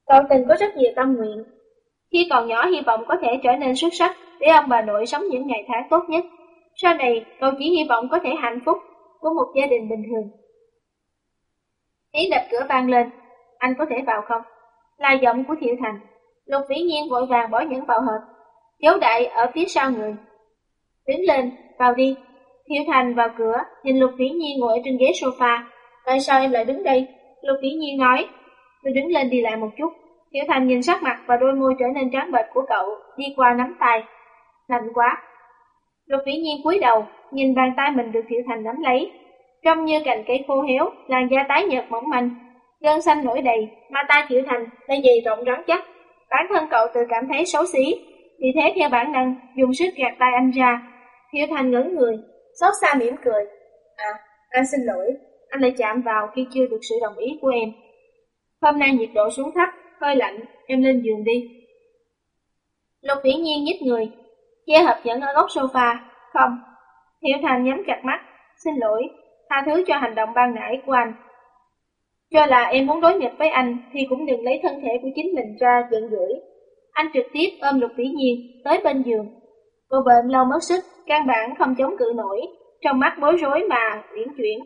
Cậu tình có rất nhiều tâm nguyện. Khi còn nhỏ hy vọng có thể trở nên xuất sắc để ông bà nội sống những ngày tháng tốt nhất. Sau này, cậu chỉ hy vọng có thể hạnh phúc của một gia đình bình thường. Tiếng đập cửa vang lên, anh có thể vào không? Là giọng của Thiệu Thành. Lục vĩ nhiên vội vàng bỏ những vào hộp, giấu đại ở phía sau người. Đứng lên, vào đi. Thiệu Thành vào cửa, nhìn Lục vĩ nhiên ngồi trên ghế sofa. Tại sao em lại đứng đây? Lục vĩ nhiên nói, tôi đứng lên đi lại một chút. Thiệu Thành nhìn sắc mặt và đôi môi trở nên trắng bệch của cậu, đi qua nắm tay. Lạnh quá. Lục vĩ nhiên cúi đầu, nhìn bàn tay mình được Thiệu Thành nắm lấy. Trông như cành cây khô héo, làn da tái nhợt mỏng manh, gân xanh nổi đầy, mà ta chịu Thành đã dày rộng rắn chắc. Bản thân cậu tự cảm thấy xấu xí, vì thế theo bản năng dùng sức gạt tay anh ra. Thiệu Thành ngẩn người, xót xa mỉm cười. À, anh xin lỗi, anh lại chạm vào khi chưa được sự đồng ý của em. Hôm nay nhiệt độ xuống thấp, hơi lạnh, em lên giường đi. Lục Vĩ Nhiên nhích người, che hộp dẫn ở góc sofa. Không. Thiệu Thành nhắm chặt mắt, xin lỗi, tha thứ cho hành động ban nãy của anh. Cho là em muốn đối nghịch với anh thì cũng đừng lấy thân thể của chính mình ra giận dỗi. Anh trực tiếp ôm Lục Vĩ Nhiên tới bên giường. Cô bệnh lâu mất sức, căn bản không chống cự nổi, trong mắt bối rối mà uyển chuyển.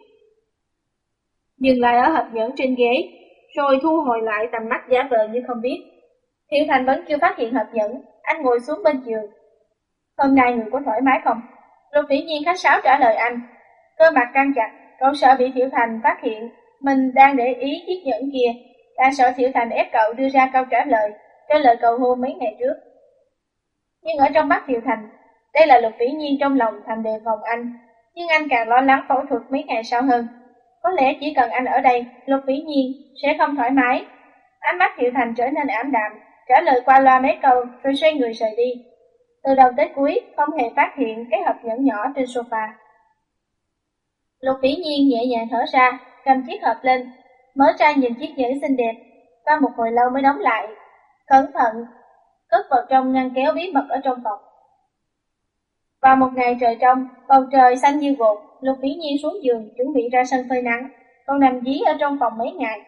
Dừng lại ở hộp nhẫn trên ghế, rồi thu hồi lại tầm mắt giả vờ như không biết. Thiệu Thành vẫn chưa phát hiện hộp nhẫn, anh ngồi xuống bên giường. Hôm nay người có thoải mái không? Lục Vĩ Nhiên khách sáo trả lời anh. Cơ mặt căng chặt, cậu sợ bị Thiệu Thành phát hiện mình đang để ý chiếc nhẫn kia, đang sợ Thiệu Thành ép cậu đưa ra câu trả lời cho lời cầu hôn mấy ngày trước. Nhưng ở trong mắt Thiệu Thành, đây là Lục Vĩ Nhiên trong lòng thành đề phòng anh, nhưng anh càng lo lắng phẫu thuật mấy ngày sau hơn. Có lẽ chỉ cần anh ở đây, Lục Vĩ Nhiên sẽ không thoải mái. Ánh mắt Thiệu Thành trở nên ảm đạm, trả lời qua loa mấy câu rồi xoay người rời đi. Từ đầu tới cuối không hề phát hiện cái hộp nhẫn nhỏ trên sofa. Lục Vĩ Nhiên nhẹ nhàng thở ra, cầm chiếc hộp lên, mở ra nhìn chiếc nhẫn xinh đẹp, qua một hồi lâu mới đóng lại, cẩn thận, cất vào trong ngăn kéo bí mật ở trong phòng. Vào một ngày trời trong, bầu trời xanh như gột, Lục Vĩ Nhiên xuống giường chuẩn bị ra sân phơi nắng, còn nằm dí ở trong phòng mấy ngày.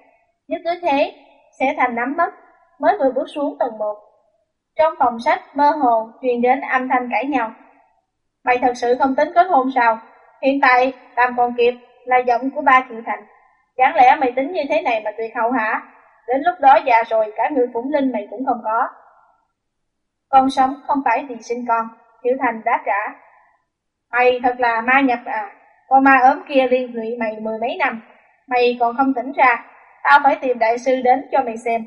Nếu cứ thế, sẽ thành nắm mất, mới vừa bước xuống tầng 1. Trong phòng sách, mơ hồ, truyền đến âm thanh cãi nhau. Mày thật sự không tính kết hôn sao? Hiện tại, làm còn kịp, là giọng của ba Thiệu Thành. Chẳng lẽ mày tính như thế này mà tuyệt hậu hả? Đến lúc đó già rồi, cả người phủng linh mày cũng không có. Con sống không phải vì sinh con, Thiệu Thành đáp trả. Mày thật là ma nhập à, con ma ốm kia liên lụy mày mười mấy năm, mày còn không tỉnh ra, tao phải tìm đại sư đến cho mày xem.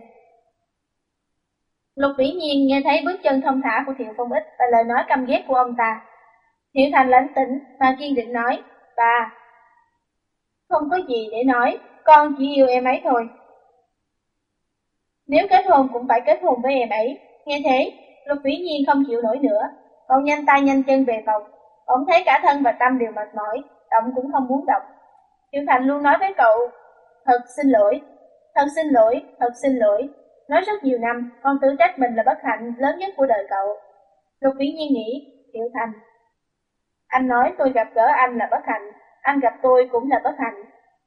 Lục vĩ nhiên nghe thấy bước chân thông thả của Thiệu Phong Ích và lời nói căm ghét của ông ta. Thiệu Thành lãnh tĩnh và kiên định nói, bà, không có gì để nói, con chỉ yêu em ấy thôi. Nếu kết hôn cũng phải kết hôn với em ấy, nghe thế, Lục vĩ nhiên không chịu nổi nữa, cậu nhanh tay nhanh chân về phòng, ông thấy cả thân và tâm đều mệt mỏi, động cũng không muốn động. Thiệu Thành luôn nói với cậu, thật xin lỗi, thật xin lỗi, thật xin lỗi, Nói rất nhiều năm, con tự trách mình là bất hạnh lớn nhất của đời cậu. Lục Vĩ Nhiên nghĩ, Triệu Thành. Anh nói tôi gặp gỡ anh là bất hạnh, anh gặp tôi cũng là bất hạnh.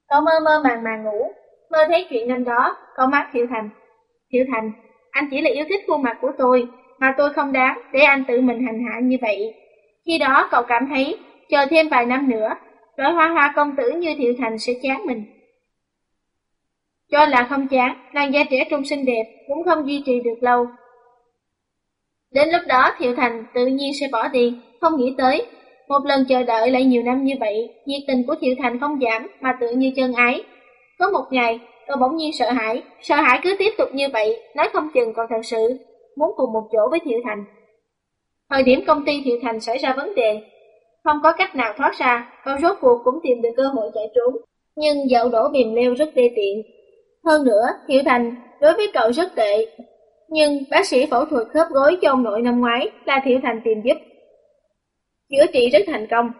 Cậu mơ mơ màng màng ngủ, mơ thấy chuyện năm đó, cậu mắt Thiệu Thành. Thiệu Thành, anh chỉ là yêu thích khuôn mặt của tôi, mà tôi không đáng để anh tự mình hành hạ như vậy. Khi đó cậu cảm thấy, chờ thêm vài năm nữa, loại hoa hoa công tử như Thiệu Thành sẽ chán mình. Cho là không chán, làn da trẻ trung xinh đẹp cũng không duy trì được lâu. Đến lúc đó Thiệu Thành tự nhiên sẽ bỏ đi, không nghĩ tới. Một lần chờ đợi lại nhiều năm như vậy, nhiệt tình của Thiệu Thành không giảm mà tự như chân ái. Có một ngày, cậu bỗng nhiên sợ hãi, sợ hãi cứ tiếp tục như vậy, nói không chừng còn thật sự muốn cùng một chỗ với Thiệu Thành. Thời điểm công ty Thiệu Thành xảy ra vấn đề, không có cách nào thoát ra, con rốt cuộc cũng tìm được cơ hội chạy trốn. Nhưng dậu đổ bìm leo rất đê tiện. Hơn nữa, Thiệu Thành đối với cậu rất tệ. Nhưng bác sĩ phẫu thuật khớp gối cho ông nội năm ngoái là Thiệu Thành tìm giúp. Chữa trị rất thành công.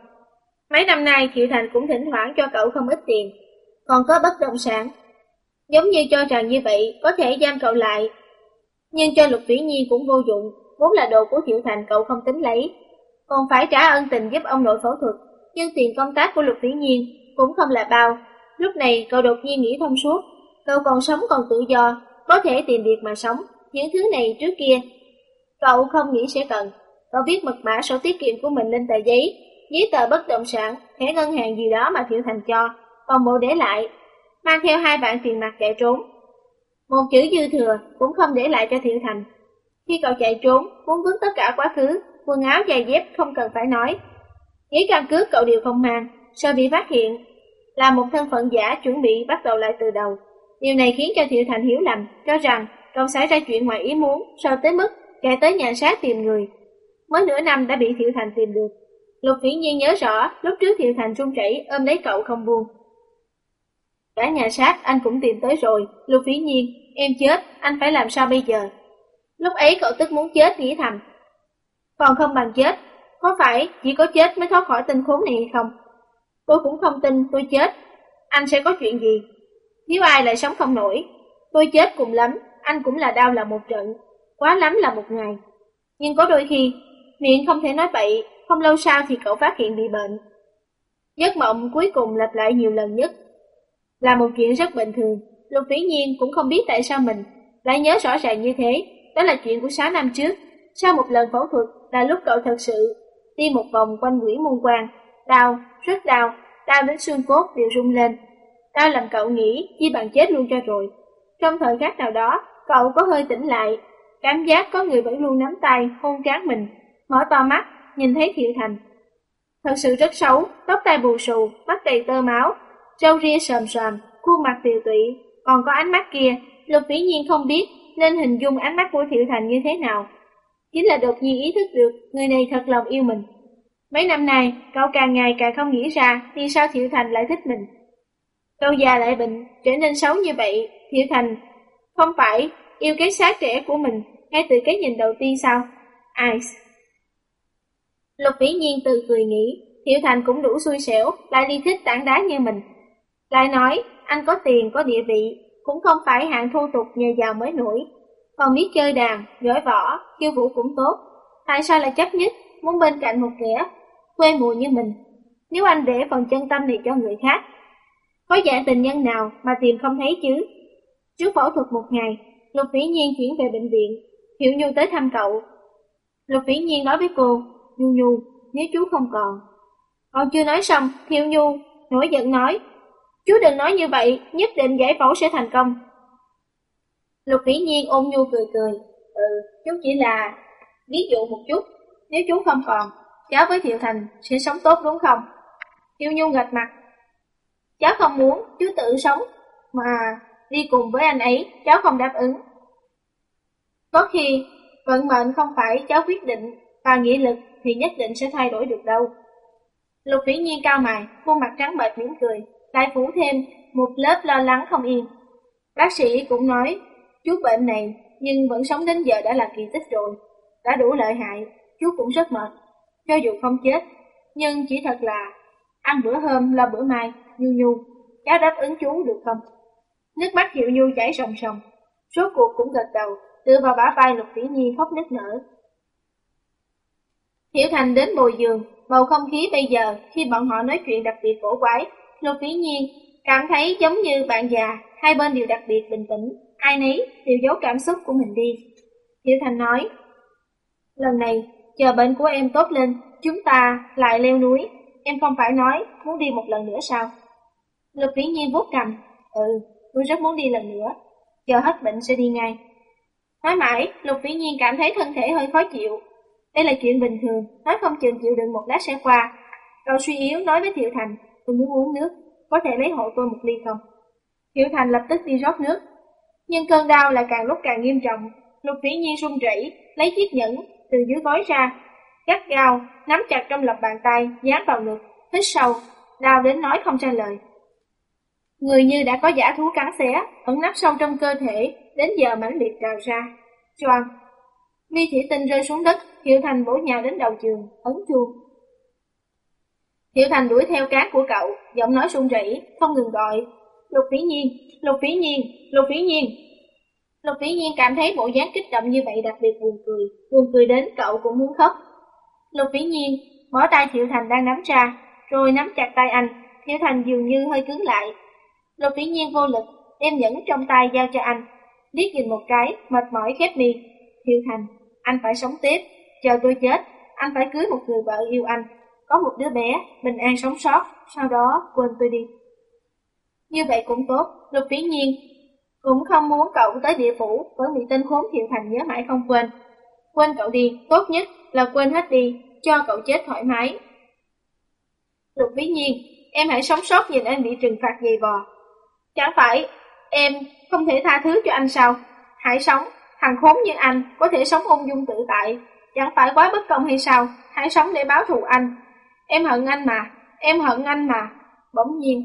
Mấy năm nay Thiệu Thành cũng thỉnh thoảng cho cậu không ít tiền, còn có bất động sản. Giống như cho rằng như vậy có thể giam cậu lại. Nhưng cho Lục Vĩ Nhiên cũng vô dụng, vốn là đồ của Thiệu Thành cậu không tính lấy. Còn phải trả ân tình giúp ông nội phẫu thuật, nhưng tiền công tác của Lục Vĩ Nhiên cũng không là bao. Lúc này cậu đột nhiên nghĩ thông suốt, cậu còn sống còn tự do, có thể tìm việc mà sống. Những thứ này trước kia, cậu không nghĩ sẽ cần. Cậu viết mật mã sổ tiết kiệm của mình lên tờ giấy, giấy tờ bất động sản, thẻ ngân hàng gì đó mà Thiệu Thành cho, còn bộ để lại, mang theo hai vạn tiền mặt chạy trốn. Một chữ dư thừa cũng không để lại cho Thiệu Thành. Khi cậu chạy trốn, muốn vứt tất cả quá khứ, quần áo giày dép không cần phải nói. Giấy căn cước cậu đều không mang, sợ bị phát hiện, là một thân phận giả chuẩn bị bắt đầu lại từ đầu. Điều này khiến cho Thiệu Thành hiểu lầm, cho rằng cậu xảy ra chuyện ngoài ý muốn, sợ tới mức chạy tới nhà sát tìm người. Mới nửa năm đã bị Thiệu Thành tìm được. Lục Vĩ Nhiên nhớ rõ, lúc trước Thiệu Thành run rẩy ôm lấy cậu không buông. Cả nhà sát anh cũng tìm tới rồi, Lục Vĩ Nhiên, em chết, anh phải làm sao bây giờ? Lúc ấy cậu tức muốn chết nghĩ thầm. Còn không bằng chết, có phải chỉ có chết mới thoát khỏi tinh khốn này hay không? Tôi cũng không tin tôi chết, anh sẽ có chuyện gì? Nếu ai lại sống không nổi, tôi chết cùng lắm, anh cũng là đau là một trận, quá lắm là một ngày. Nhưng có đôi khi, miệng không thể nói bậy, không lâu sau thì cậu phát hiện bị bệnh. Giấc mộng cuối cùng lặp lại nhiều lần nhất. Là một chuyện rất bình thường, Lục Vĩ Nhiên cũng không biết tại sao mình lại nhớ rõ ràng như thế. Đó là chuyện của 6 năm trước. Sau một lần phẫu thuật là lúc cậu thật sự đi một vòng quanh quỷ môn quan. Đau, rất đau, đau đến xương cốt đều rung lên. Đau làm cậu nghĩ chi bằng chết luôn cho rồi. Trong thời khắc nào đó, cậu có hơi tỉnh lại, cảm giác có người vẫn luôn nắm tay, hôn trán mình, mở to mắt, nhìn thấy Thiệu Thành. Thật sự rất xấu, tóc tai bù xù, mắt đầy tơ máu, râu ria sờm sờm, khuôn mặt tiều tụy, còn có ánh mắt kia, Lục Vĩ Nhiên không biết nên hình dung ánh mắt của Thiệu Thành như thế nào. Chính là đột nhiên ý thức được người này thật lòng yêu mình. Mấy năm nay, cậu càng ngày càng không nghĩ ra vì sao Thiệu Thành lại thích mình. Cậu già lại bệnh, trở nên xấu như vậy, Thiệu Thành không phải yêu cái xác trẻ của mình ngay từ cái nhìn đầu tiên sao? Ai? Lục Vĩ Nhiên từ cười nghĩ, Thiệu Thành cũng đủ xui xẻo, lại đi thích tảng đá như mình. Lại nói, anh có tiền, có địa vị, cũng không phải hạng thu tục nhờ giàu mới nổi. Còn biết chơi đàn, giỏi võ, khiêu vũ cũng tốt. Tại sao lại chấp nhất, muốn bên cạnh một kẻ quê mùa như mình? Nếu anh để phần chân tâm này cho người khác, có dạng tình nhân nào mà tìm không thấy chứ? Trước phẫu thuật một ngày, Lục Vĩ Nhiên chuyển về bệnh viện, Hiệu Nhu tới thăm cậu. Lục Vĩ Nhiên nói với cô, Nhu Nhu, nếu chú không còn. Còn chưa nói xong, Hiệu Nhu nổi giận nói, chú đừng nói như vậy, nhất định giải phẫu sẽ thành công. Lục Vĩ Nhiên ôn nhu cười cười, ừ, chú chỉ là ví dụ một chút, nếu chú không còn, cháu với Thiệu Thành sẽ sống tốt đúng không? Hiệu Nhu gật mặt, cháu không muốn, chú tự sống, mà đi cùng với anh ấy, cháu không đáp ứng. Có khi, vận mệnh không phải cháu quyết định, và nghị lực thì nhất định sẽ thay đổi được đâu. Lục vĩ nhiên cao mày, khuôn mặt trắng bệch mỉm cười, lại phủ thêm một lớp lo lắng không yên. Bác sĩ cũng nói, chú bệnh này nhưng vẫn sống đến giờ đã là kỳ tích rồi, đã đủ lợi hại, chú cũng rất mệt, cho dù không chết, nhưng chỉ thật là ăn bữa hôm lo bữa mai, nhu nhu, cháu đáp ứng chú được không? Nước mắt Hiệu Nhu chảy ròng ròng, số cuộc cũng gật đầu, tựa vào bả vai Lục Vĩ Nhi khóc nức nở. Hiểu Thành đến bồi giường, bầu không khí bây giờ khi bọn họ nói chuyện đặc biệt cổ quái, Lục Vĩ Nhiên cảm thấy giống như bạn già, hai bên đều đặc biệt bình tĩnh, ai nấy đều giấu cảm xúc của mình đi. Hiểu Thành nói, lần này, chờ bệnh của em tốt lên, chúng ta lại leo núi, em không phải nói muốn đi một lần nữa sao? Lục Vĩ Nhiên vuốt cầm, ừ, tôi rất muốn đi lần nữa, chờ hết bệnh sẽ đi ngay. Nói mãi, Lục Vĩ Nhiên cảm thấy thân thể hơi khó chịu. Đây là chuyện bình thường, nói không chừng chịu đựng một lát sẽ qua, Cậu suy yếu nói với Thiệu Thành, tôi muốn uống nước, có thể lấy hộ tôi một ly không? Thiệu Thành lập tức đi rót nước. Nhưng cơn đau lại càng lúc càng nghiêm trọng. Lục Vĩ Nhiên run rẩy, lấy chiếc nhẫn từ dưới gói ra, gắt gao, nắm chặt trong lòng bàn tay, dán vào ngực, hít sâu, đau đến nói không ra lời. Người như đã có giả thú cắn xé, ẩn nắp sâu trong cơ thể, đến giờ mãnh liệt trào ra. Choang! Mi thủy tinh rơi xuống đất, Hiệu Thành bổ nhào đến đầu giường, ấn chuông. Hiệu Thành đuổi theo cát của cậu, giọng nói run rẩy, không ngừng gọi. Lục Vĩ Nhiên, Lục Vĩ Nhiên, Lục Vĩ Nhiên. Lục Vĩ Nhiên cảm thấy bộ dáng kích động như vậy đặc biệt buồn cười, buồn cười đến cậu cũng muốn khóc. Lục Vĩ Nhiên, bỏ tay Thiệu Thành đang nắm ra, rồi nắm chặt tay anh, Thiệu Thành dường như hơi cứng lại. Lục Vĩ Nhiên vô lực, đem nhẫn trong tay giao cho anh, liếc nhìn một cái, mệt mỏi khép mi. Thiệu Thành, anh phải sống tiếp, chờ tôi chết, anh phải cưới một người vợ yêu anh, có một đứa bé, bình an sống sót, sau đó quên tôi đi. Như vậy cũng tốt, Lục Vĩ Nhiên cũng không muốn cậu tới địa phủ với bị tên khốn Thiệu Thành nhớ mãi không quên. Quên cậu đi, tốt nhất là quên hết đi, cho cậu chết thoải mái. Lục Vĩ Nhiên, em hãy sống sót nhìn anh bị trừng phạt dày vò. Chẳng phải em không thể tha thứ cho anh sao? Hãy sống, thằng khốn như anh có thể sống ung dung tự tại, chẳng phải quá bất công hay sao? Hãy sống để báo thù anh. Em hận anh mà, em hận anh mà. Bỗng nhiên,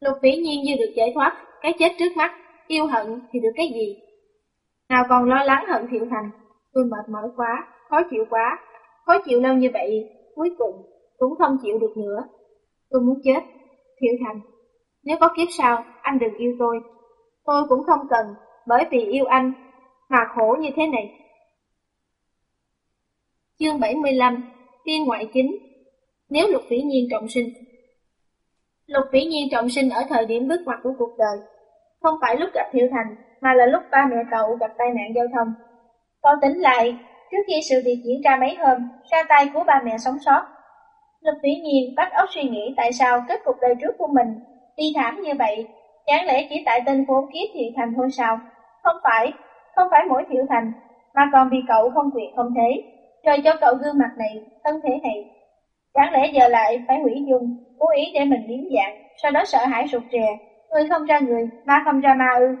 Lục Vĩ Nhiên như được giải thoát, cái chết trước mắt, yêu hận thì được cái gì? Nào còn lo lắng hận Thiệu Thành, tôi mệt mỏi quá, khó chịu quá, khó chịu lâu như vậy, cuối cùng cũng không chịu được nữa. Tôi muốn chết. Thiệu Thành, nếu có kiếp sau, anh đừng yêu tôi. Tôi cũng không cần, bởi vì yêu anh, mà khổ như thế này. Chương 75 Tiên ngoại chính Nếu lục vĩ nhiên trọng sinh Lục vĩ nhiên trọng sinh ở thời điểm bước ngoặt của cuộc đời Không phải lúc gặp Thiệu Thành, mà là lúc ba mẹ cậu gặp tai nạn giao thông. Con tính lại, trước khi sự việc diễn ra mấy hôm, ra tay của ba mẹ sống sót. Lục vĩ nhiên bắt óc suy nghĩ tại sao kết cục đời trước của mình đi thảm như vậy. Chẳng lẽ chỉ tại tên khốn kiếp Thiệu Thành thôi sao? Không phải, không phải mỗi Thiệu Thành, mà còn vì cậu không quyền không thế. Trời cho cậu gương mặt này, thân thể này. Chẳng lẽ giờ lại phải hủy dung, cố ý để mình biến dạng, sau đó sợ hãi rụt rè, người không ra người, ma không ra ma ư.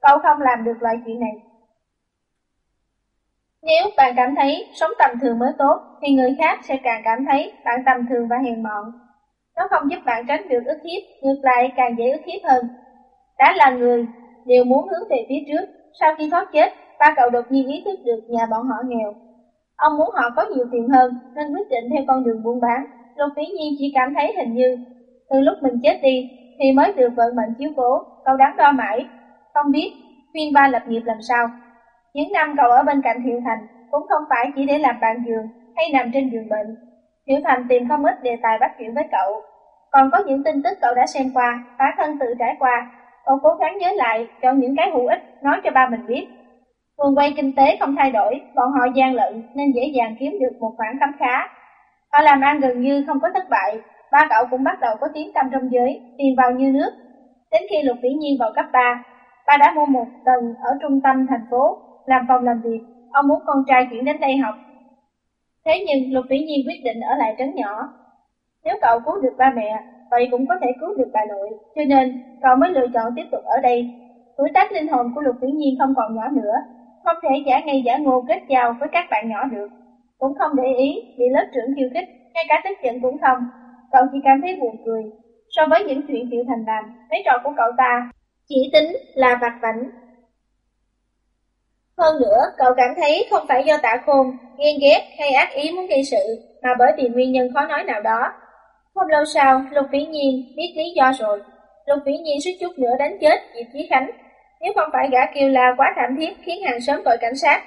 Cậu không làm được loại chuyện này. Nếu bạn cảm thấy sống tầm thường mới tốt, thì người khác sẽ càng cảm thấy bạn tầm thường và hèn mọn. Nó không giúp bạn tránh được ức hiếp, ngược lại càng dễ ức hiếp hơn. Đã là người, đều muốn hướng về phía trước, sau khi thoát chết, ba cậu đột nhiên ý thức được nhà bọn họ nghèo. Ông muốn họ có nhiều tiền hơn, nên quyết định theo con đường buôn bán. Lục Vĩ Nhiên chỉ cảm thấy hình như, từ lúc mình chết đi, thì mới được vận mệnh chiếu cố, cậu đáng đo mãi, không biết phiên ba lập nghiệp làm sao. Những năm cậu ở bên cạnh Thiệu Thành cũng không phải chỉ để làm bạn giường hay nằm trên giường bệnh. Thiệu Thành tìm không ít đề tài bắt chuyện với cậu. Còn có những tin tức cậu đã xem qua, bản thân tự trải qua, cậu cố gắng nhớ lại, cho những cái hữu ích, nói cho ba mình biết. Nguồn quay kinh tế không thay đổi, bọn họ gian lận nên dễ dàng kiếm được một khoản khám khá. Họ làm ăn gần như không có thất bại, ba cậu cũng bắt đầu có tiếng tăm trong giới, tiền vào như nước. Đến khi Lục Vĩ Nhiên vào cấp 3, ba đã mua một tầng ở trung tâm thành phố, làm phòng làm việc, ông muốn con trai chuyển đến đây học. Thế nhưng Lục Vĩ Nhiên quyết định ở lại trấn nhỏ. Nếu cậu cứu được ba mẹ, vậy cũng có thể cứu được bà nội, cho nên cậu mới lựa chọn tiếp tục ở đây. Tuổi tác linh hồn của Lục Vĩ Nhiên không còn nhỏ nữa, không thể giả ngây giả ngô kết giao với các bạn nhỏ được. Cũng không để ý bị lớp trưởng khiêu khích, ngay cả tức giận cũng không. Cậu chỉ cảm thấy buồn cười. So với những chuyện Tiểu Thành làm, mấy trò của cậu ta chỉ tính là vặt vảnh. Hơn nữa, cậu cảm thấy không phải do tạ khôn, ghen ghét hay ác ý muốn gây sự, mà bởi vì nguyên nhân khó nói nào đó. Không lâu sau, Lục Vĩ Nhiên biết lý do rồi. Lục Vĩ Nhiên suýt chút nữa đánh chết Diệp Chí Khánh. Nếu không phải gã kêu la quá thảm thiết khiến hàng sớm gọi cảnh sát,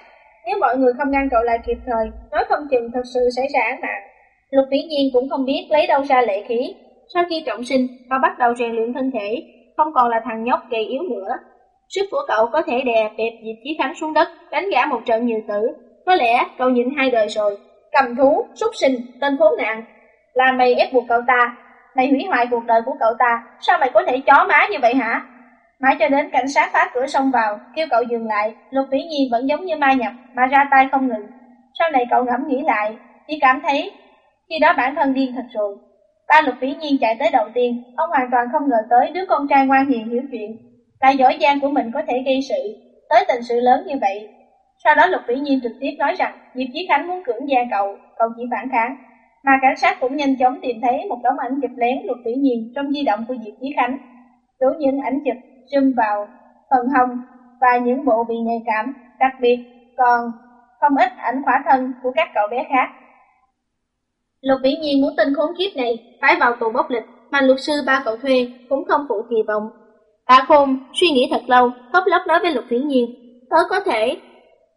nếu mọi người không ngăn cậu lại kịp thời, nói không chừng thật sự xảy ra án mạng. Lục Vĩ Nhiên cũng không biết lấy đâu ra lệ khí. Sau khi trọng sinh, cậu bắt đầu rèn luyện thân thể, không còn là thằng nhóc gầy yếu nữa. Sức của cậu có thể đè bẹp Diệp Chí Khánh xuống đất, đánh gã một trận nhiều tử. Có lẽ cậu nhịn hai đời rồi. Cầm thú, súc sinh, tên khốn nạn. Là mày ép buộc cậu ta. Mày hủy hoại cuộc đời của cậu ta. Sao mày có thể chó má như vậy hả? Mãi cho đến cảnh sát phá cửa xông vào, kêu cậu dừng lại, Lục Vĩ Nhi vẫn giống như ma nhập, mà ra tay không ngừng. Sau này cậu ngẫm nghĩ lại, chỉ cảm thấy Khi đó bản thân điên thật rồi. Ba lục vĩ nhiên chạy tới đầu tiên, ông hoàn toàn không ngờ tới đứa con trai ngoan hiền hiểu chuyện. Tài giỏi giang của mình có thể gây sự, tới tình sự lớn như vậy. Sau đó lục vĩ nhiên trực tiếp nói rằng Diệp Chí Khánh muốn cưỡng gia cậu, cậu chỉ phản kháng. Mà cảnh sát cũng nhanh chóng tìm thấy một tấm ảnh chụp lén luật vĩ nhiên trong di động của Diệp Chí Khánh. Đủ những ảnh chụp zoom vào phần hông và những bộ bị nhạy cảm, đặc biệt còn không ít ảnh khỏa thân của các cậu bé khác. Lục Vĩ Nhiên muốn tin khốn kiếp này phải vào tù bốc lịch mà luật sư ba cậu thuê cũng không phụ kỳ vọng. Tạ Khôn suy nghĩ thật lâu, khóc lóc nói với Lục Vĩ Nhiên, tớ có thể,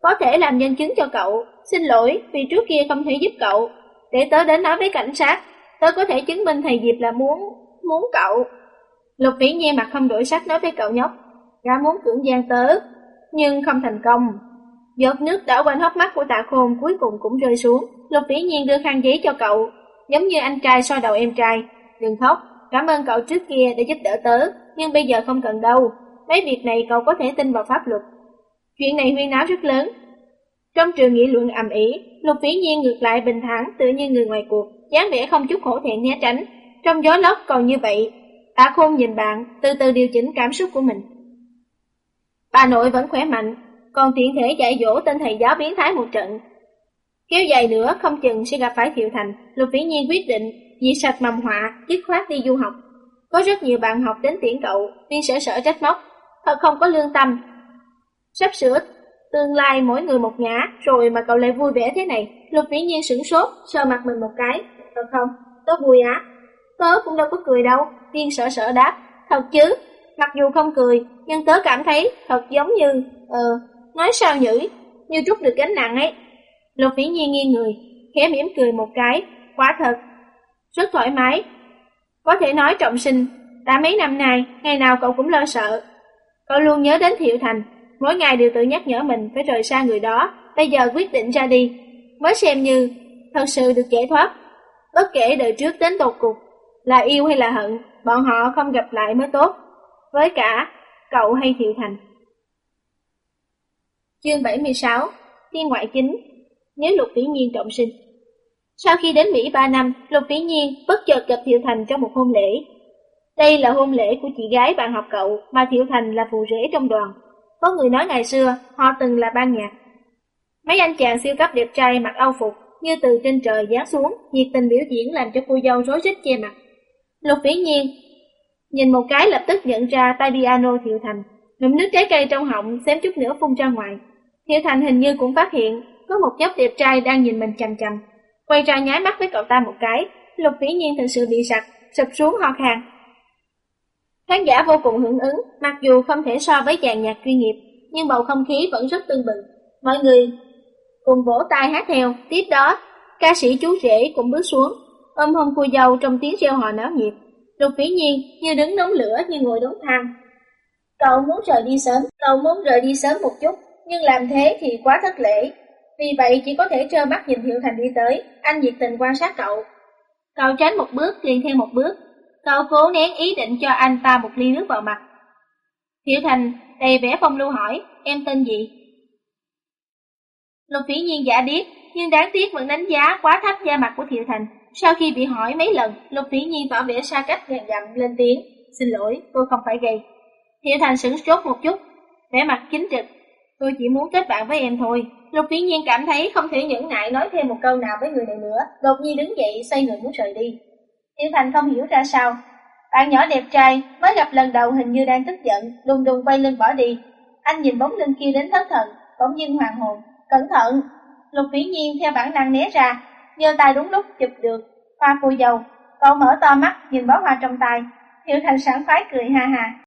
có thể làm nhân chứng cho cậu, xin lỗi vì trước kia không thể giúp cậu, để tớ đến nói với cảnh sát, tớ có thể chứng minh thầy Diệp là muốn, muốn cậu. Lục Vĩ Nhiên mặt không đổi sắc nói với cậu nhóc, gã muốn cưỡng gian tớ, nhưng không thành công. Giọt nước đã quanh hốc mắt của tạ khôn cuối cùng cũng rơi xuống, Lục Vĩ Nhiên đưa khăn giấy cho cậu, giống như anh trai so đầu em trai. Đừng khóc, cảm ơn cậu trước kia đã giúp đỡ tớ, nhưng bây giờ không cần đâu. Mấy việc này cậu có thể tin vào pháp luật. Chuyện này huyên náo rất lớn. Trong trường nghị luận ầm ĩ, Lục Vĩ Nhiên ngược lại bình thản tự như người ngoài cuộc, dáng vẻ không chút hổ thẹn né tránh. Trong gió lốc còn như vậy, Tạ Khôn nhìn bạn, từ từ điều chỉnh cảm xúc của mình. Bà nội vẫn khỏe mạnh, còn tiện thể dạy dỗ tên thầy giáo biến thái một trận. Kéo dài nữa không chừng sẽ gặp phải Thiệu Thành, Lục Vĩ Nhiên quyết định diệt sạch mầm họa, dứt khoát đi du học. Có rất nhiều bạn học đến tiễn cậu, viên sở sở trách móc, thật không có lương tâm. Sắp sửa tương lai mỗi người một ngã, rồi mà cậu lại vui vẻ thế này. Lục Vĩ Nhiên sửng sốt, sờ mặt mình một cái. Thật không? Tớ vui á. Tớ cũng đâu có cười đâu. Tiên sở sở đáp. Thật chứ, mặc dù không cười, nhưng tớ cảm thấy thật giống như, ờ, nói sao nhỉ, như trút được gánh nặng ấy. Lục Vĩ Nhiên nghiêng người, khẽ mỉm cười một cái, quá thật, rất thoải mái. Có thể nói trọng sinh, đã mấy năm nay, ngày nào cậu cũng lo sợ. Cậu luôn nhớ đến Thiệu Thành, mỗi ngày đều tự nhắc nhở mình phải rời xa người đó, bây giờ quyết định ra đi, mới xem như thật sự được giải thoát. Bất kể đời trước đến tột cục, là yêu hay là hận, bọn họ không gặp lại mới tốt. Với cả, cậu hay Thiệu Thành. Chương 76 Thiên ngoại chính Nếu Lục Vĩ Nhiên trọng sinh Sau khi đến Mỹ 3 năm, Lục Vĩ Nhiên bất chợt gặp Thiệu Thành trong một hôn lễ. Đây là hôn lễ của chị gái bạn học cậu mà Thiệu Thành là phù rể trong đoàn. Có người nói ngày xưa họ từng là ban nhạc. Mấy anh chàng siêu cấp đẹp trai mặc âu phục như từ trên trời giáng xuống, nhiệt tình biểu diễn làm cho cô dâu rối rít che mặt. Lục Vĩ Nhiên nhìn một cái lập tức nhận ra tay piano Thiệu Thành, ngụm nước trái cây trong họng xém chút nữa phun ra ngoài. Thiệu Thành hình như cũng phát hiện có một nhóc đẹp trai đang nhìn mình chằm chằm, quay ra nháy mắt với cậu ta một cái. Lục Vĩ Nhiên thật sự bị sặc, sụp xuống ho khan. Khán giả vô cùng hưởng ứng, mặc dù không thể so với dàn nhạc chuyên nghiệp, nhưng bầu không khí vẫn rất tưng bừng. Mọi người cùng vỗ tay hát theo, tiếp đó, ca sĩ chú rể cũng bước xuống, ôm hôn cô dâu trong tiếng reo hò náo nhiệt. Lục vĩ nhiên như đứng đống lửa như ngồi đống than. Cậu muốn rời đi sớm, cậu muốn rời đi sớm một chút, nhưng làm thế thì quá thất lễ. Vì vậy chỉ có thể trơ mắt nhìn hiệu Thành đi tới, anh nhiệt tình quan sát cậu. Cậu tránh một bước liền theo một bước, cậu cố nén ý định cho anh ta một ly nước vào mặt. Thiệu Thành đầy vẻ phong lưu hỏi, em tên gì? Lục vĩ nhiên giả điếc, nhưng đáng tiếc vẫn đánh giá quá thấp da mặt của Thiệu Thành. Sau khi bị hỏi mấy lần, Lục Vĩ Nhiên tỏ vẻ xa cách gần gặm lên tiếng, xin lỗi, tôi không phải gay. Thiệu Thành sửng sốt một chút, vẻ mặt chính trực, tôi chỉ muốn kết bạn với em thôi. Lục Vĩ Nhiên cảm thấy không thể nhẫn nại nói thêm một câu nào với người này nữa, đột nhiên đứng dậy xoay người muốn rời đi. Tiểu Thành không hiểu ra sao, bạn nhỏ đẹp trai mới gặp lần đầu hình như đang tức giận, đùng đùng quay lưng bỏ đi. Anh nhìn bóng lưng kia đến thất thần, bỗng nhiên hoàng hồn, cẩn thận. Lục Vĩ Nhiên theo bản năng né ra, giơ tay đúng lúc chụp được hoa cô dầu. Cậu mở to mắt nhìn bó hoa trong tay, Tiểu Thành sảng khoái cười ha ha.